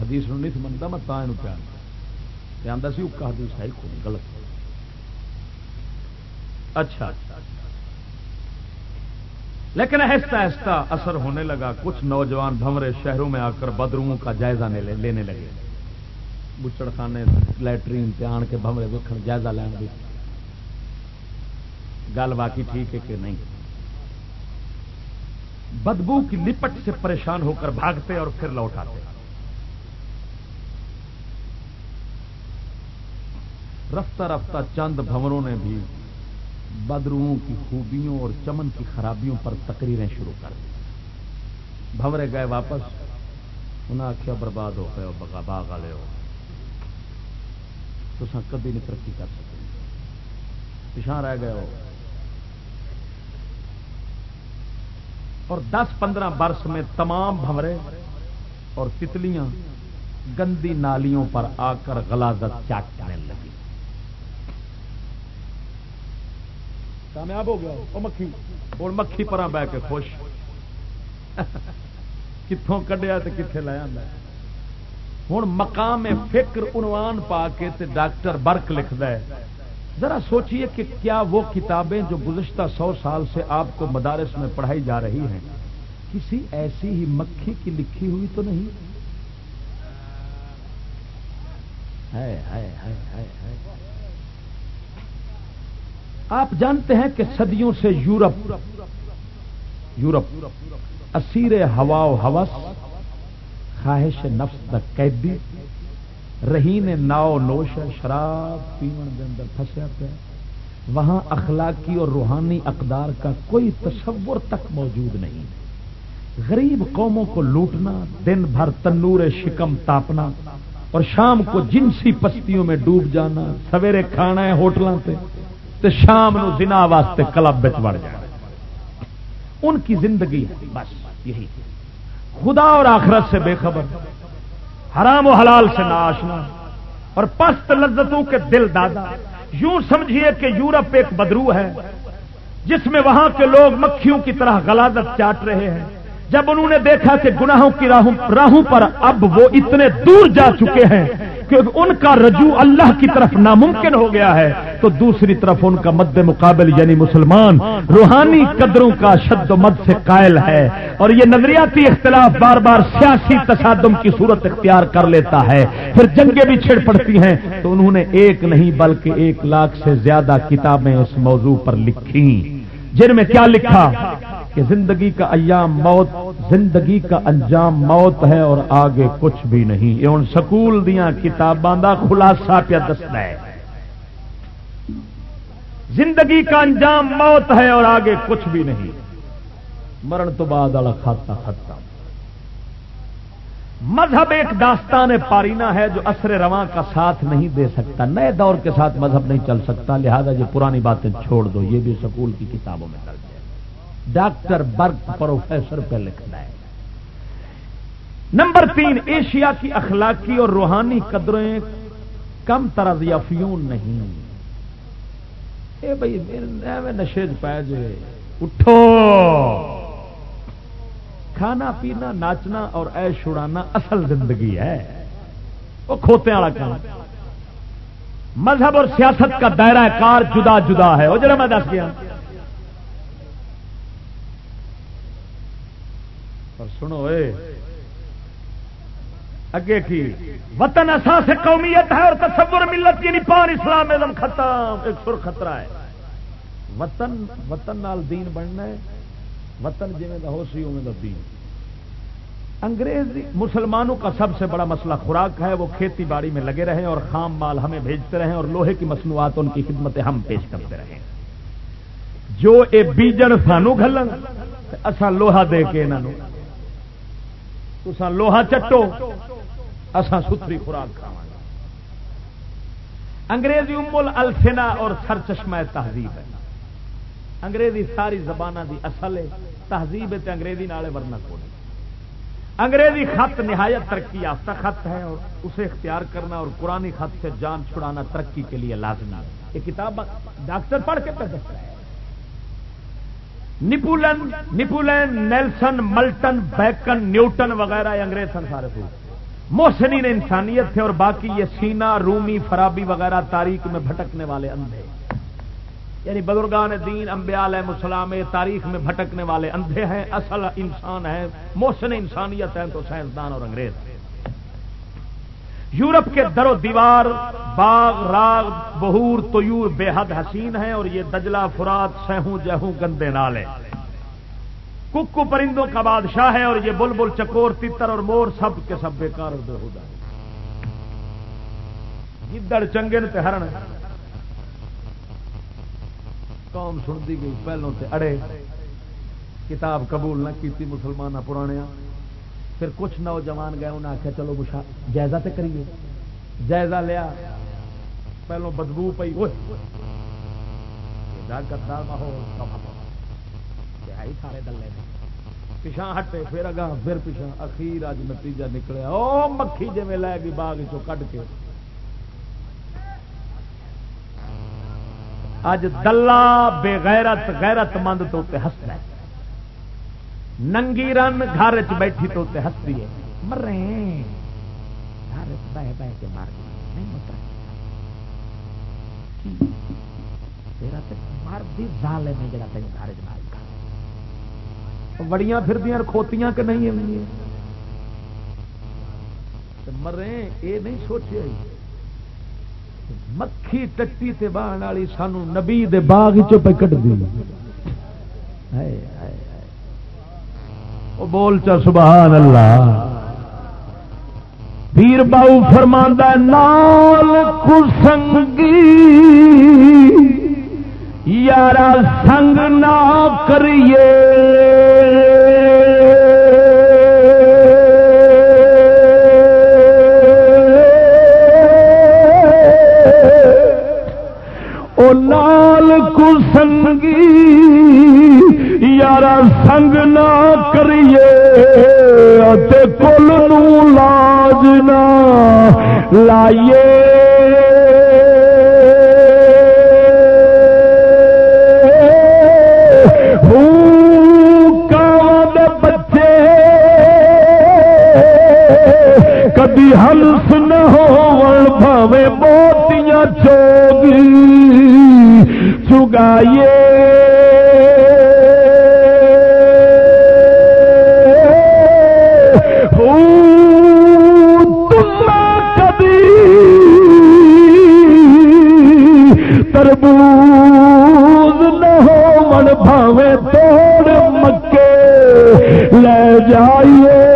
حدیث نہیں سی منتا میں تا پیار آتا سی اکا حدیث ہے غلط اچھا لیکن آہستہ آہستہ اثر ہونے لگا کچھ نوجوان بھمرے شہروں میں آ کر بدروؤں کا جائزہ لینے لگے بچڑ خانے لٹرین آن کے بمرے وکھن جائزہ لین گل باقی ٹھیک ہے کہ نہیں بدبو کی لپٹ سے پریشان ہو کر بھاگتے اور پھر لوٹ آتے رفتہ رفتہ چند بھوروں نے بھی بدروؤں کی خوبیوں اور چمن کی خرابیوں پر تقریریں شروع کر دی۔ بھورے گئے واپس۔ انہیں آخیا برباد ہو گئے ہو بگا باغ والے ہو۔ تو کبھی نہیں ترقی کر سکتے پچھا رہ گئے ہو۔ اور دس پندرہ برس میں تمام بھمرے اور تتلیاں گندی نالیوں پر آ کر غلازت چاٹنے لگی۔ کامیاب ہو گیا وہ مکھی۔ اور مکھی پر بہ کے خوش۔ کتوں کڈیا تو کتنے لایا ہوں مقام فکر عنوان پا کے تے ڈاکٹر برک لکھد ہے۔ ذرا سوچئے کہ کیا وہ کتابیں جو گزشتہ سو سال سے آپ کو مدارس میں پڑھائی جا رہی ہیں، کسی ایسی ہی مکھی کی لکھی ہوئی تو نہیں؟ آپ جانتے ہیں کہ صدیوں سے یورپ یورپ، اسیر ہوا و ہوس خواہش نفس دا قیدی رہی نے ناؤ نوش شراب پیون کے اندر پھنسیا پیا. وہاں اخلاقی اور روحانی اقدار کا کوئی تصور تک موجود نہیں. غریب قوموں کو لوٹنا، دن بھر تنور شکم تاپنا اور شام کو جنسی پستیوں میں ڈوب جانا، سویرے کھانا ہے ہوٹلوں سے تو شام نو زنا واسطے کلب بچ بڑھ جانا. ان کی زندگی ہے، بس یہی. خدا اور آخرت سے بے خبر. حرام و حلال سے ناشنا اور پست لذتوں کے دل دادا یوں سمجھیے کہ یورپ ایک بدرو ہے، جس میں وہاں کے لوگ مکھیوں کی طرح غلادت چاٹ رہے ہیں۔ جب انہوں نے دیکھا کہ گناہوں کی راہوں راہوں پر اب وہ اتنے دور جا چکے ہیں کہ ان کا رجوع اللہ کی طرف ناممکن ہو گیا ہے، تو دوسری طرف ان کا مد مقابل یعنی مسلمان روحانی قدروں کا شد و مد سے قائل ہے۔ اور یہ نظریاتی اختلاف بار بار سیاسی تصادم کی صورت اختیار کر لیتا ہے۔ پھر جنگیں بھی چھڑ پڑتی ہیں۔ تو انہوں نے ایک نہیں بلکہ ایک لاکھ سے زیادہ کتابیں اس موضوع پر لکھی جن میں کیا لکھا کہ زندگی کا ایام موت، زندگی کا انجام موت ہے اور آگے کچھ بھی نہیں۔ یہ ہوں سکول دیا کتاباں کا خلاصہ پیا دستا ہے۔ زندگی کا انجام موت ہے اور آگے کچھ بھی نہیں۔ مرن تو بعد والا کھاتا ختم مذہب ایک داستان پارینا ہے جو اثر رواں کا ساتھ نہیں دے سکتا۔ نئے دور کے ساتھ مذہب نہیں چل سکتا، لہذا یہ پرانی باتیں چھوڑ دو۔ یہ بھی سکول کی کتابوں میں درج ہے۔ ڈاکٹر برگ پروفیسر پہ لکھنا ہے۔ نمبر تین، ایشیا کی اخلاقی اور روحانی قدریں کم طرز یافیون نہیں۔ اے بھائی نشے پہ جائے۔ اٹھو۔ کھانا پینا، ناچنا اور ایش اڑانا اصل زندگی ہے۔ وہ کھوتے والا کام۔ مذہب اور سیاست کا دائرہ کار جدا جدا ہے۔ وہ جڑا میں دس گیا۔ اور سنو اے۔ اگے کی؟ وطن اساس قومیت ہے اور تصور ملت یعنی پان اسلام ختم، ایک سر خطرہ ہے۔ وطن وطن نال دین بننا ہے۔ وطن جی ہو سی اوے دین۔ انگریز مسلمانوں کا سب سے بڑا مسئلہ خوراک ہے، وہ کھیتی باڑی میں لگے رہے اور خام مال ہمیں بھیجتے رہیں اور لوہے کی مصنوعات ان کی خدمت ہم پیش کرتے رہیں۔ جو اے بیجن سانو گلن اصا لوہا دے کے انہوں تسا لوہا چٹو اسا ستری خوراک کھا انگریزی امول الفنا اور سر چشمہ تہذیب ہے۔ انگریزی ساری زبان دی اصل ہے، تہذیب ہے انگریزی نالے ورنہ کو انگریزی خط نہایت ترقی یافتہ خط ہے اور اسے اختیار کرنا اور قرآن خط سے جان چھڑانا ترقی کے لیے لازمی یہ کتاب ڈاکٹر پڑھ کے پہ ہے۔ Napoleon Napoleon Nelson, Milton, Bacon, Newton وغیرہ انگریز سن سارے تھے۔ موسنی نے انسانیت تھے اور باقی یہ سینا، رومی فرابی وغیرہ تاریخ میں بھٹکنے والے اندھے۔ یعنی بزرگان دین امبیا علیہ مسلام تاریخ میں بھٹکنے والے اندھے ہیں، اصل انسان ہے موسن انسانیت ہے تو سائنسدان اور انگریز۔ یورپ کے در و دیوار، باغ راگ بہور تویور بے حد حسین ہیں اور یہ دجلہ، فرات سہوں جہوں گندے نالے۔ ککو پرندوں کا بادشاہ ہے اور یہ بل بل چکور تیتر اور مور، سب کے سب بےکار گدڑ چنگے تے ہرن قوم سنتی گئی پہلوں تے اڑے، کتاب قبول نہ کی مسلمان پرانے۔ پھر کچھ نوجوان گئے انہیں آخیا چلو جائزہ تے کریے۔ جائزہ لیا۔ پہلو بدبو پی کرتا ماحول سارے ڈلے پچھا ہٹے، پھر اگا پھر پچھا اخیر اج نتیجہ نکلیا۔ او مکھی جی لے گئی باغ چو کٹ کے۔ اج دلہ بے غیرت غیرت مند تو ہستا ہے۔ ننگی رن گھر چ بیٹھی تو ہستی ہے۔ مر رہے ہیں گھر بہ بہ کے مار نہیں تیرا تے مرد ظالم ہے جڑا تینوں گھر جمال کر بڑیاں پھر کھوتیاں کہ نہیں ہیں؟ مرے، اے نہیں سوچیا مکھی ٹٹی تے بہن والی سانو نبی دے باغ چ پہ کٹ دی ہائے بول چا سبحان اللہ۔ پیر باؤ فرماندہ نال کسنگی۔ یارا سنگ نہ کریے۔ او نال کسنگی یارا سنگ نہ کریے تے کل نو لاج نہ لائیے۔ بچے، کدی ہلس نہ ہو بھاوے موتیاں چوگی چگائیے تربوز نہ ہو من بھاوے توڑ مکے۔ لے جائیے۔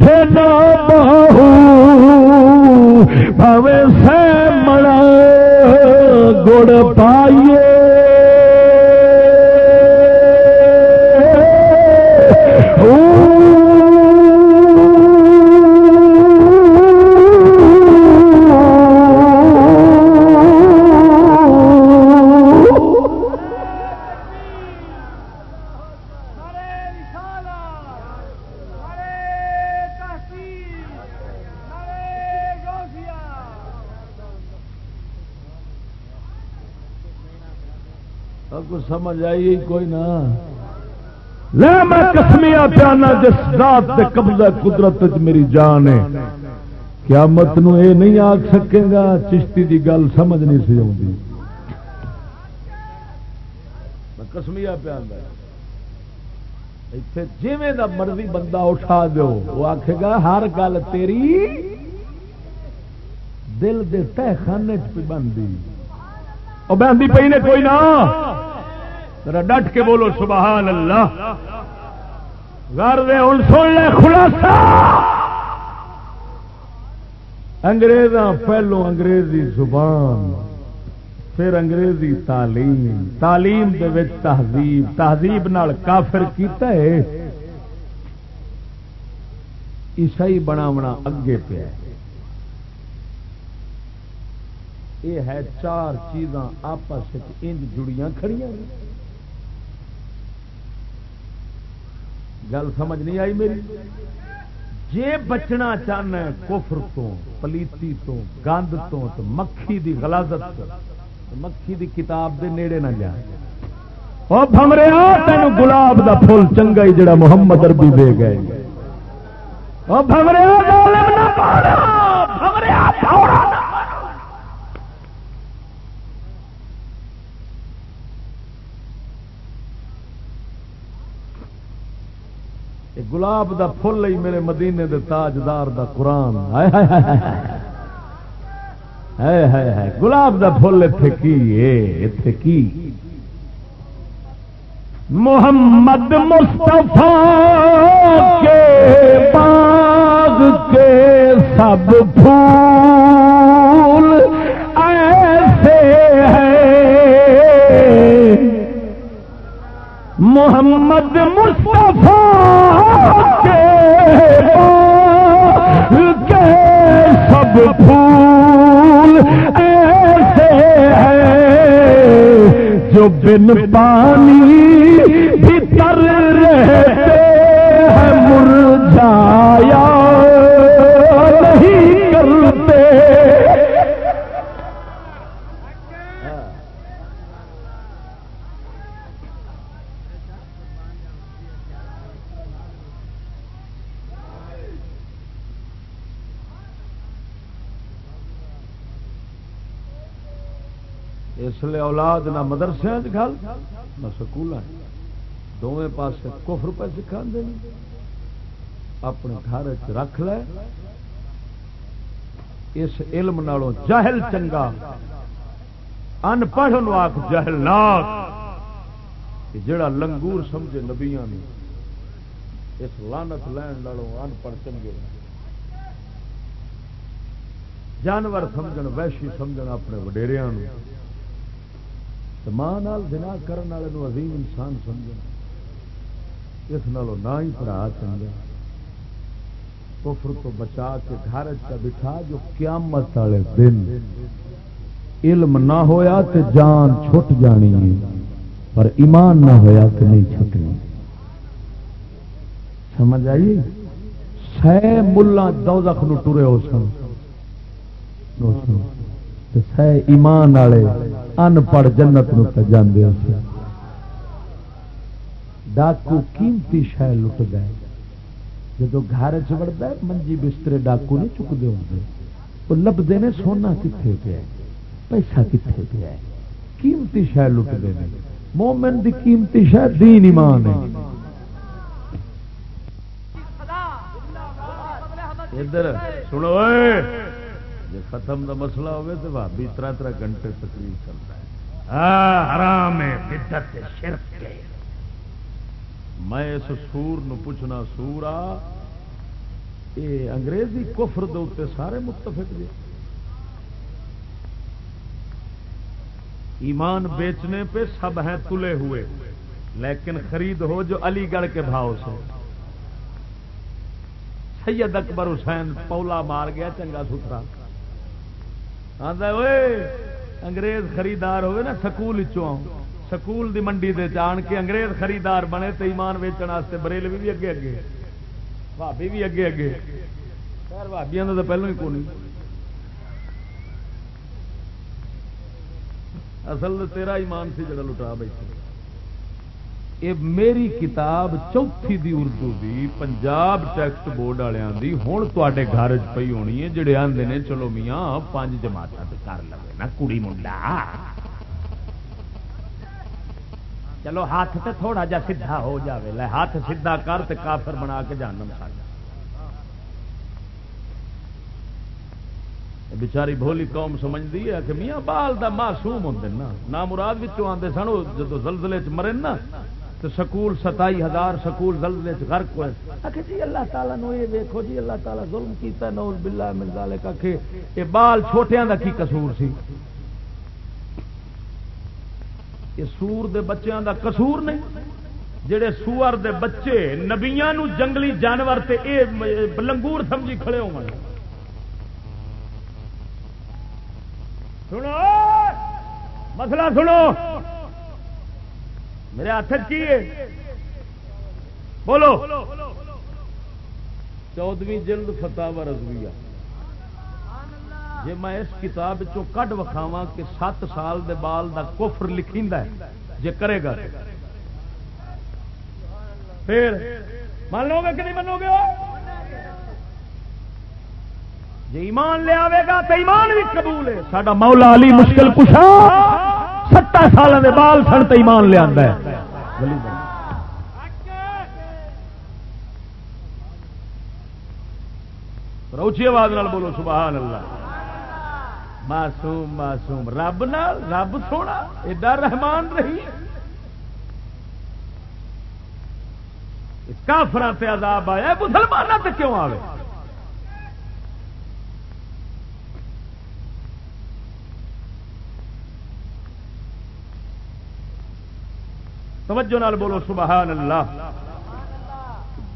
بہو بھاوے سے مڑا گڑ پائیے۔ کسمیا پیانا جس رات سے قبضہ قدرت میری جان ہے۔ قیامت نو اے نہیں آخ سکے گا، چشتی دی گل سمجھ نہیں سی آتی کسمیا پیانا اتنے جیویں دا مرضی بندہ اٹھا دو وہ آخے گا، ہر گل تیری دل دے تہ خانے چ بنتی وہ بہتی پی نے کوئی نہ۔ ڈٹ کے بولو، سبحان اللہ۔ گھر دے ہوں سن لے خلاصہ۔ انگریزاں پہلو انگریزی زبان، پھر انگریزی تعلیم۔ تعلیم دے وچ تہذیب تہذیب نال کافر کیتا ہے۔ عیسائی بناونا اگے پیا یہ ہے چار چیزاں آپس انج جڑیاں کھڑیاں۔ گل سمجھ نہیں آئی میری؟ جے بچنا چاہنا کفر تو، پلیتی تو، گند تو مکھی دی غلازت مکھی دی کتاب دے نیڑے نہ جا۔ بمریا تین گلاب دا پھول چنگا ہی جڑا محمد اربی دے گئے۔ گلاب دا پھول ہی میرے مدینے دے تاجدار دا قرآن۔ گلاب دا پھول اتے کی؟ اتے کی؟ محمد مصطفیٰ کے باغ کے سب پھول ایسے ہیں۔ محمد مصطفیٰ کے سب پھول ایسے ہیں جو بن پانی بھیتر رہتے ہیں مرجایا اس اولاد نہ مدرسے گل، نہ سکول دونوں پاس کفر پہ سکھا اپنے گھر رکھ لے۔ اس علم نالوں جہل چنگا۔ ان پڑھ آخ جہل ناک۔ جڑا لنگور سمجھے نبیا نے اس لانت لین والوں ان پڑھ چنگے۔ جانور سمجھ ویشی سمجھ اپنے وڈیریا تو ماں دنا کرنے والے عظیم انسان سمجھ اس نالوں نہ ہی پڑھا چنگا کفر تو بچا کے گھر چ بٹھا جو قیامت والے دن۔ علم نہ ہویا تے جان چھٹ جانی ہے، پر ایمان نہ ہویا تے نہیں چھٹنی۔ سمجھ آئی؟ سہ ملا دوزخ نو ٹرے ہو سن۔ سہ ایمان والے ان پڑھ جنت نو ہاں ڈاکو قیمتی شہ لٹ گئے۔ جدو گھر چڑھتا ہے، منجی بسترے ڈاکو نہیں چکتے ہوں وہ لبتے نے سونا کتنے پیا پیسہ کتنے پیا قیمتی شہ لٹتے ہیں مومن دی قیمتی شہ دین ایمان ہے۔ ادھر سنو۔ جی ختم دا مسئلہ ہوگا تو بھابی تر تر گھنٹے تقریر چلتا ہے۔ حرام شرک میں اس سور نو پوچھنا سورا یہ انگریزی کفر دے سارے متفق جی ایمان بیچنے پہ سب ہیں تلے ہوئے لیکن خرید ہو جو علی گڑھ کے بھاؤ سے۔ سید اکبر حسین پولا مار گیا چنگا ستھرا۔ انگریز خریدار ہوئے نا، سکول سکول دی منڈی دے جان کے انگریز خریدار بنے تو ایمان ویچن واسطے بریلوی بھی اگے اگے۔ بھابی بھی اگے اگے۔ خیر کا تو پہلو ہی کون اصل تیرا ایمان سی جڑا لٹا بیٹھے یہ میری کتاب چوتھی دی اردو دی، پنجاب ٹیکسٹ بورڈ والوں دی ہوں تے گھر پی ہونی ہے جڑے آدھے نے، چلو میاں پانچ جماعت کر لو نا کڑی منڈا۔ چلو ہاتھ تے تھوڑا جا سیدھا ہو جاوے، لے ہاتھ سیدھا کر تے کافر بنا کے جانم ساڈا بچاری بھولی قوم سمجھتی ہے کہ میاں، بال دا معصوم ہوں نا نہ مراد آتے سن جدو زلزلے چ مرے نا تو سکول ستائی ہزار سکول زلزلے غرق ہوئے۔ آخر جی اللہ تعالیٰ نو یہ دیکھو جی اللہ تعالیٰ ظلم کیتا ہے نوز باللہ من ذالک۔ کہ یہ بال چھوٹیاں دا کی قصور سی؟ یہ سور دے بچیاں دا قصور نہیں۔ جڑے سور دے بچے نبیاں نو جنگلی جانور تے اے لنگور سمجھی کھڑے ہو سنو، مسئلہ سنو۔ میرے ہاتھ کی ہے۔ بولو۔ چودویں جلد فتح رضویہ۔ جی میں اس کتاب کڈ وکھاوا کہ سات سال دے بال دا کفر لکھی جے کرے گا۔ پھر، مان لو گے کہ نہیں منو گے جی ایمان لے آئے گا تو ایمان بھی قبول ہے۔ ساڈا مولا علی مشکل کشا۔ ستر سال دے بال سن تو ایمان لیا روچی آواز بولو، سبحان اللہ۔ معصوم معصوم۔ رب نال، رب سونا، ایڈا رحمان رہی۔ کافر سے عذاب آیا مسلمان سے کیوں آئے توجہ نال بولو سبحان اللہ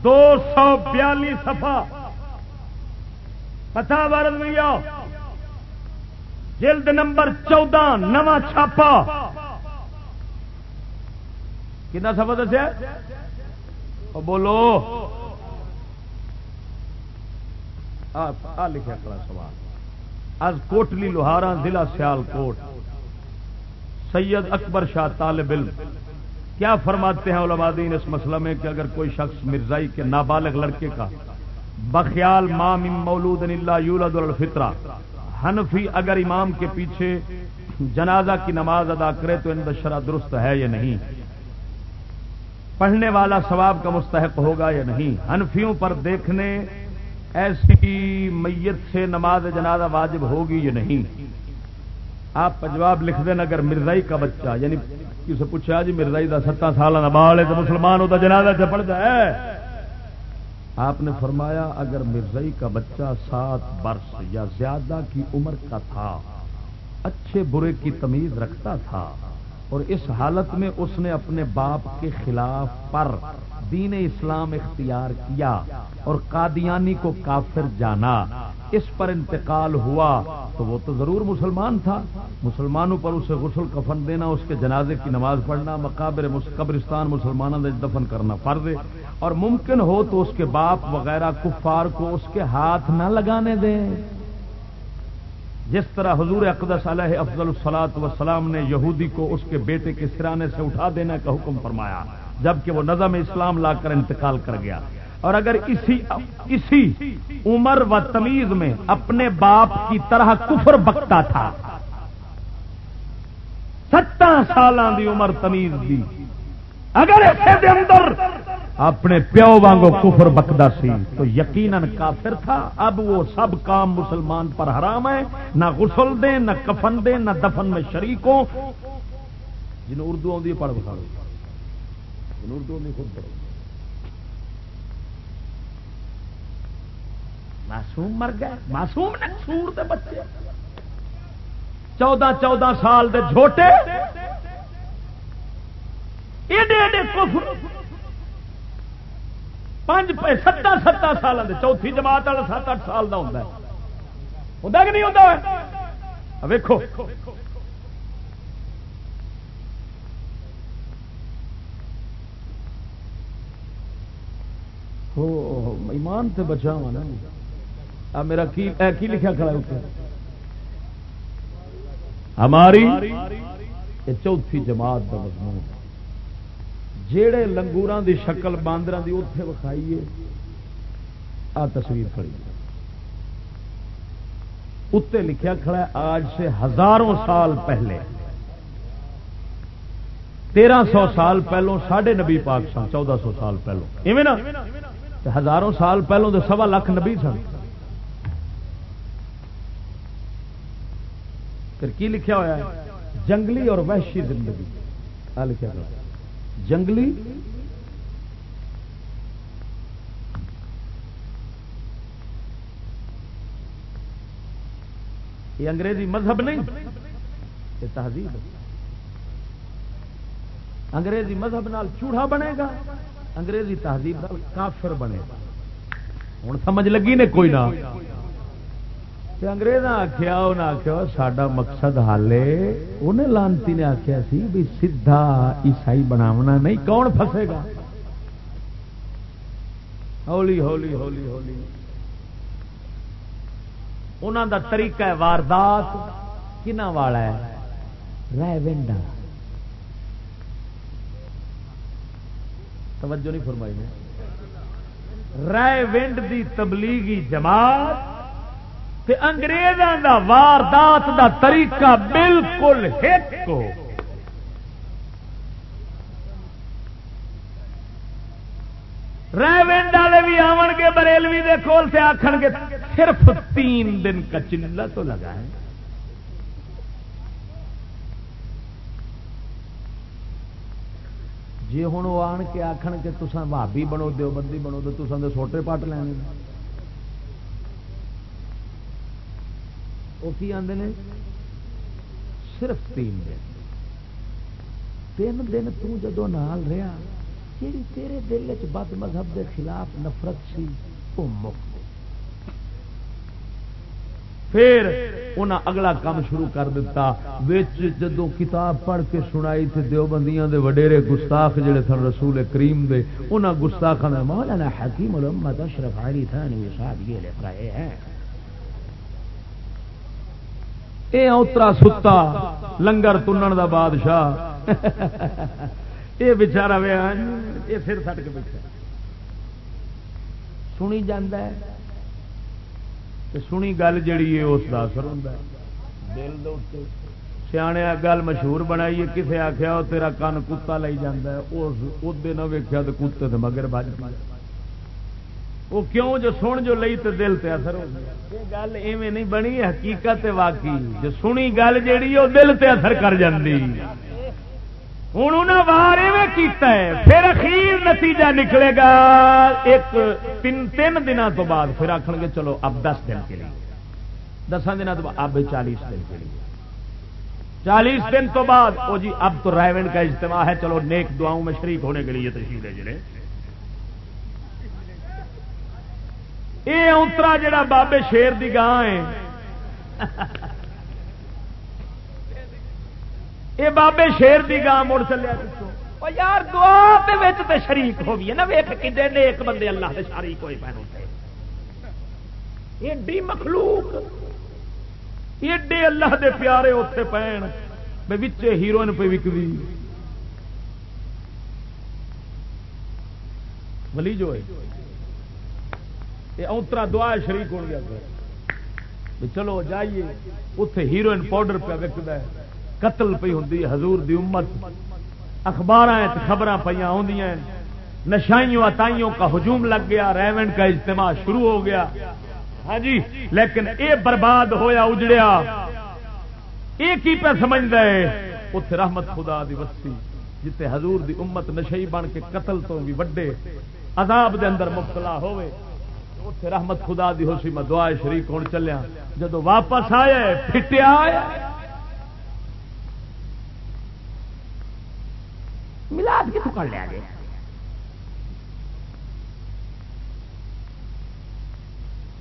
دو سو بیالی سفا پتا بارت میں آؤ۔ جلد نمبر چودہ، نواں چھاپا۔ کنا سفا دسیا؟ بولو۔ آ لکھا کڑا سوال۔ از کوٹلی لوہارا ضلع سیال کوٹ۔ سید اکبر شاہ طالب علم۔ کیا فرماتے ہیں علماء دین اس مسئلہ میں کہ اگر کوئی شخص مرزائی کے نابالغ لڑکے کا بخیال مام مولود اللہ یولد الفطرہ، حنفی اگر امام کے پیچھے جنازہ کی نماز ادا کرے تو ان دشرا درست ہے یا نہیں؟ پڑھنے والا ثواب کا مستحق ہوگا یا نہیں؟ انفیوں پر دیکھنے ایسی میت سے نماز جنازہ واجب ہوگی یا نہیں؟ آپ جواب لکھ دینا اگر مرزائی کا بچہ یعنی کسی پوچھا جی مرزائی کا ستر سال نبال ہے تو مسلمان ہوتا جنازہ سے پڑ جائے۔ آپ نے فرمایا اگر مرزائی کا بچہ سات برس یا زیادہ کی عمر کا تھا، اچھے برے کی تمیز رکھتا تھا اور اس حالت میں اس نے اپنے باپ کے خلاف پر دین اسلام اختیار کیا اور قادیانی کو کافر جانا۔ اس پر انتقال ہوا تو وہ تو ضرور مسلمان تھا۔ مسلمانوں پر اسے غسل کفن دینا، اس کے جنازے کی نماز پڑھنا، مقابر قبرستان مسلمانوں نے دفن کرنا فرض اور ممکن ہو تو اس کے باپ وغیرہ کفار کو اس کے ہاتھ نہ لگانے دیں۔ جس طرح حضور اقدس علیہ افضل السلاط وسلام نے یہودی کو اس کے بیٹے کے سرانے سے اٹھا دینے کا حکم فرمایا۔ جبکہ وہ نظم اسلام لا کر انتقال کر گیا۔ اور اگر اسی اسی عمر و تمیز میں اپنے باپ کی طرح کفر بکتا تھا ستر سال دی عمر تمیز دی۔ اگر دے اندر اپنے پیو وانگو کفر بکدا سی، تو یقیناً کافر تھا۔ اب وہ سب کام مسلمان پر حرام ہے۔ نہ غسل دیں، نہ کفن دیں، نہ دفن میں شریک ہوں۔ جن اردو آدھی پڑھ بتا جن اردو آدھی خود پڑھو۔ معصوم مر گئے معصوم نے سور دے بچے۔ چودہ چودہ سال دے جھوٹے۔ ایڈے ایڈے کفر۔ پانچ ستر ستر سال دے۔ چوتھی جماعت والا سات، اٹھ سال کا ہوتا ہوتا کہ نہیں ہوتا ایمان سے بچا ہوا نا میرا کی لکھا کھڑا ہے ہماری چوتھی جماعت کا مضمون۔ جیڑے لنگور دی شکل باندر دی اتے وکھائیے آ تصویر کھڑی اتنے لکھیا کھڑا ہے، آج سے ہزاروں سال پہلے۔ تیرہ سو سال پہلوں ساڑھے نبی پاک سن، چودہ سو سال پہلوں۔ ایویں نا؟ ہزاروں سال پہلوں تو سوا لاکھ نبی سن۔ پھر کی لکھیا ہوا ہے؟ جنگلی اور وحشی زندگی۔ آ لکھا گیا جنگلی یہ انگریزی مذہب نہیں، یہ تہذیب۔ انگریزی مذہب نال چوڑا بنے گا۔ انگریزی تہذیب نال کافر بنے۔ ہوں سمجھ لگی نے کوئی نہ۔ انگریز آخیا انہیں آخیا سڈا مقصد حال انہیں لانتی نے آخیا سی بھی سیدھا عیسائی بناونا نہیں، کون فسے گا؟ ہولی ہولی ہولی ہولی۔ انہوں دا طریقہ ہے واردات۔ کنا والا ہے؟ رائے ونڈا توجہ نہیں فرمائی نے۔ رائے ونڈ دی تبلیغی جماعت انگریزوں دا واردات دا طریقہ بالکل ایک ریونڈ والے بھی آن گے، بریلوی دے کول سے آخ گے، صرف تین دن کا چلا تو لگا ہے۔ جی ہوں وہ آن کے آخ کے تسان بھابی بنو دو بندی بنو تو تسان تصا سوٹے پٹ لینے وہ کی آدھے نے؟ صرف تین دن۔ تین دن تدو نال رہا جی تیرے دل چ بد مذہب دے خلاف نفرت سی وہ مک پھر انہیں اگلا کام شروع کر دیتا وچ جدو کتاب پڑھ کے سنائی تھے دیوبندیاں دے وڈیرے گستاخ جڑے سن رسول کریم دے، انہاں گستاخاں نے مولانا حکیم الامت اشرف علی تھانی صاحب، یہ لکھ رہے ہیں۔ یہ اترا ستا، لنگر تنن دا بادشاہ۔ یہ بچارا ویا یہ سر سٹ کے بیٹھا۔ سنی جانا ہے۔ سنی گل جڑی ہے اس کا اثر ہوتا ہے۔ دل سیانے گل مشہور بنائی ہے کسے آخیا وہ تیرا کن کتا لے جانا اس نہ ویکیا تو کتے تو مگر بج وہ کیوں جو سن جو لئی تو دل تے اثر ہو گیا گل ایویں نہیں بنی حقیقت واقعی۔ جو سنی گل جیڑی وہ دل تے اثر کر جاندی۔ ہوں انہیں وار ایویں کیتا ہے۔ پھر اخیر نتیجہ نکلے گا۔ ایک تین تین دنوں تو بعد پھر آخر گے، چلو اب دس دن کے لیے۔ دسان دنوں تو بعد اب چالیس دن کے لیے۔ چالیس دن تو بعد وہ جی اب تو رائے کا اجتماع ہے۔ چلو نیک دعاؤں میں شریک ہونے کے لیے تشریف ہے جڑے یہ اترا جڑا بابے شیر دی گاہ ہے۔ یہ بابے شیر دی گاہ مڑ چلیا یار دعا تے شریک ہو گئی نا ویخ کدے نیک بندے اللہ کے شریک ہوئے پہن ایڈی مخلوق، ایڈے اللہ دے پیارے اتے پہن بچے ہیروئن پہ وکدی ولی جو ہے یہ اوترا دعا شریک ہو گیا۔ چلو جائیے اتے ہیروئن پاؤڈر پہ وکد ہے۔ قتل پی ہوں حضور دی امت۔ اخبار خبر پہ نشائیوں اتائیوں کا ہجوم لگ گیا، ریون کا اجتماع شروع ہو گیا۔ ہاں جی لیکن اے برباد ہویا، اجڑیا۔ یہ کی پہ سمجھ دے اتے رحمت خدا دی وسی جتے حضور دی امت نشئی بن کے قتل تو بھی وڈے، عذاب دے اندر مبتلا ہوئے۔ اتنے رحمت خدا دی ہو سی میں دعا شریف کون چلیا جدو واپس آیا پھٹیا ملاد کتوں کر لیا جی؟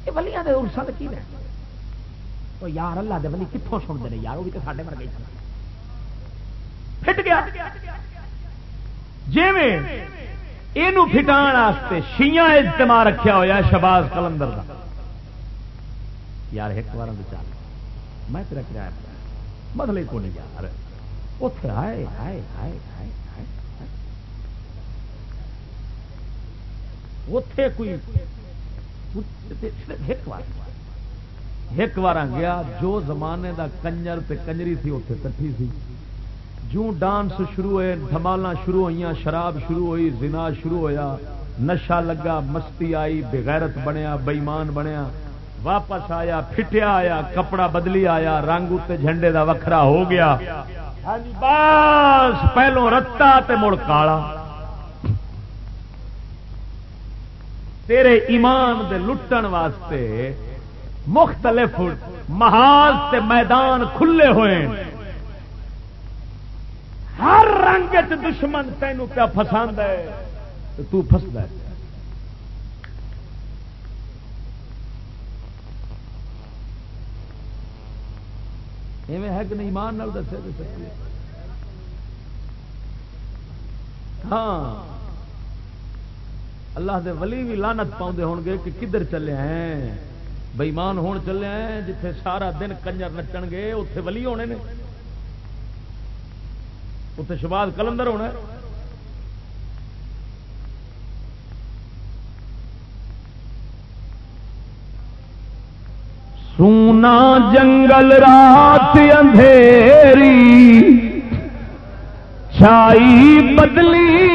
گیا ولیاں ارسا کی تو یار اللہ دے ولی کتوں سنتے ہیں یار وہ بھی تو سارے مر گئی پھٹ گیا۔ جی یہ فٹان شیاں اجتماع رکھا ہوا شباز کلندر کا یار ایک بار چل۔ میں تیرا کرایہ بدلے کو نہیں یار؟ اتے آئے آئے آئے آئے۔ اتے کوئی ایک بار گیا جو زمانے دا کنجر تے کنجری تھی اتنے کٹھی تھی جو ڈانس شروع ہوئے دھمالا شروع ہوئی شراب شروع ہوئی زنا شروع ہویا نشا لگا مستی آئی بغیرت بنیا بئیمان بنیا واپس آیا پھٹیا آیا کپڑا بدلی آیا رنگ اتنے جھنڈے دا وکھرا ہو گیا بس پہلو رتا تے مڑ کالا تیرے ایمان دے لٹن واسطے مختلف محاذ تے میدان کھلے ہوئے ہر رنگ چ دشمن تینوں کیا پسند ہے تو فسد ہے۔ ایویں ہے کہ نہیں؟ ایمان نال دسے ہاں۔ اللہ دے ولی بھی لانت پاؤں ہون گے کہ کدھر چلے ہیں؟ بےمان ہون چلے ہیں، جتھے سارا دن کنجر نچن گے اتے ولی ہونے نے۔ اتنے شباد کلندر ہونا سونا جنگل رات اندھیری، چھائی بدلی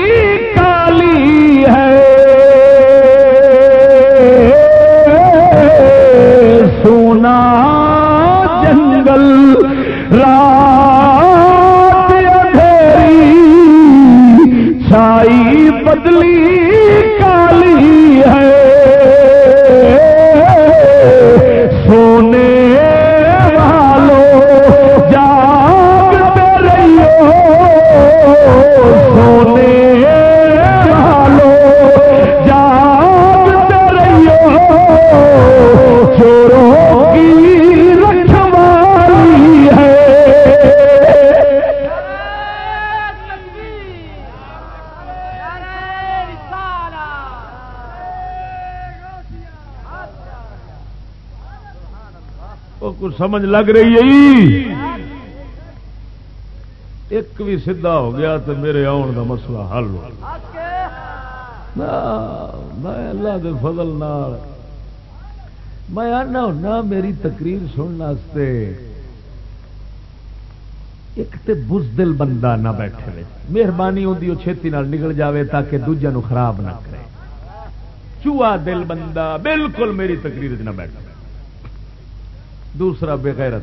سمجھ لگ رہی ہے۔ ایک بھی سیدھا ہو گیا تو میرے آن کا مسئلہ حل ہو میں اللہ کے فضل نال، میں آنا ہونا میری تقریر سننے ایک تے بزدل بندہ نہ بیٹھے مہربانی ہوتی وہ چھتی نال نکل جاوے تاکہ دوجا نو خراب نہ کرے۔ چوہا دل بندہ، بالکل میری تقریر نہ بیٹھے۔ دوسرا بغیرت۔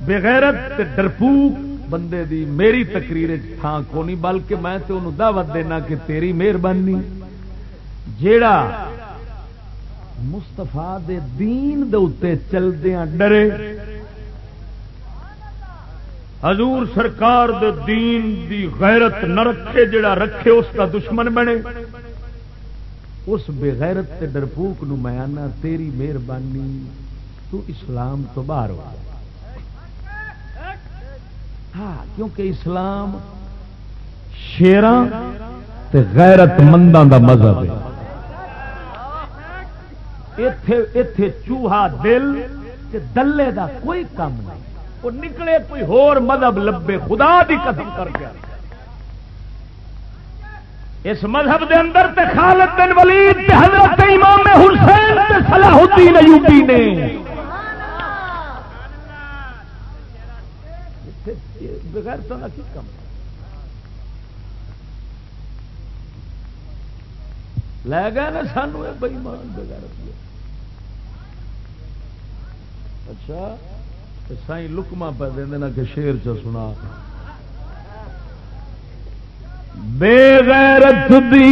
بغیرت تے ڈرپوک بندے دی میری تقریر تھان کو نہیں، بلکہ میں تے انہوں دعوت دینا کہ تیری مہربانی۔ جیڑا مستفا دے دین دے اتنے چلدیا ڈرے۔ حضور سرکار دے دین دی غیرت نہ رکھے جڑا رکھے اس کا دشمن بنے۔ اس بغیرت تے ڈرپوک نو میں آنا، تیری مہربانی تو اسلام تو باہر ہو ہاں کیونکہ اسلام شیراں تے غیرت منداں دا مذہب ہے۔ ایتھے ایتھے چوہا دل تے دلے دا کوئی کام نہیں۔ وہ نکلے کوئی ہور مذہب لبے خدا دی قسم کر کے اس مذہب دے اندر تے خالد بن ولید تے حضرت امام حسین تے صلاح الدین ایوبی نے۔ بغیر تو نہ کی کم۔ لے گئے نا سانو بئیمان بغیر۔ اچھا سائی لکما پہ دینا کہ شیر چ سنا۔ بے غیرت دی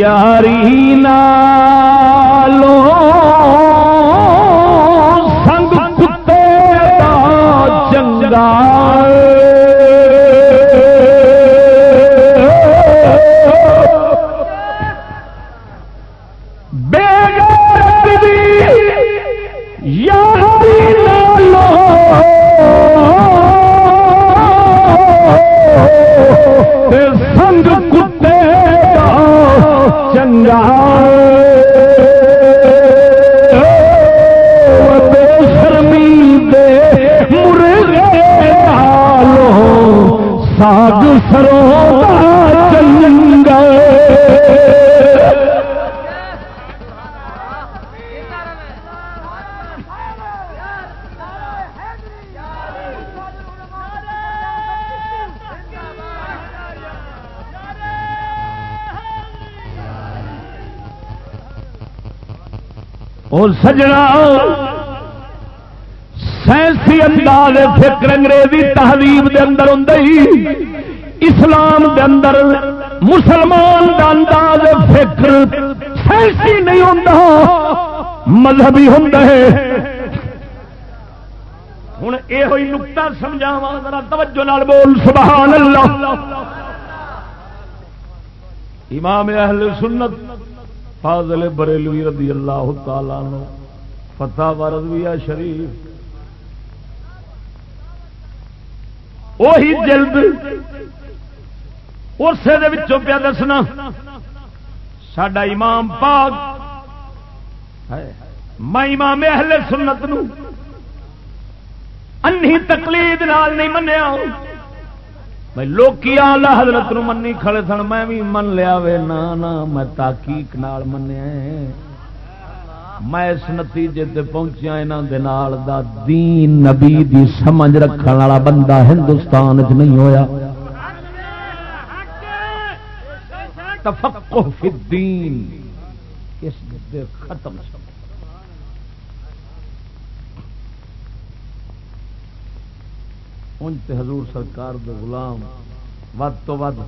یاری نالو چنگا بے شرمی دے مرغے نالو ساگ سرو دا چنگا سجنا۔ سائنسی انداز فکر انگریزی تہذیب دے اندر ہوں اسلام دے اندر، مسلمان دا انداز فکر سائنسی نہیں ہوں مذہبی ہوں ہوں یہ نکتا سمجھاوا ذرا توجہ نال بول۔ سبحان اللہ۔ امام اہل سنت فاضل بریلوی رضی اللہ تعالی عنہ فتح ورضویہ شریف۔ وہی جلد اسے دوں پیا دسنا سڈا امام پاک میں امام اہل سنت نو انہی تقلید نال نہیں منیا۔ بھائی، لوکی آلہ حضرت نو منی کھڑے سن، میں بھی من لیا وے، نا نا، میں تاکیق نال منیا میں اس نتیجے تے پہنچیا یہاں دے نال دا دین نبی دی سمجھ رکھن والا بندہ ہندوستان چ نہیں ہویا۔ تفقہ فی الدین۔ اس دے ختم سمجھ انتے حضور سرکار دے غلام، ود تو ود۔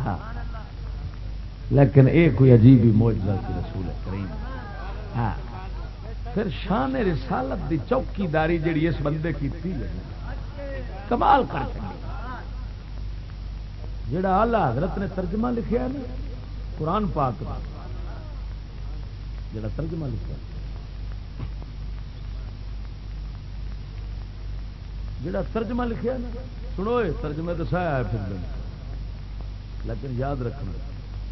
ہاں۔ لیکن یہ کوئی عجیب ہی موجودہ سی رسول کریم۔ ہاں۔ پھر شان رسالت دی چوکی داری جڑی اس بندے کی تھی کمال کر چکی جڑا آلہ حضرت نے ترجمہ لکھیا نا، قرآن پاک جڑا ترجمہ لکھا جڑا ترجمہ لکھیا نا، سنو ترجمے تو سہ آئے پھر لیکن یاد رکھنا،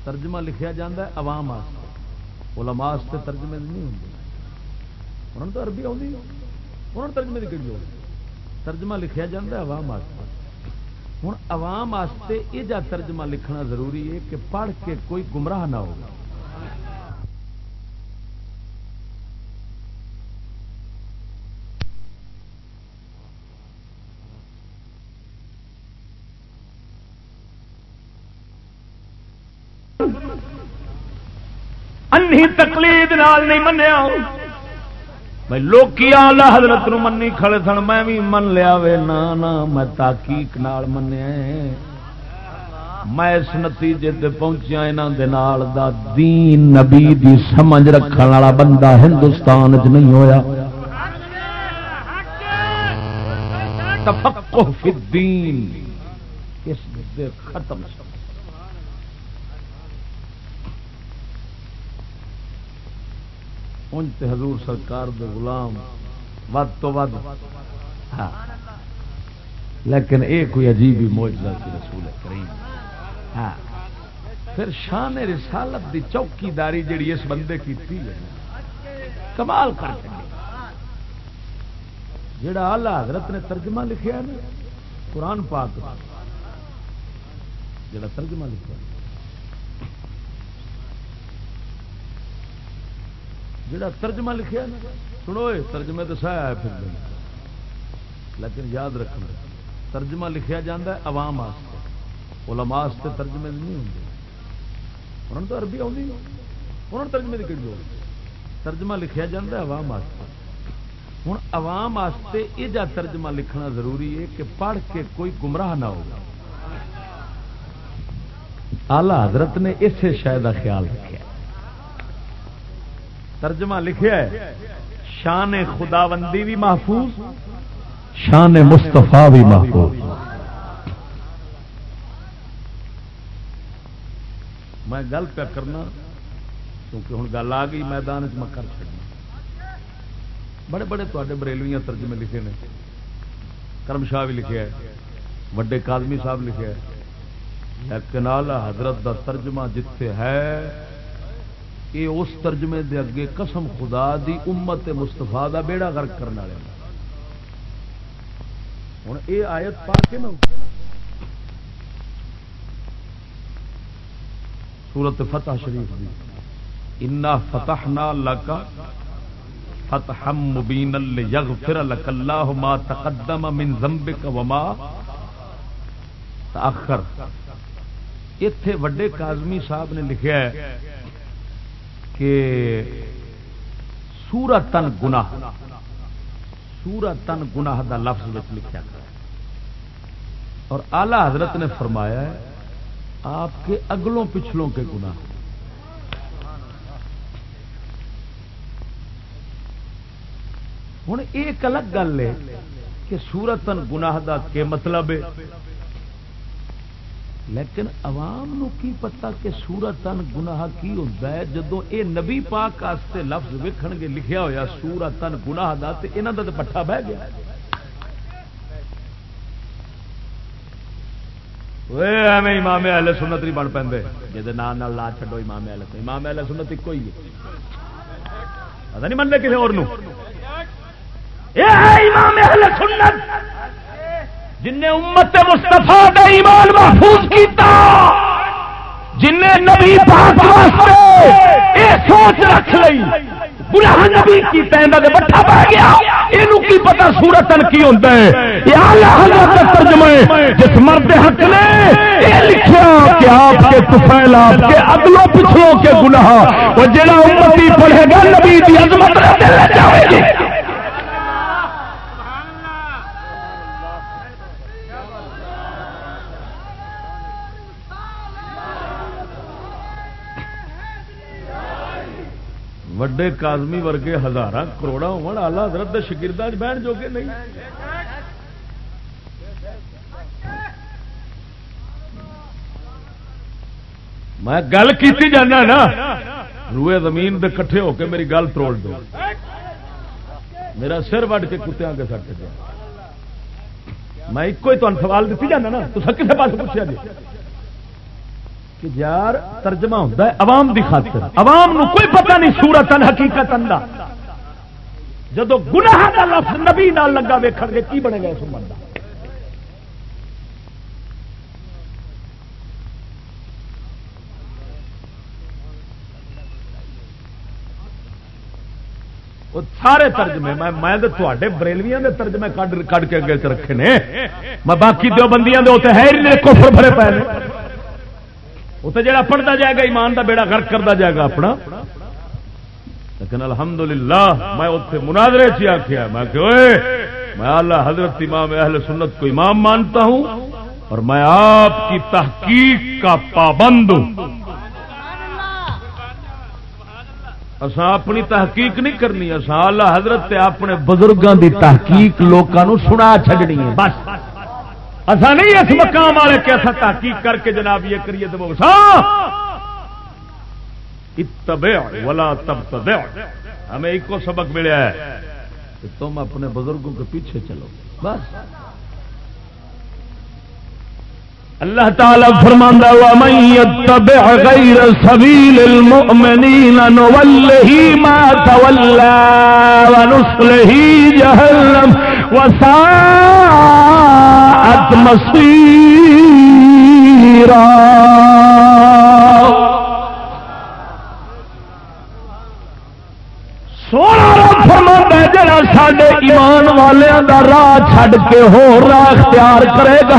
ترجمہ لکھیا جاتا ہے عوام واسطے۔ علماء واسطے ترجمے نہیں ہوں انہوں تو عربی آتی انہوں ترجمے کی کہی ترجمہ لکھیا جاتا ہے عوام واسطے۔ ہوں عوام واسطے یہ جا ترجمہ لکھنا ضروری ہے کہ پڑھ کے کوئی گمراہ نہ ہوگا انی تقلید نال نہیں منیا۔ بھائی لوکی آلہ حضرت نو منی کھڑے سن، میں بھی من لیا وے، نا نا، میں تحقیق نال منیا میں اس نتیجے تے پہنچیا یہاں دے نال دا دین نبی دی سمجھ رکھنے والا بندہ ہندوستان چ نہیں ہویا۔ تفقہ فی الدین۔ اس دے ختم سے انتے حضور سرکار دے غلام، ود تو ود۔ ہاں۔ لیکن یہ کوئی عجیب ہی موجودہ سی رسول کریم۔ ہاں۔ پھر شان رسالت دی چوکی داری جڑی اس بندے کی تھی کمال کر کے۔ جڑا آلہ حضرت نے ترجمہ لکھیا ہے نا، قرآن پاک جڑا ترجمہ لکھا جڑا ترجمہ لکھیا نا، سنو ترجمے تو سہ ہے پھر لیکن یاد رکھنا، ترجمہ لکھیا جاتا ہے عوام واسطے۔ علماء واسطے ترجمے نہیں ہوں انہوں تو عربی آتی انہوں نے ترجمے کی کہڑی ترجمہ لکھیا جاتا ہے عوام واسطے۔ ہوں عوام واسطے یہ جا ترجمہ لکھنا ضروری ہے کہ پڑھ کے کوئی گمراہ نہ ہو آلہ حضرت نے اسے شاید کا خیال رکھا ترجمہ لکھیا ہے، شان خداوندی بھی محفوظ، شان مستفا بھی محفوظ۔ میں گل پہ کرنا، کیونکہ ہوں گل آ گئی، میدان چ میں کر چڑنا بڑے بڑے تے بریلویاں ترجمے لکھے نے۔ کرم شاہ بھی لکھے ہے، وڈے کادمی صاحب لکھے ہے۔ لیکن آلہ حضرت دا ترجمہ جتھے ہے یہ اس ترجمے دے اگے قسم خدا دی امت مستفا دا بیڑا غرق کرنے والے ہوں۔ یہ آیت پا کے نا سورت فتح شریف دی۔ انا فتح نہ لکا فتح مبین یغفر لک اللہ ما تقدم من ذنبک وما تاخر اتے وڈے کاظمی صاحب نے لکھا ہے کہ سورتن گناہ سورتن گناہ دا لفظ لکھا اور آلہ حضرت نے فرمایا ہے، آپ کے اگلوں پچھلوں کے گناہ۔ ہوں ایک الگ گل ہے کہ سورتن گناہ دا کے مطلب ہے؟ لیکن عوام نو کی پتا کہ سورتن گناہ کی ہوتا ہے؟ جدو اے نبی پاک واسطے لفظ ویکھن گے، لکھیا ہوا سورتن گناہ دا، تے انہاں دا تے پٹھا بہ گیا۔ ایویں امام اہل سنت نہیں بن پے جی نام لا چڈو امام اہل سنت۔ امام اہل سنت ایک ہی پتا نہیں منتے کسی اور نو۔ اے امام اہل سنت! جن امت مستفا کا ایمان محفوظ کیتا، جن نبی پاک واسطے یہ سوچ رکھ لی گناہ نبی کی پہندا تے بٹھا پا گیا۔ اینو کی پتہ صورتن کی ہوندا ہے؟ یا اللہ کا ترجمہ جس مرد حق نے یہ لکھیا کہ آپ کے طفیل، آپ کے اگلوں پچھلوں کے گناہ، وہ جڑا امتی پڑھے گا، نبی دی عظمت نہ دل جاوے گی۔ وڈے کازمی ورگے ہزار کروڑا ہو آلہ حضرت شگردہ بہن جو کہ نہیں۔ میں گل کی جانا نا، روئے زمین دے کٹھے ہو کے میری گل تروڑ دو۔ میرا سر وڈ کے کتیا کے سٹ دیا میں ایک ہی تمہیں سوال دیتی جانا نا، تو کسی پاس پوچھا جی؟ کہ یار ترجمہ ہوتا ہے عوام دی خاطر۔ عوام نو کوئی پتہ نہیں سورت حقیقت اندر جدو گناہ کا لفظ نبی نال لگا ویکھ گے، کی بنے گا اس بندہ سارے ترجمے، میں تے بریلویاں دے ترجمے کڈ کے اگے رکھے نے۔ میں باقی دو بندیاں دے ہے کفر بھرے پے وہ تو جڑا پڑھتا جائے گا، ایمان کا بیڑا غرق کرتا جائے گا اپنا۔ لیکن الحمدللہ، میں اتنے مناظرے چ آخیا میں کہ میں اللہ حضرت امام اہل سنت کو امام مانتا ہوں اور میں آپ کی تحقیق کا پابند ہوں۔ اسا اپنی تحقیق نہیں کرنی اسا اللہ حضرت اپنے بزرگوں کی تحقیق لوگوں سنا چڈنی ہے، بس۔ اصا نہیں اس مقام والے کہ اصا تحقیق کر کے جناب یہ کریے تو اتبع ولا تبتدع۔ ہمیں ایک کو سبق ملیا ہے کہ تم اپنے بزرگوں کے پیچھے چلو۔ بس۔ اللہ تعالی فرماندا ہوا من يتبع غير سبيل المؤمنين نوله ما تولى ونصله جهنم وساءت مصيرا سونا رب فرماندا جڑا سڈے ایمان والوں کا راہ چھڈ کے ہو راہ اختیار کرے گا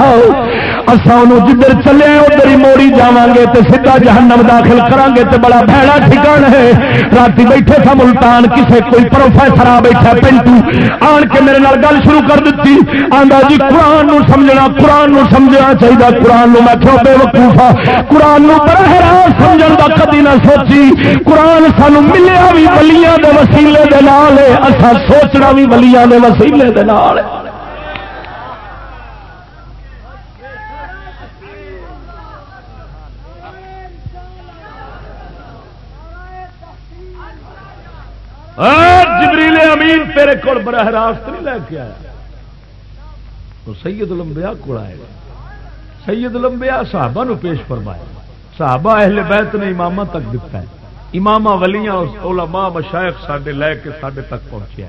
جدھر چلے ادھر ہی موڑی جا گے تو سیدا جہنم داخل کریں گے تو بڑا بہڑا ٹھکان ہے۔ رات بیٹھے تھا ملتان، کسے کوئی پروفیسر آ بیٹھا پینٹو۔ آن کے میرے نال گل شروع کر دیتی آندا جی قرآن نو سمجھنا، قرآن نو سمجھنا چاہیے قرآن نو میں کیوں بے وقوفا ہاں۔ قرآن نو بڑا حیران سمجھن کا کدی نہ سوچی۔ قرآن سانو ملیا بھی ولیاں دے وسیلے دے نال ہے اسا سوچنا بھی ولیاں دے وسیلے دے نال ہے۔ جبریل امین تیرے کو براہ راست نہیں لے کے آیا۔ تو سید لمبیا کو آئے۔ سید لمبیا صحابہ نو پیش فرمایا۔ صحابہ اہل بیت نے امام تک دتا ہے۔ امام ولیاں، علماء مشائق سڈے لے کے سڈے تک پہنچیا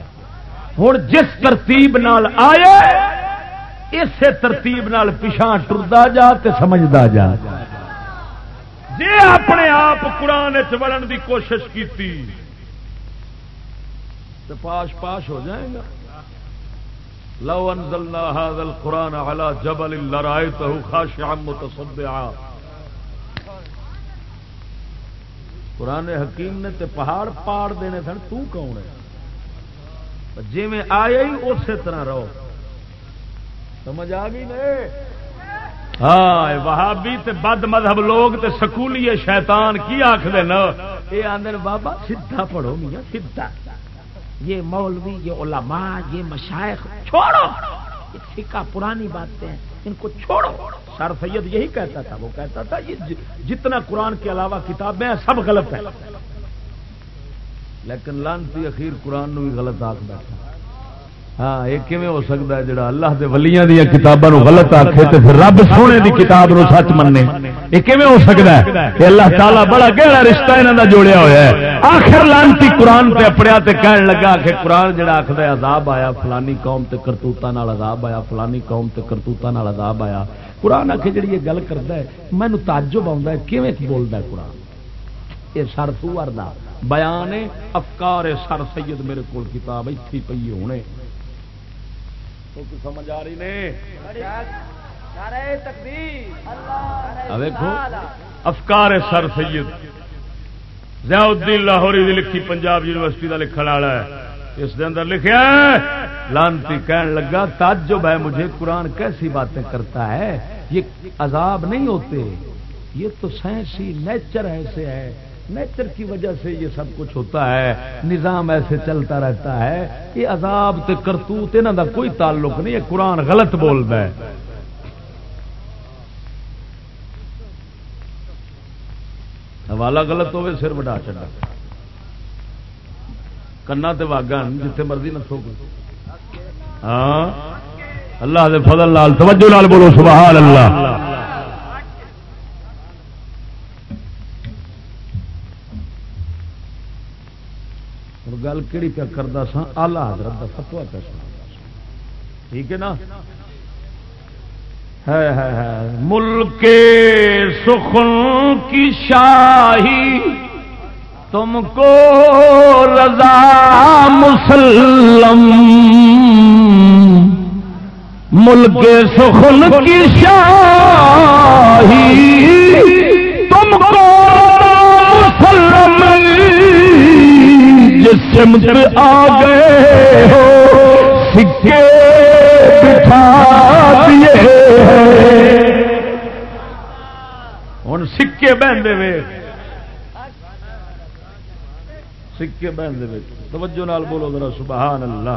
ہوں جس ترتیب نال آیا اسی ترتیب نال پچھا ٹردا جا تے سمجھدا جا۔ جی اپنے آپ قرآن چڑھن دی کوشش کی تو پاش پاش ہو جائے گا۔ لو انزلنا هذا القرآن على جبل لرأيته خاشعا متصدعا۔ قرآن حکیم نے تے پہاڑ پاڑ دینے سن، تو کون ہے؟ جی میں آیا ہی اسی طرح رہو۔ سمجھ آ گئی نہیں ہاں وہابی تے بد مذہب لوگ تے سکولی شیطان کی آخر نا؟ یہ آدھے بابا سیدھا پڑھو میاں، سیدھا۔ یہ مولوی، یہ علماء، یہ مشائق چھوڑو! یہ فکا پرانی باتیں ہیں، ان کو چھوڑو! سر سید یہی کہتا تھا، وہ کہتا تھا، یہ جی، جتنا قرآن کے علاوہ کتابیں ہیں سب غلط ہیں لیکن لانتی اخیر قرآن بھی غلط آخ بیٹھا۔ ہاں یہ کیویں ہو سکتا ہے جڑا اللہ دے ولیاں دی کتاباں غلط آکھے تے پھر رب سونے دی کتاب نو سچ مننے۔ یہ کیویں ہو سکتا ہے؟ کہ اللہ تعالی بڑا گہرا رشتہ انہاں دا جوڑیا ہویا ہے۔ آخر لانتی قرآن تے اپڑیا تے کہن لگا کہ قرآن جڑا آکھدا ہے، عذاب آیا، فلانی قوم تے کرتوتاں نال عذاب آیا، فلانی قوم تے کرتوتاں نال عذاب آیا۔ قرآن آکھے جڑی یہ گل کردا ہے، مینوں تعجب آوندا ہے، کیویں بولدا ہے قرآن؟ یہ سر سور دا بیان افکار سر سید میرے کول کتاب ایتھی پئی ہونے۔ سمجھ آ رہی نے دیکھو افکار سر سید۔ ضیاء الدین لاہوری دی لکھی پنجاب یونیورسٹی کا لکھن والا ہے۔ اس دے اندر لکھا لانتی کہن لگا تعجب ہے مجھے قرآن کیسی باتیں کرتا ہے؟ یہ عذاب نہیں ہوتے۔ یہ تو سائنسی نیچر ایسے ہے۔ نیچر کی وجہ سے یہ سب کچھ ہوتا ہے، نظام ایسے چلتا رہتا ہے یہ عذاب تے کرتوت انہوں کا کوئی تعلق نہیں، یہ قرآن غلط بولتا ہے۔ حوالہ غلط ہوئے، سر وڈا چڑا کنا تے واگن جتنے مرضی نہ سو ہاں؟ اللہ دے فضل لال توجہ لال بولو، سبحان اللہ۔ گل کہڑی پیا کرتا سا، آلہ حضرت کا فتوا پہ ٹھیک ہے نا؟ ملک سخن کی شاہی، تم کو رضا مسلم۔ ملک سخن کی شاہی، تم کو مسلم۔ سمت آ گئے ہو۔ سکے بٹھا دیے ہوں سکے بہن وے۔ سکے بہن دے توجہ نال بولو ذرا سبحان اللہ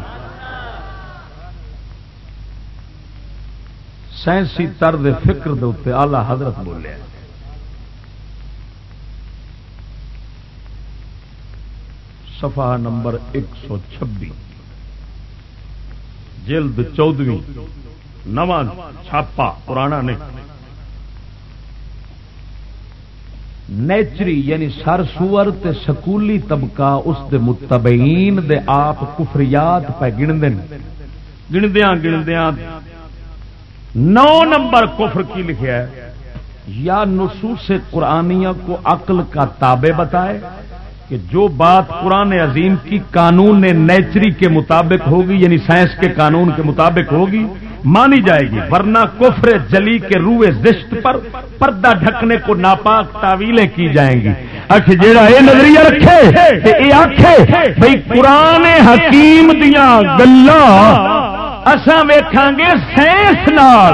سائنسی طرز فکر دے اتنے آلہ حضرت بولے۔ صفحہ نمبر ایک سو چھبی جلد چودویں، نواں چھاپا پرانا نہیں۔ نیچری یعنی سر سور تے سکولی طبقہ اس دے متبعین دے آپ کفریات پہ گندے گندیا گندیا نو نمبر کفر کی لکھا ہے، یا نصوص قرآنیہ کو عقل کا تابع بتائے کہ جو بات قرآن عظیم کی قانون نیچری کے مطابق ہوگی یعنی سائنس کے قانون کے مطابق ہوگی، مانی جائے گی۔ ورنہ کفر جلی کے روئے زشت پر پردہ ڈھکنے کو ناپاک تعویلیں کی جائیں گی۔ اچھا جیڑا یہ نظریہ رکھے یہ آخے بھائی قرآن حکیم دیا گلا اصا ویکھاں گے سائنس نال۔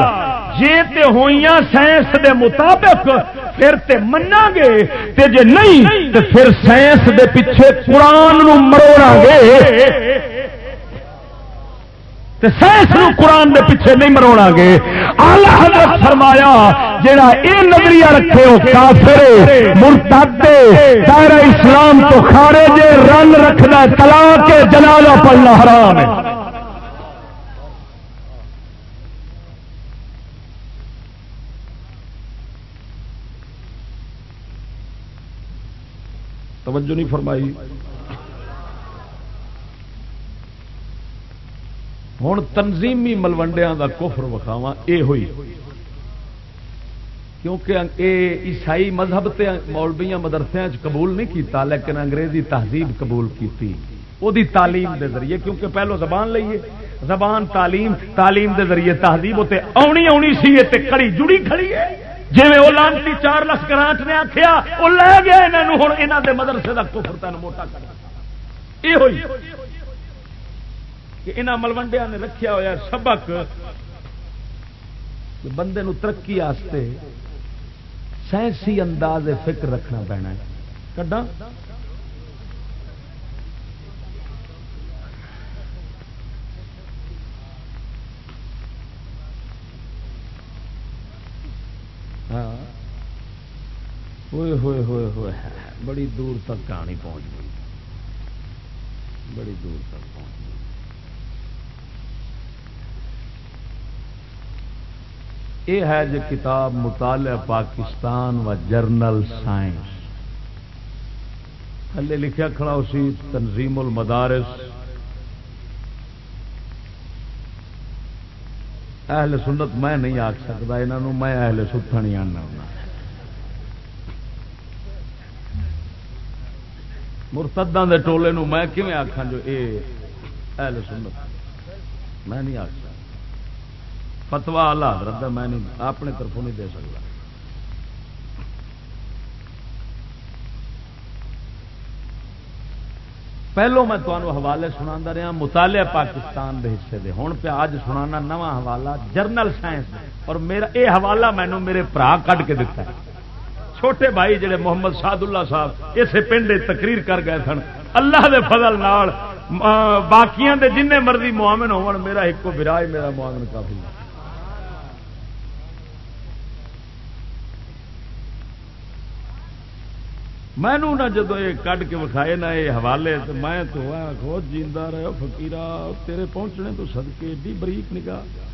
جے تے ہوئیاں سائنس دے مطابق، پھر تے منا گے تے جے نہیں، تے پھر سائنس دے پیچھے قرآن نو مروڑا گے سائنس نو قرآن دے پیچھے نہیں مروڑا گے آلہ حضرت فرمایا، جیڑا اے نظریہ رکھے ہو کافر مرتد دائرہ اسلام تو خارج رنگ رکھنا تلا کے جنازہ پڑھنا حرام ہے۔ توجہ نہیں فرمائی۔ ہوں تنظیمی ملوڈیا کا کفر وکھاوا یہ ہوئی۔ کیونکہ اے عیسائی مذہب تے مولبیاں مدرسے قبول نہیں کیتا، لیکن انگریزی تہذیب قبول کی دی تعلیم دے ذریعے، کیونکہ پہلو زبان لئیے۔ زبان تعلیم تعلیم دے ذریعے تہذیب آنی آنی سی کڑی جڑی کھڑی ہے۔ جی وہ لانتی چار لکھ گرانٹ نے آخیا وہ لے گیا یہاں ہوں یہاں کے مدرسے کا کفر تین موٹا کر یہ ہوئی کہ انہوں ملوڈیا نے رکھیا ہوا سبق بندے ترقی سائنسی انداز فکر رکھنا پینا ہے۔ کڈا ہاں ہوئے ہوئے ہوئے ہوئے بڑی دور تک کہانی پہنچ گئی۔ بڑی دور تک پہنچ گئی۔ یہ ہے جو کتاب مطالعہ پاکستان و جرنل سائنس۔ تھلے لکھا کھڑا اسی تنظیم المدارس۔ اہل سنت میں نہیں آخ سکتا یہاں میں اہل ستھا نہیں آنا ہونا۔ مرتدہ دے ٹولے نو میں کیون آخا جو اے اہل سنت؟ میں نہیں آخ سکتا فتوا آلہ حضرت میں نہیں، اپنے طرفوں نہیں دے سکتا۔ پہلو میں تمہوں حوالے سنا رہا، مطالعہ پاکستان کے حصے دے۔ ہوں پہ اج سنا نواں حوالہ جرنل سائنس اور میرا یہ حوالہ مینو میرے برا کھ کے دتا ہے۔ چھوٹے بھائی جڑے محمد سعد اللہ صاحب اسے پنڈ تقریر کر گئے سن۔ اللہ دے فضل نال باقیاں دے جن مرضی معامن ہو میرا ایک براج میرا معامن کافی مینو نہ جدو یہ کھ کے وکھائے، نہ یہ حوالے، تو میں تو خود جیندہ رہو فکیرا تیرے پہنچنے تو سدکے ایڈی بریک نگاہ۔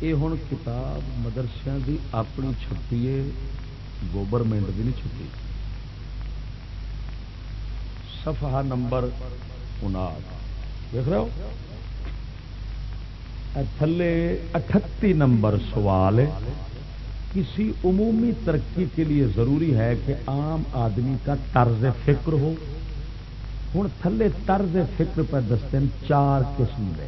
یہ ہوں کتاب مدرسے کی اپنی چھپی ہے گوورمنٹ بھی نہیں چھپی صفحہ نمبر اناٹھ دیکھ رہے ہو تھلے اٹھتی نمبر سوال ہے کسی عمومی ترقی کے لیے ضروری ہے کہ عام آدمی کا طرز فکر ہو ہوں تھلے طرز فکر پہ دستے چار قسم دے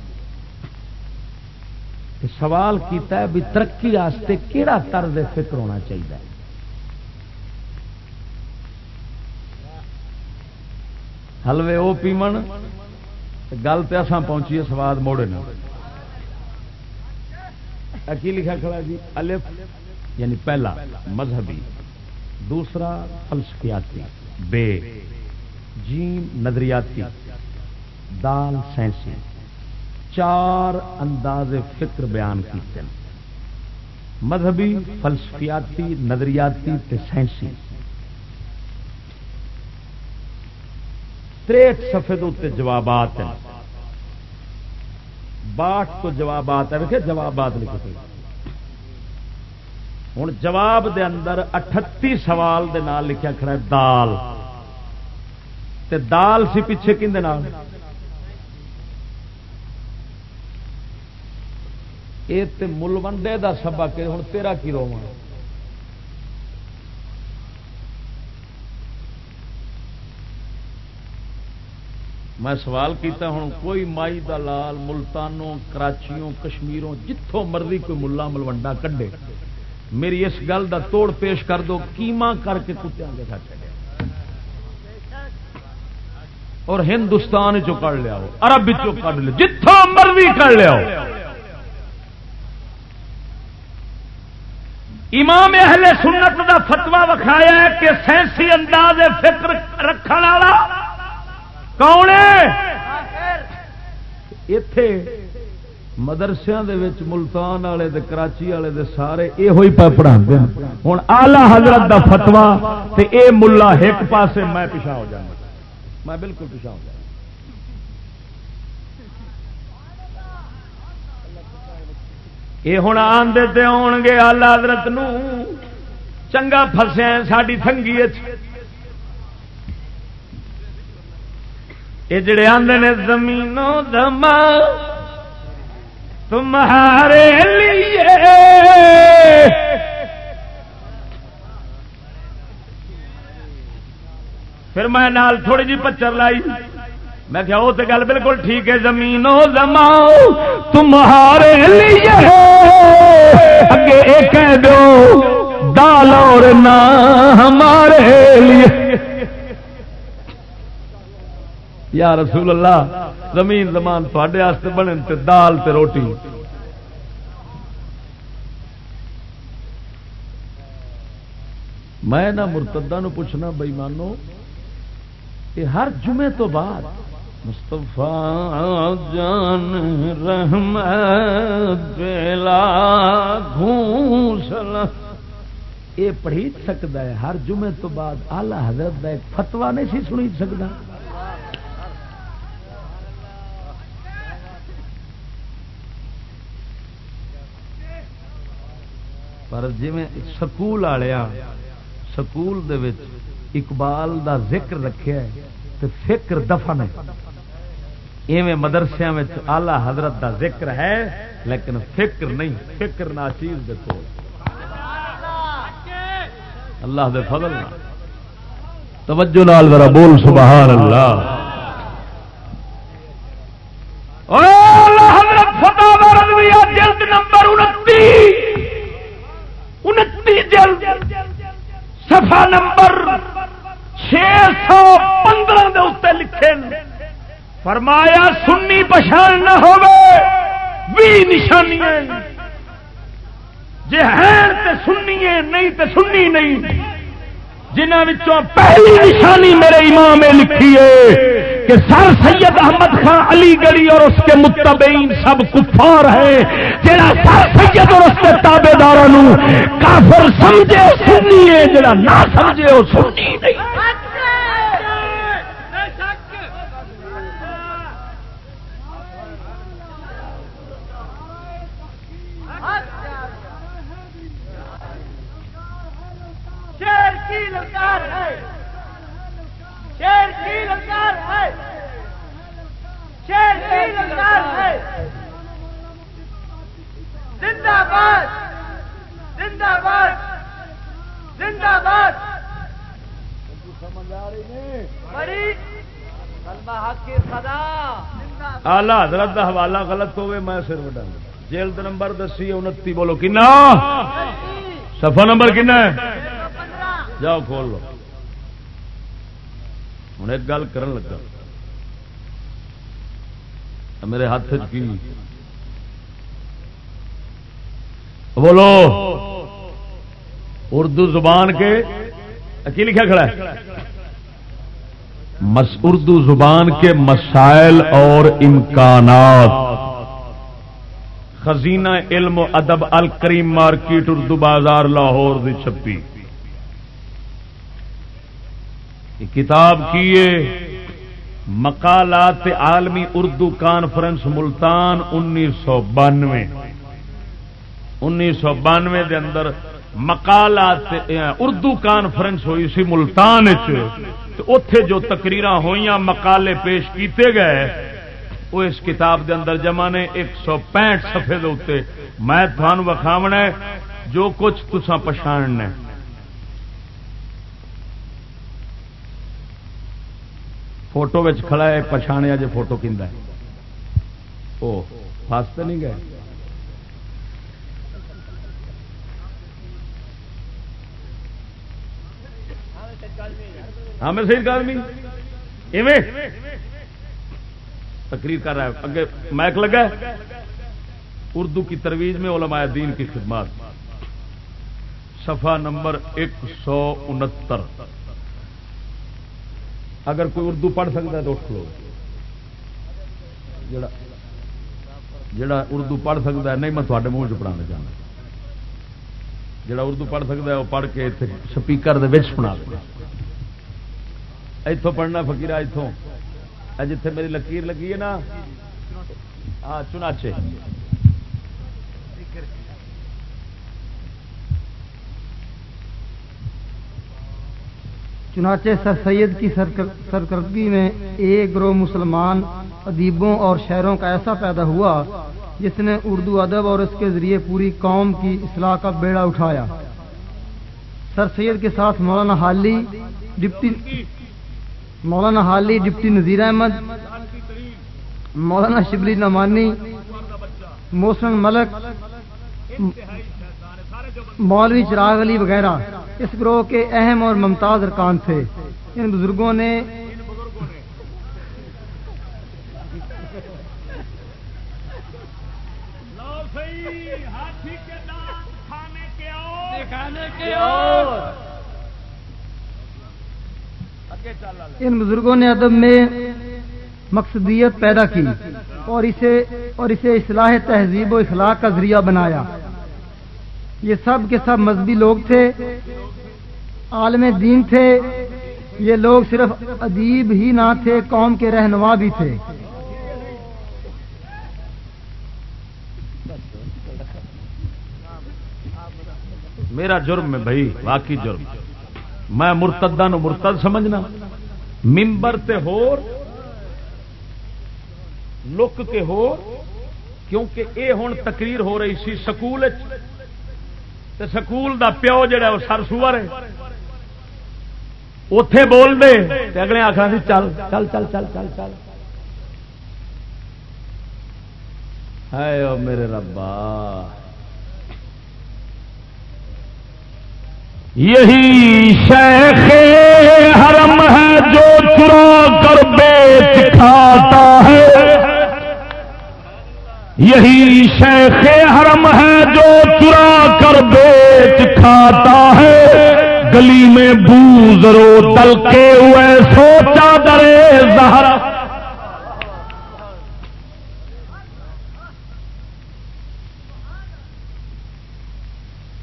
سوال کیتا ہے بھی ترقی واسطے کہڑا طرز فکر ہونا چاہیے؟ حلوے وہ پیمن، گل تو اصا پہنچیے سواد موڑے نا کی لکھا کھڑا جی؟ الف یعنی پہلا مذہبی، دوسرا فلسفیاتی، بے، جیم، نظریاتی، دال، سائنسی۔ چار انداز فکر بیان کیتے ہیں۔ مذہبی، فلسفیاتی، نظریاتی تے سائنسی۔ تریٹ سفید اتنے جوابات ہیں۔ باٹھ تو جوابات ہے جوابات لکھتے ہوں جواب دے اندر اٹھتی سوال دے نال لکھا کھڑا ہے، دال۔ تے دال سی پیچھے کھے یہ ملوڈے کا سبق ہے ہوں تیرا کی رو میں سوال کیتا ہوں کوئی مائی دا لال ملتانوں کراچیوں کشمیروں جتوں مرضی کوئی ملا ملوڈا کڈے میری اس گل دا توڑ پیش کر دو کیما کر کے کتیا کے ساتھ اور ہندوستان چو کر لیا عرب چو کر لیا جتوں مرضی کر لیا امام اہل سنت دا فتوا وکھایا ہے کہ سینسی انداز فکر رکھنے والا کون اتے مدرسیا ملتان والے کراچی والے دے، سارے یہ پڑھا ہوں آلہ حضرت دا فتوا تے اے ملا ایک پاسے میں پیچھا ہو جانا۔ میں بالکل پیچھا ہو جانا۔ یہ ہوں آدھے آن گے آلہ حضرت چنگا فسیا ساری سنگی یہ جڑے آدھے نے زمینوں دما تمہارے لیے پھر میں نال تھوڑی جی پچر لائی میں کیا وہ تو گل بالکل ٹھیک ہے زمینوں دماؤ تمہارے لیے اگے ایک دو، دال اور نہ ہمارے لیے۔ یا رسول اللہ، زمین زمان تھے بنے تے دال تے روٹی۔ میں نہ مرتدہ پوچھنا بئی مانو کہ ہر جمعے تو بعد مستفا جان رحمت گھوسلا یہ پڑھی سکتا ہے، ہر جمعے تو بعد آلہ حضرت کا ایک فتوا نہیں سی سنی سکتا۔ پر جی سکول والیا سکول دے اقبال دا ذکر رکھا ہے تو فکر دفن ہے۔ ایویں مدرسیا آلہ حضرت دا ذکر ہے، لیکن فکر نہیں، فکر نہ چیز دیکھو اللہ دے فضل نہ توجہ نال ذرا بول سبحان اللہ حضرت فتح جلد نمبر انتی انتی جلد۔ سفا نمبر چھ سو پندرہ لکھے فرمایا سنی پچھان نہ ہو نشانیاں جی ہے سنی ہے نہیں تو سنی نہیں۔ جنہوں پہلی نشانی میرے امام لکھی ہے کہ سر سید احمد خان علی گڑھی اور اس کے متبعین سب کفار ہے جڑا سر سید اور اس کے تابے دار کافر سمجھے سنی ہے جڑا نہ سمجھے وہ سنی نہیں۔ آلہ حضرت کا حوالہ غلط ہوئے، میں سر وڈا جیل جلد نمبر دسی انتی بولو، کنا؟ سفا نمبر کنا ہے؟ جاؤ، کھول لو۔ ہوں ایک گل کر لگا۔ میرے ہاتھ کی؟ بولو۔ اردو زبان کے، کی لکھا کھڑا ہے؟ اردو زبان کے مسائل اور امکانات۔ خزینہ علم و ادب الکریم مارکیٹ اردو بازار لاہور دی چھپی۔ کتاب کیے مقالات عالمی اردو کانفرنس ملتان انیس سو بانوے۔ انیس سو بانوے دے اندر مقالات اردو کانفرنس ہوئی سی ملتان اتے جو تقریر ہوئی مقالے پیش کیتے گئے وہ اس کتاب دے اندر جمع نے ایک سو پینٹ سفے اتنے میں تھان وکھاونا جو کچھ تسا پچھاڑنا فوٹو کھڑا ہے پچھاڑیا جی فوٹو کھا وہ فاستے نہیں گئے؟ ہاں میں صحیح کادمی تقریر کر رہا ہے۔ اگے مائک لگا ہے۔ اردو کی ترویج میں علماء دین کی خدمات۔ صفحہ نمبر ایک سو انہتر۔ اگر کوئی اردو پڑھ سکتا ہے تو اٹھ لو۔ جڑا جڑا اردو پڑھ سکتا ہے، نہیں، میں تھوڑے منہ چ پڑھانا چاہتا جڑا اردو پڑھ سکتا ہے، وہ پڑھ کے سپیکر سنا دیا اتوں پڑھنا فکیر اتوں جتھے میری لکیر لگی ہے نا۔ ہاں چناچے چنانچہ سر سید کی سرکردگی میں ایک گروہ مسلمان ادیبوں اور شہروں کا ایسا پیدا ہوا جس نے اردو ادب اور اس کے ذریعے پوری قوم کی اصلاح کا بیڑا اٹھایا۔ سر سید کے ساتھ مولانا حالی، ڈپٹی مولانا حالی ڈپٹی نذیر احمد مولانا شبلی نمانی موسن ملک مولوی چراغ علی وغیرہ۔ اس گروہ کے اہم اور ممتاز ارکان تھے۔ ان بزرگوں نے ان بزرگوں نے ادب میں مقصدیت پیدا کی اور اسے اور اسے اصلاح تہذیب و اخلاق کا ذریعہ بنایا۔ یہ سب کے سب مذہبی لوگ تھے، عالم دین تھے، یہ لوگ صرف ادیب ہی نہ تھے، قوم کے رہنما بھی تھے۔ میرا جرم ہے بھائی، واقعی جرم۔ میں مرتدہ نو مرتد سمجھنا۔ ممبر تے ہور، لک کے ہو کیونکہ اے ہوں تقریر ہو رہی سی سکول تے سکول دا پیو جڑا وہ سر سور ہے۔ اتے بول دے، تے اگلے آخر سی، چل چل چل چل چل چل۔ ہے میرے ربا۔ یہی شیخ حرم ہے جو چرا کر بیچ کھاتا ہے۔ یہی شیخ حرم ہے جو چرا کر بیچ کھاتا ہے۔ گلی میں بوزرو تل کے ہوئے سوچا درے زہرا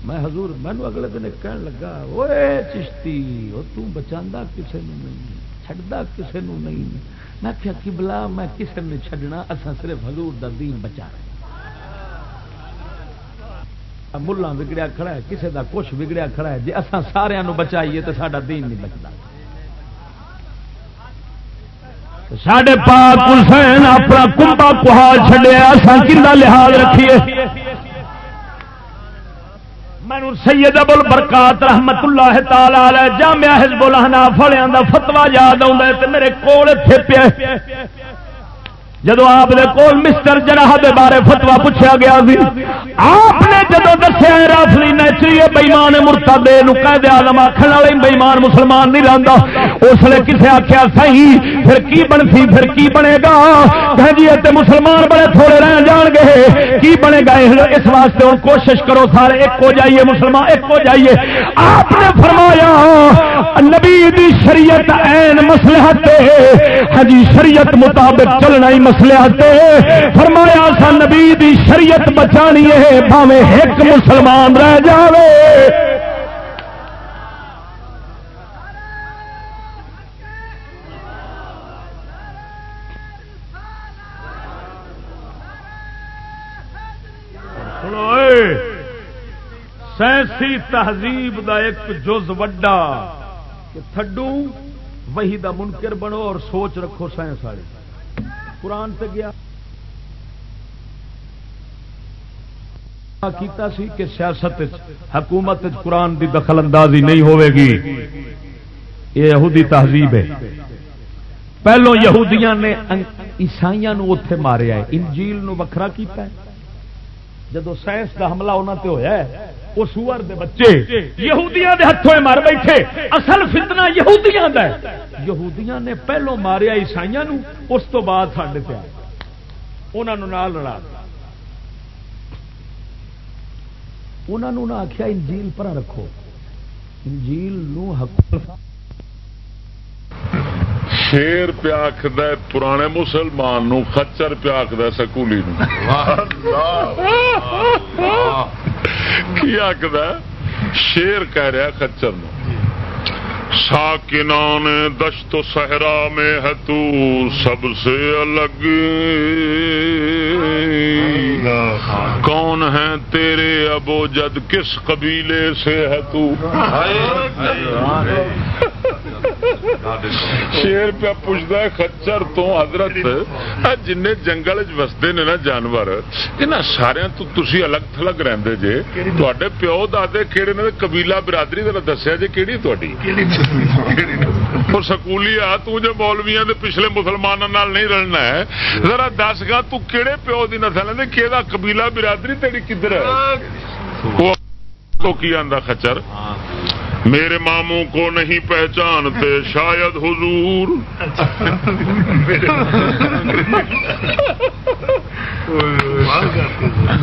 میں حضور مینو اگلے دن کہن لگا وہ چشتی وہ تچا کسی نہیں چڈا کسی نہیں. میں کیا بلا میں کسی نے چڈنا اصا صرف حضور دا دین بچا رہے ملا بگڑیا کھڑا ہے کسی دا کچھ بگڑیا کھڑا ہے جی اصا سارا بچائیے تو سڈا دین نہیں بچتا سڈے پاک حسین اپنا کمبا کہا چڈیا اصا کھا لحاظ رکھیے۔ مینو سید ابو برکات رحمت اللہ تعالی جامعہ حزب الحنا فڑیا دا فتوا یاد آ میرے کول پیا جدو آپ کول مسٹر جراح دے بارے فتوا پوچھا گیا سی، آپ نے جدو دسیا رافلی نیچری بےمان مرتا دے قید آلم آخر والے بےمان مسلمان نہیں رہتا اس لیے کسے آخیا سی پھر کی بنسی، پھر کی بنے گا؟ جی مسلمان بڑے تھوڑے رہ جان گے، کی بنے گا؟ اس واسطے ہوں کوشش کرو سارے، ایک ہو جائیے مسلمان، ایک ہو جائیے۔ آپ نے فرمایا، نبی دی شریعت این مسلحت ہاں جی شریعت مطابق چلنا ہی مسلے فرمایا سا نبی دی شریعت بچانی ہے بھاوے ایک مسلمان رہ جاوے۔ سائنسی تہذیب دا ایک جز وڈا کہ تھڈو وہی دا منکر بنو اور سوچ رکھو سائنس والی۔ قرآن سے گیا۔ کیتا سی کہ سیاست حکومت قرآن دی دخل اندازی نہیں ہوئے گی۔ یہ یہودی تہذیب ہے۔ پہلو یہودیاں نے عیسائی اتے ماریا ہے۔ انجیل نو وکھرا کیتا ہے۔ جدو سائنس دا حملہ انہوں تے ہویا ہے وہ سور دے بچے یہودیاں دے ہاتھوں مار بیٹھے۔ اصل فتنہ یہودیاں دا ہے۔ یہودیاں نے پہلو ماریا عیسائی اس تو بعد سڈے پیا انہوں نال لڑا۔ انہوں نے آخیا انجیل پر رکھو۔ انجیل نو حکومت شیر پیا آخد پرانے مسلمان نو خچر پیا آخد سکولی کی آخد شیر کہہ رہا خچر نو۔ ساکنان دشت و صحرا میں ہے تو سب سے الگ۔ کون ہے تیرے ابو جد؟ کس قبیلے سے ہے تو؟ شیر پہ پوچھتا ہے خچر تو حضرت جن جنگل وستے نے نا جانور یہاں سارا تو تھی الگ تھلگ رہتے جے۔ تے پیو دے کہڑے نے قبیلہ برادری دسیا جی کہڑی تاری سکولی آ تجھے مولویا پچھلے مسلمانوں نہیں رلنا ہے۔ ذرا دس گا تہے پیو کی نسل ہے کہ قبیلہ برادری تیری کدھر ہے؟ تو کی آدھا خچر؟ میرے ماموں کو نہیں پہچانتے، شاید حضور۔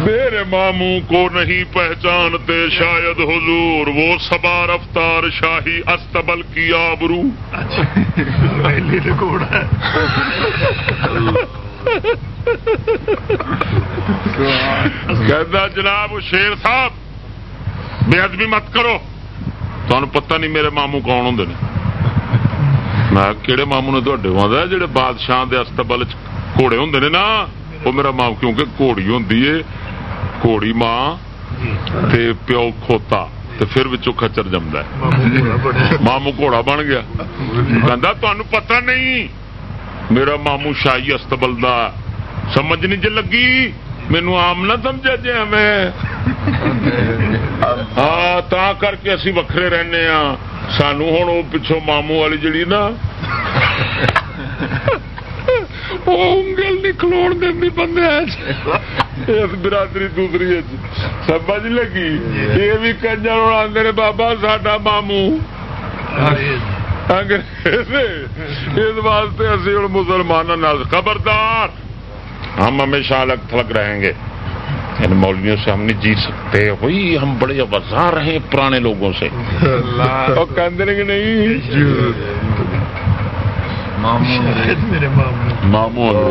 میرے ماموں کو نہیں پہچانتے، شاید حضور۔ وہ سبا رفتار شاہی استبل کی آبرو۔ کہتا جناب شیر صاحب، بے ادبی مت کرو۔ تمہیں پتہ نہیں میرے مامو کون ہوں میں کہڑے مامو نے تے جڑے بادشاہ دے استبل گھوڑے ہوں نے نا وہ میرا مام کیونکہ گھوڑی ہوں گھوڑی ماں تے پیو کھوتا تے پھر خچر جمد ہے مامو گھوڑا بن گیا کہ تمہیں پتہ نہیں میرا مامو شاہی استبل دا سمجھ نہیں جی لگی مینو آم نہ سمجھا جی میں ہاں تا کر کے اسی وکھرے رہنے ہاں سانو ہوں وہ پچھو مامو والی جڑی نا۔ انگل بندے اس برادری دوسری سمجھ لگی؟ یہ بھی کنجر آدھے بابا ساڈا مامو اس واسطے اسی ہوں مسلمانوں خبردار۔ ہم ہمیشہ الگ تھلگ رہیں گے۔ ان مولویوں سے ہم نہیں جیت سکتے۔ وہی ہم بڑے وزار رہے پرانے لوگوں سے۔ نہیں۔ مامو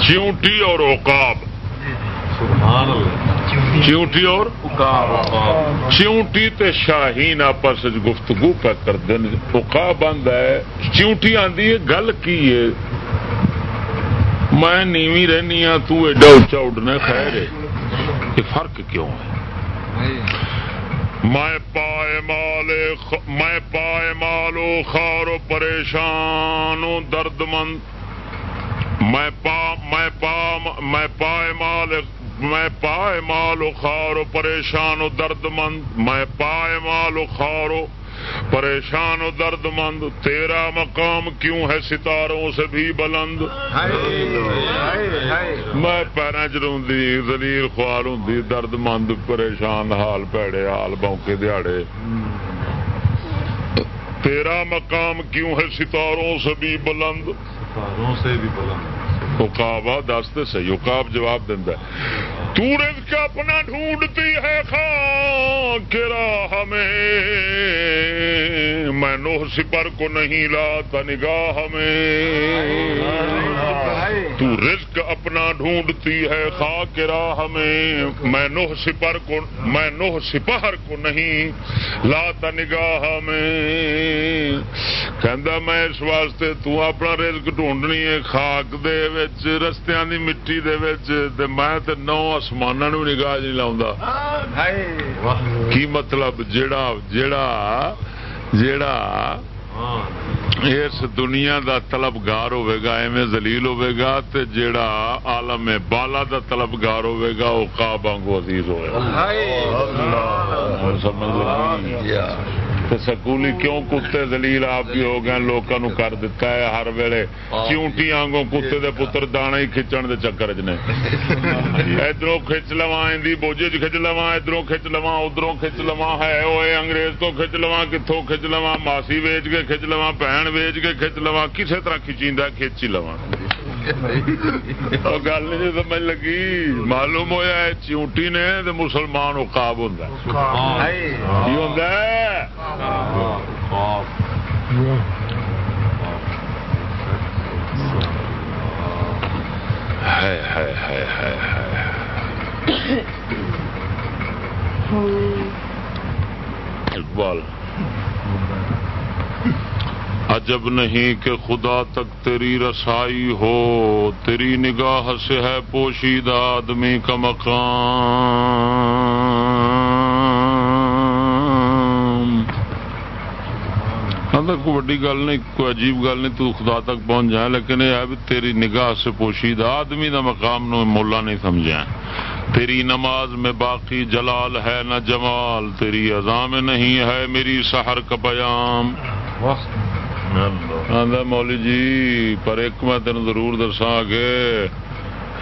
چیونٹی اور اوقاب چیونٹی اور؟ چیونٹی تے شاہین آپس گفتگو پہ کر دین پکا بند ہے۔ چیونٹی آندی ہے گل کی ہے؟ میں نیوی رہنی ہاں تو ایڈا اچا اڈنا خیر ہے۔ یہ فرق کیوں ہے؟ میں پائے مال میں پائے مالو خارو پریشان درد مند میں پا میں پا میں پائے مال میں پائے مال خارو پریشان و درد مند میں پائے مال خارو پریشان و درد مند تیرا مقام کیوں ہے ستاروں سے بھی بلند؟ میں پیروں چ روندی زلیل خوار ہوں درد مند پریشان حال پیڑے، حال بونکے دیہڑے تیرا مقام کیوں ہے ستاروں سے بھی بلند؟ ستاروں سے بھی بلند۔ اکابا دس تو صحیح اکاب جواب دینا تو رزق اپنا ڈھونڈتی ہے خان کے راہ میں۔ نوح سپر کو نہیں لاتا نگاہ میں۔ تو رزق اپنا ڈھونڈتی ہے خاک کے راہ میں۔ نوح سپر کو میں نوح سپہر کو نہیں لاتا نگاہ میں۔ کہندا میں اس واسطے تو اپنا رزق ڈھونڈنی ہے خاک دے وچ، رستیاں دی مٹی دے وچ۔ تے میں تے نو آسمان نو نگاہ نہیں لاؤں کی مطلب جیڑا جیڑا جیڑا اس دنیا دا طلبگار ہوے گا ایویں ذلیل ہوے گا تے جیڑا عالم بالا دا طلبگار ہوے گا او قاب وانگو عزیز ہوے گا۔ سمجھ لگی؟ سکولی کیوں کتے دلیل آپ بھی ہو گئے لوگوں کر دیتا ہے ہر ویلے چونٹی آنگوں کتے دے پتر دانا ہی کھچن دے چکر چ نے ادھروں کھچ لوا اندی بوجھے چ کھچ لوا ادھروں کھچ لوا ادھروں کھچ لوا ہے اوے انگریز تو کھچ لوا کتوں کھچ لوا ماسی ویچ کے کھچ لوا بہن ویچ کے کھچ لوا کسی طرح کھچیندہ کھچ ہی لوا گل نہیں سمجھ لگی معلوم ہوا ہے چونٹی نے تو مسلمان اقاب ہوں کی ہوں اقبال عجب نہیں کہ خدا تک تیری رسائی ہو، تیری نگاہ سے ہے پوشیدہ آدمی کا مقام۔ ہاں، کوئی وڈی گل نہیں، کوئی عجیب گل نہیں، تو خدا تک پہنچ جائے لیکن یہ ہے تیری نگاہ سے پوشیدہ آدمی دا مقام نو مولا نہیں سمجھا تیری نماز میں باقی جلال ہے نہ جمال، تیری اذا میں نہیں ہے میری سحر کا بیام مولی جی پر ایک میں تین ضرور دسا کہ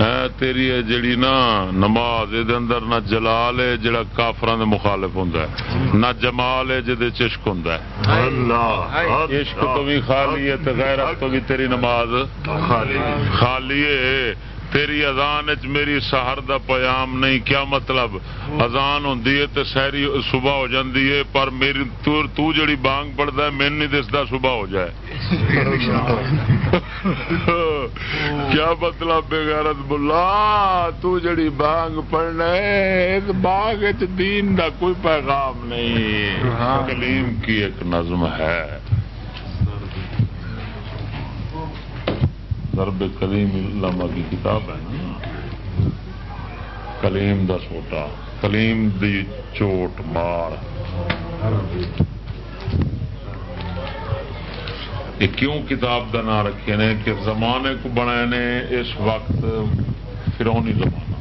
ہے تیری جڑی نا نماز، یہ اندر نہ جلال ہے، جڑا کافران دے مخالف ہوندا ہے۔ نہ جمال ہے جہد چشک ہوندا ہے۔ اللہ عشق تو بھی خالی ہے، تے غیرت تو بھی تیری نماز خالی ہے۔ تیری اذان چ میری سہر دا پیام نہیں کیا مطلب؟ اذان ہوں تو سہری صبح ہو جاتی ہے پر میری تور تو جڑی بانگ پڑتا ہے مین نہیں دستا صبح ہو جائے۔ کیا مطلب بےغیرت بلا تو جڑی بانگ پڑنا ہے اس بانگ دین دا کوئی پیغام نہیں۔ کلیم کی ایک نظم ہے۔ ضرب کلیم علامہ کی کتاب ہے نا؟ کلیم دا سوٹا کلیم دی چوٹ مار۔ یہ کیوں کتاب دا نام رکھے نے؟ کہ زمانے کو بنائے نے اس وقت فرونی زمانہ۔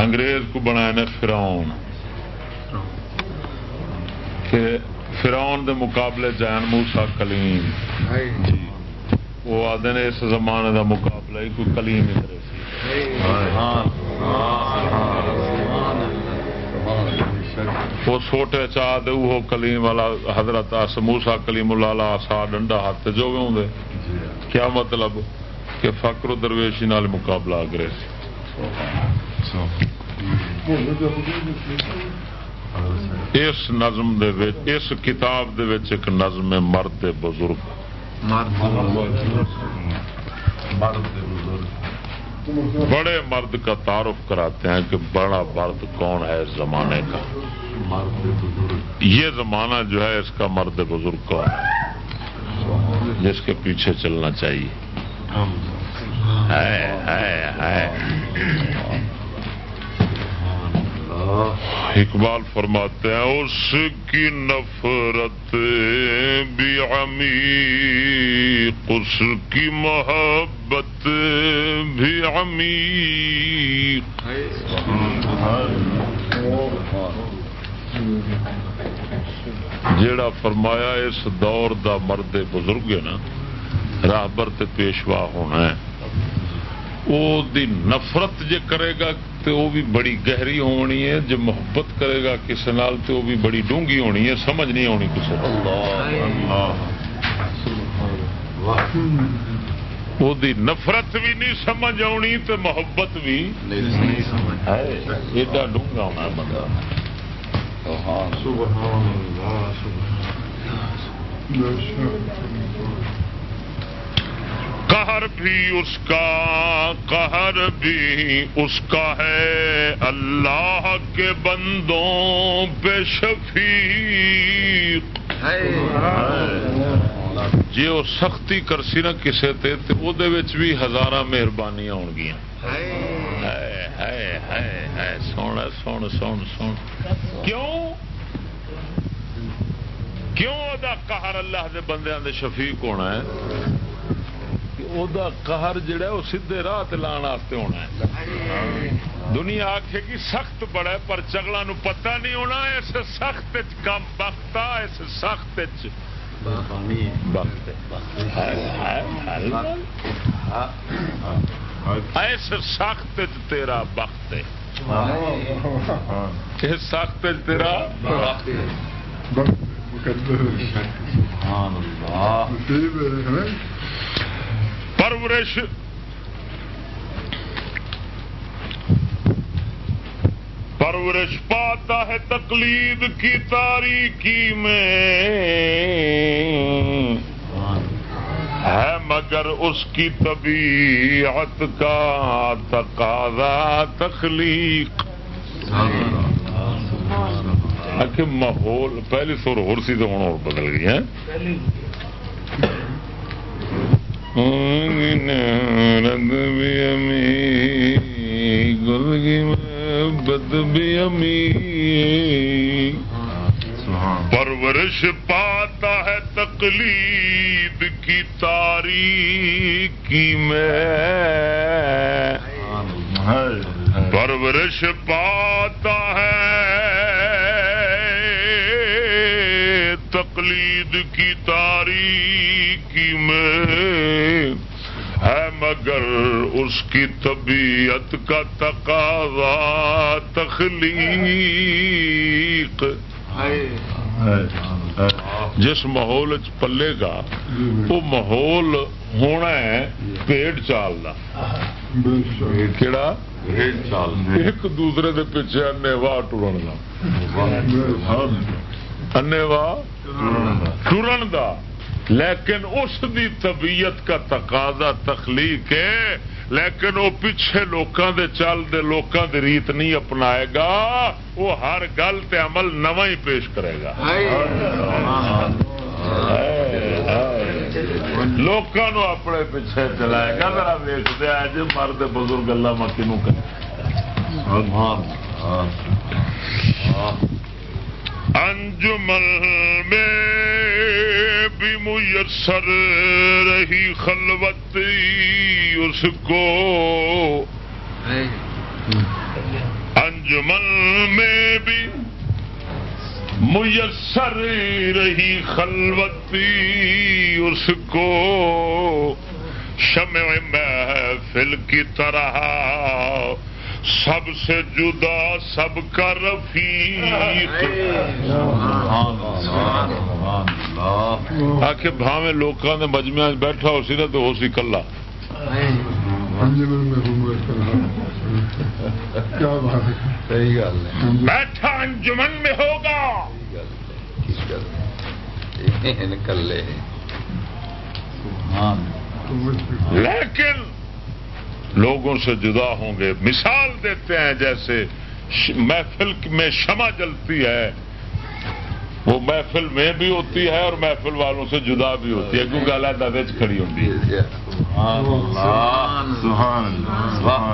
انگریز کو بنائے نے فرون کہ فرون دے مقابلے جین موسا کلیم۔ جی۔ وہ آدھے نے اس زمانے کا مقابلہ ہی کوئی کلیم ہی کرے وہ چھوٹے چاہ دے وہ کلیم والا حضرت سموسا کلیم اللہ سا ڈنڈا ہاتھ جو بھی ہوں کیا مطلب؟ کہ فکر درویشی نال مقابلہ کرے اس نظم دے اس کتاب دے ایک نظم مرد بزرگ۔ بڑے مرد کا تعارف کراتے ہیں کہ بڑا مرد کون ہے اس زمانے کا۔ یہ زمانہ جو ہے اس کا مرد بزرگ کون ہے؟ جس کے پیچھے چلنا چاہیے۔ اقبال فرماتے ہیں، اس کی نفرت بھی عمیق، اس کی محبت بھی عمیق۔ جیڑا فرمایا، اس دور دا مرد بزرگ ہے نا، راہبر تے پیشوا ہونا ہے۔ او دی نفرت جے کرے گا تو وہ بھی بڑی گہری ہونی ہے جے محبت کرے گا کسی نال تو وہ بھی بڑی ڈونگی ہونی ہے سمجھ نہیں آنی کسی وہ دی نفرت بھی نہیں سمجھ آنی تو محبت بھی ایڈا ڈونگا ہونا بندہ قہر بھی اس کا قہر بھی اس کا ہے۔ اللہ کے بندوں پہ شفیق۔ جی وہ سختی کرسی نا کسے تے تے او دے وچ بھی ہزارہ مہربانیاں ہون گیاں۔ سونا سن سن سن کیوں؟ کیوں دا قہر اللہ دے بندیاں دے شفیق ہونا ہے؟ او دا قہر جڑا ہے وہ سیدھے راہ لان واسطے ہونا ہے دنیا آخے گی سخت بڑا ہے پر چگلا نو پتہ نہیں ہونا اس سخت کم بختا اس سخت ایس سخت تیرا بخت ہے اس سخت تیرا پرورش پرورش پاتا ہے تقلید کی تاریکی میں۔ ہے مگر اس کی طبیعت کا تقاضا تخلیق۔ کہ ماحول، پہلی سور ہو سی تو ہوں اور بدل گئی ہے رد بھی امی میں پرورش پاتا ہے تقلید کی تاریکی میں۔ پرورش پاتا ہے تقلید کی تاریخ تاریکی میں۔ ہے مگر اس کی طبیعت کا تقاضا تخلیق۔ جس ماحول پلے گا وہ ماحول ہونا ہے پیٹ چال کا کہڑا ایک دوسرے کے پیچھے انے واہ ٹرن کا انے واہ ٹرن کا لیکن اس دی طبیعت کا تقاضا تخلیق ہے لیکن وہ پیچھے لوکاں دے چل دے لوکاں دے ریت نہیں اپنائے گا وہ ہر گل تے عمل نواں ہی پیش کرے گا۔ لوکاں نو اپنے پیچھے چلائے گا ذرا ویچ دیا جی مرد بزرگ اللہ مکی نو انجمن میں بھی میسر رہی خلوت اس کو۔ انجمن میں بھی میسر رہی خلوتی اس کو۔ شمع محفل کی طرح سب سے جدا سب کا رفیق۔ آ کے بھاوے لوگوں نے مجمع بیٹھا ہو سی نا تو ہو سی کلا بیٹھا انجمن میں ہوگا۔ لیکن لوگوں سے جدا ہوں گے۔ مثال دیتے ہیں جیسے محفل میں شمع جلتی ہے۔ وہ محفل میں بھی ہوتی ہے اور محفل والوں سے جدا بھی ہوتی ہے کیونکہ علیحدہ وچ کھڑی ہوتی ہے۔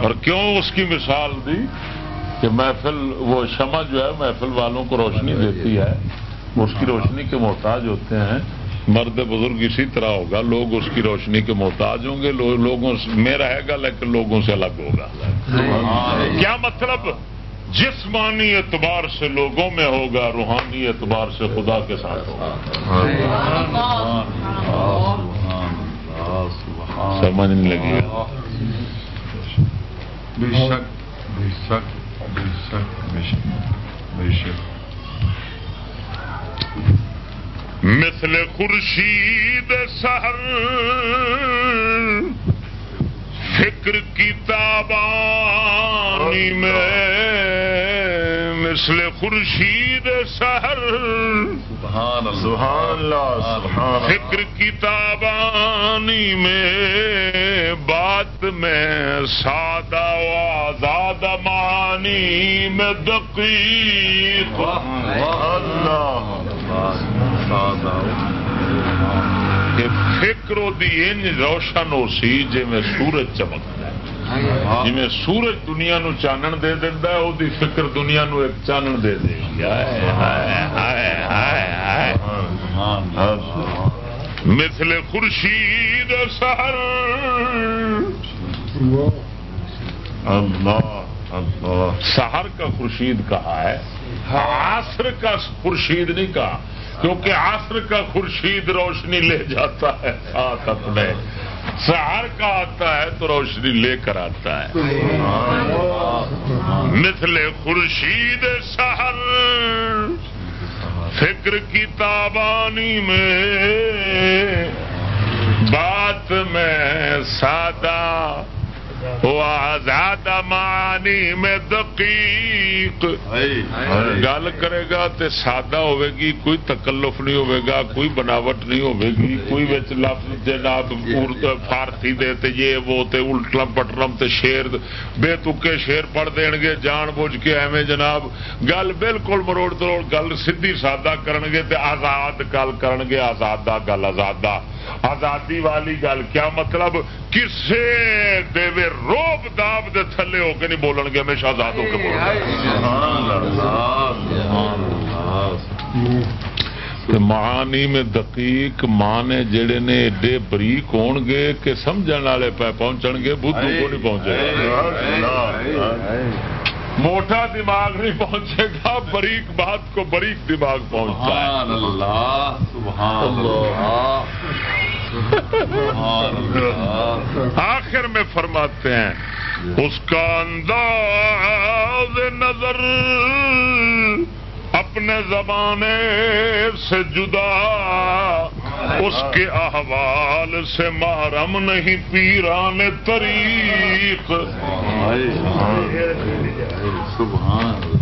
اور کیوں اس کی مثال دی؟ کہ محفل وہ شمع جو ہے محفل والوں کو روشنی دیتی ہے۔ اس کی روشنی کے محتاج ہوتے ہیں۔ مرد بزرگ اسی طرح ہوگا، لوگ اس کی روشنی کے محتاج ہوں گے لوگوں سے- میں رہے گا، لیکن لوگوں سے الگ ہوگا۔ کیا مطلب؟ جسمانی اعتبار سے لوگوں میں ہوگا، روحانی اعتبار سے خدا کے ساتھ ہوگا۔ سمجھ نہیں لگی۔ بے شک بے شک بے شک بے شک بے شک مثل خورشید سحر۔ فکر کی تابانی میں مثل خورشید سحر۔ سبحان اللہ سبحان فکر کی تابانی میں بات میں سادہ و آزاد معنی میں دقیق۔ اللہ۔ کہ فکر دی انج روشن ہو سی جی میں سورج چمکتا ہے۔ جی سورج دنیا نو چانن دے دینا ہے وہ فکر دنیا نو ایک چانن دے دے گی۔ مثل خورشید سحر۔ اللہ اللہ۔ سحر کا خورشید کہا ہے، عصر کا خورشید نہیں کہا۔ کیونکہ عصر کا خورشید روشنی لے جاتا ہے، ساتھ اپنے۔ سحر کا آتا ہے تو روشنی لے کر آتا ہے۔ مثل خورشید سحر، فکر کی تابانی میں، بات میں سادہ وہ آزاد معنی میں دقیق۔ گل کرے گا تے سادہ ہوے گی کوئی تکلف نہیں ہوے گا کوئی بناوٹ نہیں ہوے گی کوئی وچ لفظ جناب فارسی دے تے یہ وہ تے الٹلم پٹرم تے شیر بے تکے شیر پڑھ دین گے جان بوجھ کے ایویں جناب۔ گل بالکل مروڑ تروڑ گل سیدھی سادہ کرن گے تے آزاد گل کرن گے آزادہ گل آزادہ۔ آزادی والی گل کیا مطلب؟ کسے دے وے روب داب دے تھلے ہو کے نہیں بولن گے ہمیشہ آزاد ہو کے تے معانی میں دقیق مانے جڑے نے ایڈے بریک ہون گے کہ سمجھن والے پہ پہنچن گے بدھو کو نہیں پہنچے گا۔ موٹا دماغ نہیں پہنچے گا بریک بات کو بریک دماغ پہنچتا ہے۔ اللہ سبحان اللہ۔ آخر میں فرماتے ہیں، اس کا انداز نظر اپنے زمانے سے جدا، اس کے احوال سے محرم نہیں، پیران طریق۔ سبحان اللہ۔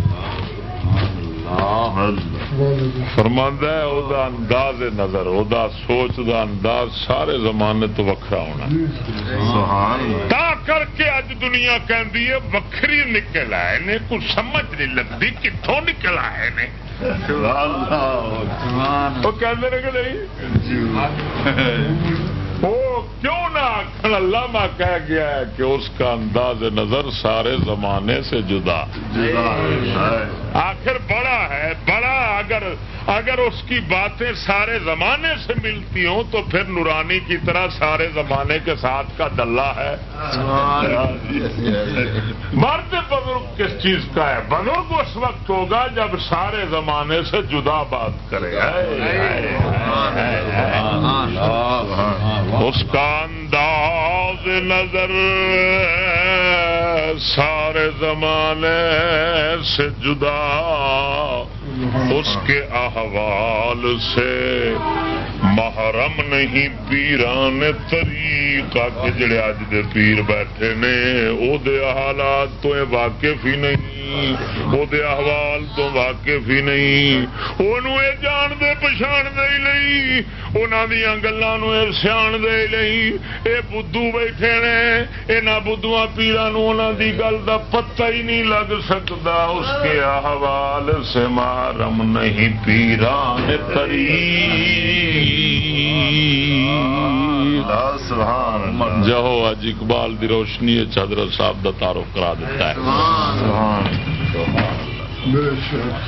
فرماندہ ہے او دا انداز نظر او دا سوچ دا انداز سارے زمانے تو وکھرا ہونا تا کر کے اج دنیا کہندی ہے وکھری نکل آئے نے کچھ سمجھ نہیں لگتی کتوں نکل آئے نے۔ وہ کہ نہیں؟ کیوں نہ آخر علامہ کہہ گیا ہے کہ اس کا انداز نظر سارے زمانے سے جدا آخر بڑا ہے بڑا اگر اگر اس کی باتیں سارے زمانے سے ملتی ہوں تو پھر نورانی کی طرح سارے زمانے کے ساتھ کا ڈلہ ہے۔ مرد بزرگ کس چیز کا ہے؟ بزرگ اس وقت ہوگا جب سارے زمانے سے جدا بات کرے۔ اس کا انداز نظر سارے زمانے سے جدا اس کے احوال سے محرم نہیں، پیران طریقہ کے جڑے اج دے پیر بیٹھے نے، او دے حالات تو واقف ہی نہیں، او دے احوال تو واقف ہی نہیں۔ اونوں اے جان دے، پہچان دے ہی نہیں انہاں دیاں گلاں نو اے سیان دے ہی نہیں۔ اے بدھو بیٹھے نے، انہاں بدھواں پیراں نو انہاں دی گل دا پتہ ہی نہیں لگ سکدا، اس کے احوال سے محرم نہیں پیران سبحان جہو اج اقبال دی روشنی حضرت صاحب دا تعارف کرا دیتا ہے۔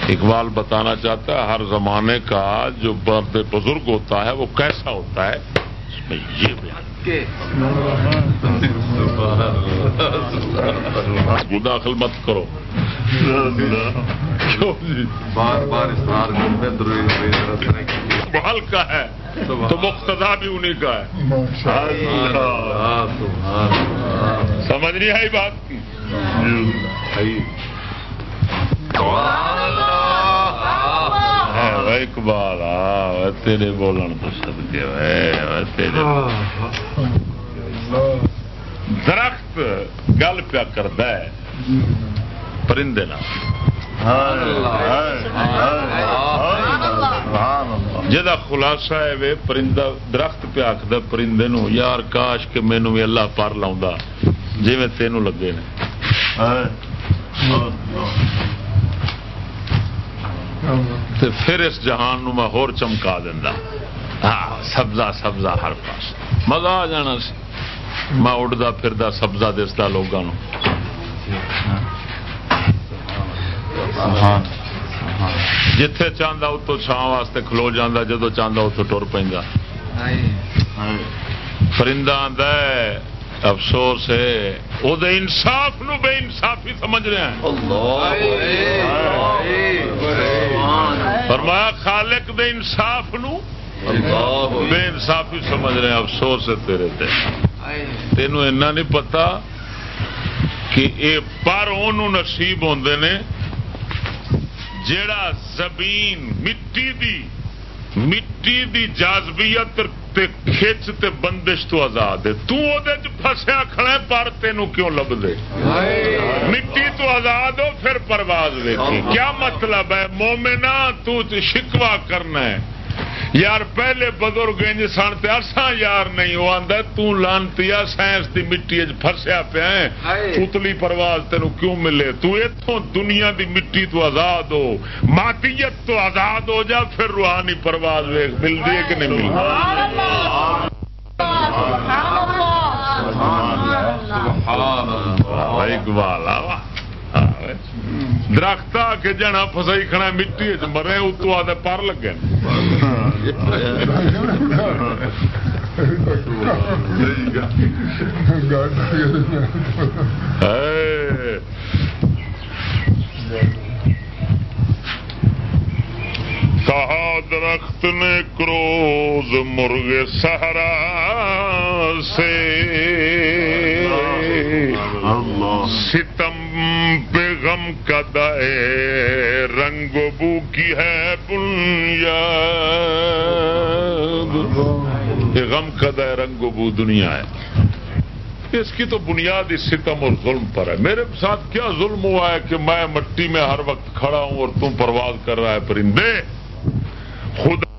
اقبال بتانا چاہتا ہے ہر زمانے کا جو برد بزرگ ہوتا ہے وہ کیسا ہوتا ہے؟ اس میں یہ بیان۔ داخل مت کرو۔ بار بار اسرار کرتے محل کا ہے تو مقتدا بھی انہیں کا ہے۔ سمجھ نہیں آئی بات کی؟ اقبال تیرے بولن تو سد کے تیرے۔ درخت گل پیا کرتا ہے۔ پرندے جہاں خلاصہ ہے پرندہ درخت پہ آخد پرندے نو، یار کاش کہ مینو بھی اللہ پر لا جی میں تینوں لگے نے۔ تے پھر اس جہان نو میں ہور چمکا دینا ہاں سبزہ سبزہ ہر پاس۔ مزہ آ جانا سی۔ میں اڈتا پھردا سبزہ دستا لوگوں جتھے چاہتا اتو چھان واسطے کھلو جانا جدو چاہتا اتو ٹر پہ پرندہ آدھا ہے افسوس ہے وہ انصاف نو بے انصافی سمجھ رہے ہیں۔ فرمایا خالق دے انصاف نو بے انصافی سمجھ رہے ہیں افسوس ہے تیرے تے۔ تینوں اینا نہیں پتا کہ اے پر انہوں نصیب ہوندے نے جیڑا زمین مٹی دی مٹی دی جازبیت تے کھچ تے بندش تو آزاد ہے۔ تو او دے چ پھسیا کھڑا ہے پر تینوں کیوں لب دے مٹی تو آزاد ہو پھر پرواز دیکھی کیا مطلب ہے؟ مومنا تو شکوا کرنا ہے۔ یار پہلے بزرگ انج سن تے اساں یار نہیں وہ آندا تو لانتی سائنس دی مٹی وچ پھسیا پیا ہے اتلی پرواز تینوں کیوں ملے؟ تو ایتھوں دنیا دی مٹی تو آزاد ہو مادیت تو آزاد ہو جا پھر روحانی پرواز ویکھ ملدی ہے کہ نہیں ملدی؟ اقبال درخت آ کے جنا فسائی کھڑا مٹی مرے اتو آدھے پر لگے۔ کہا درخت نے کروز مرغ سہرا سے ستم پہ غم کا دائے رنگ بو کی ہے بنیاد۔ غم کا دائے رنگ بو دنیا ہے۔ اس کی تو بنیاد اس ستم اور ظلم پر ہے۔ میرے ساتھ کیا ظلم ہوا ہے کہ میں مٹی میں ہر وقت کھڑا ہوں اور تم پرواز کر رہا ہے پرندے؟ خدا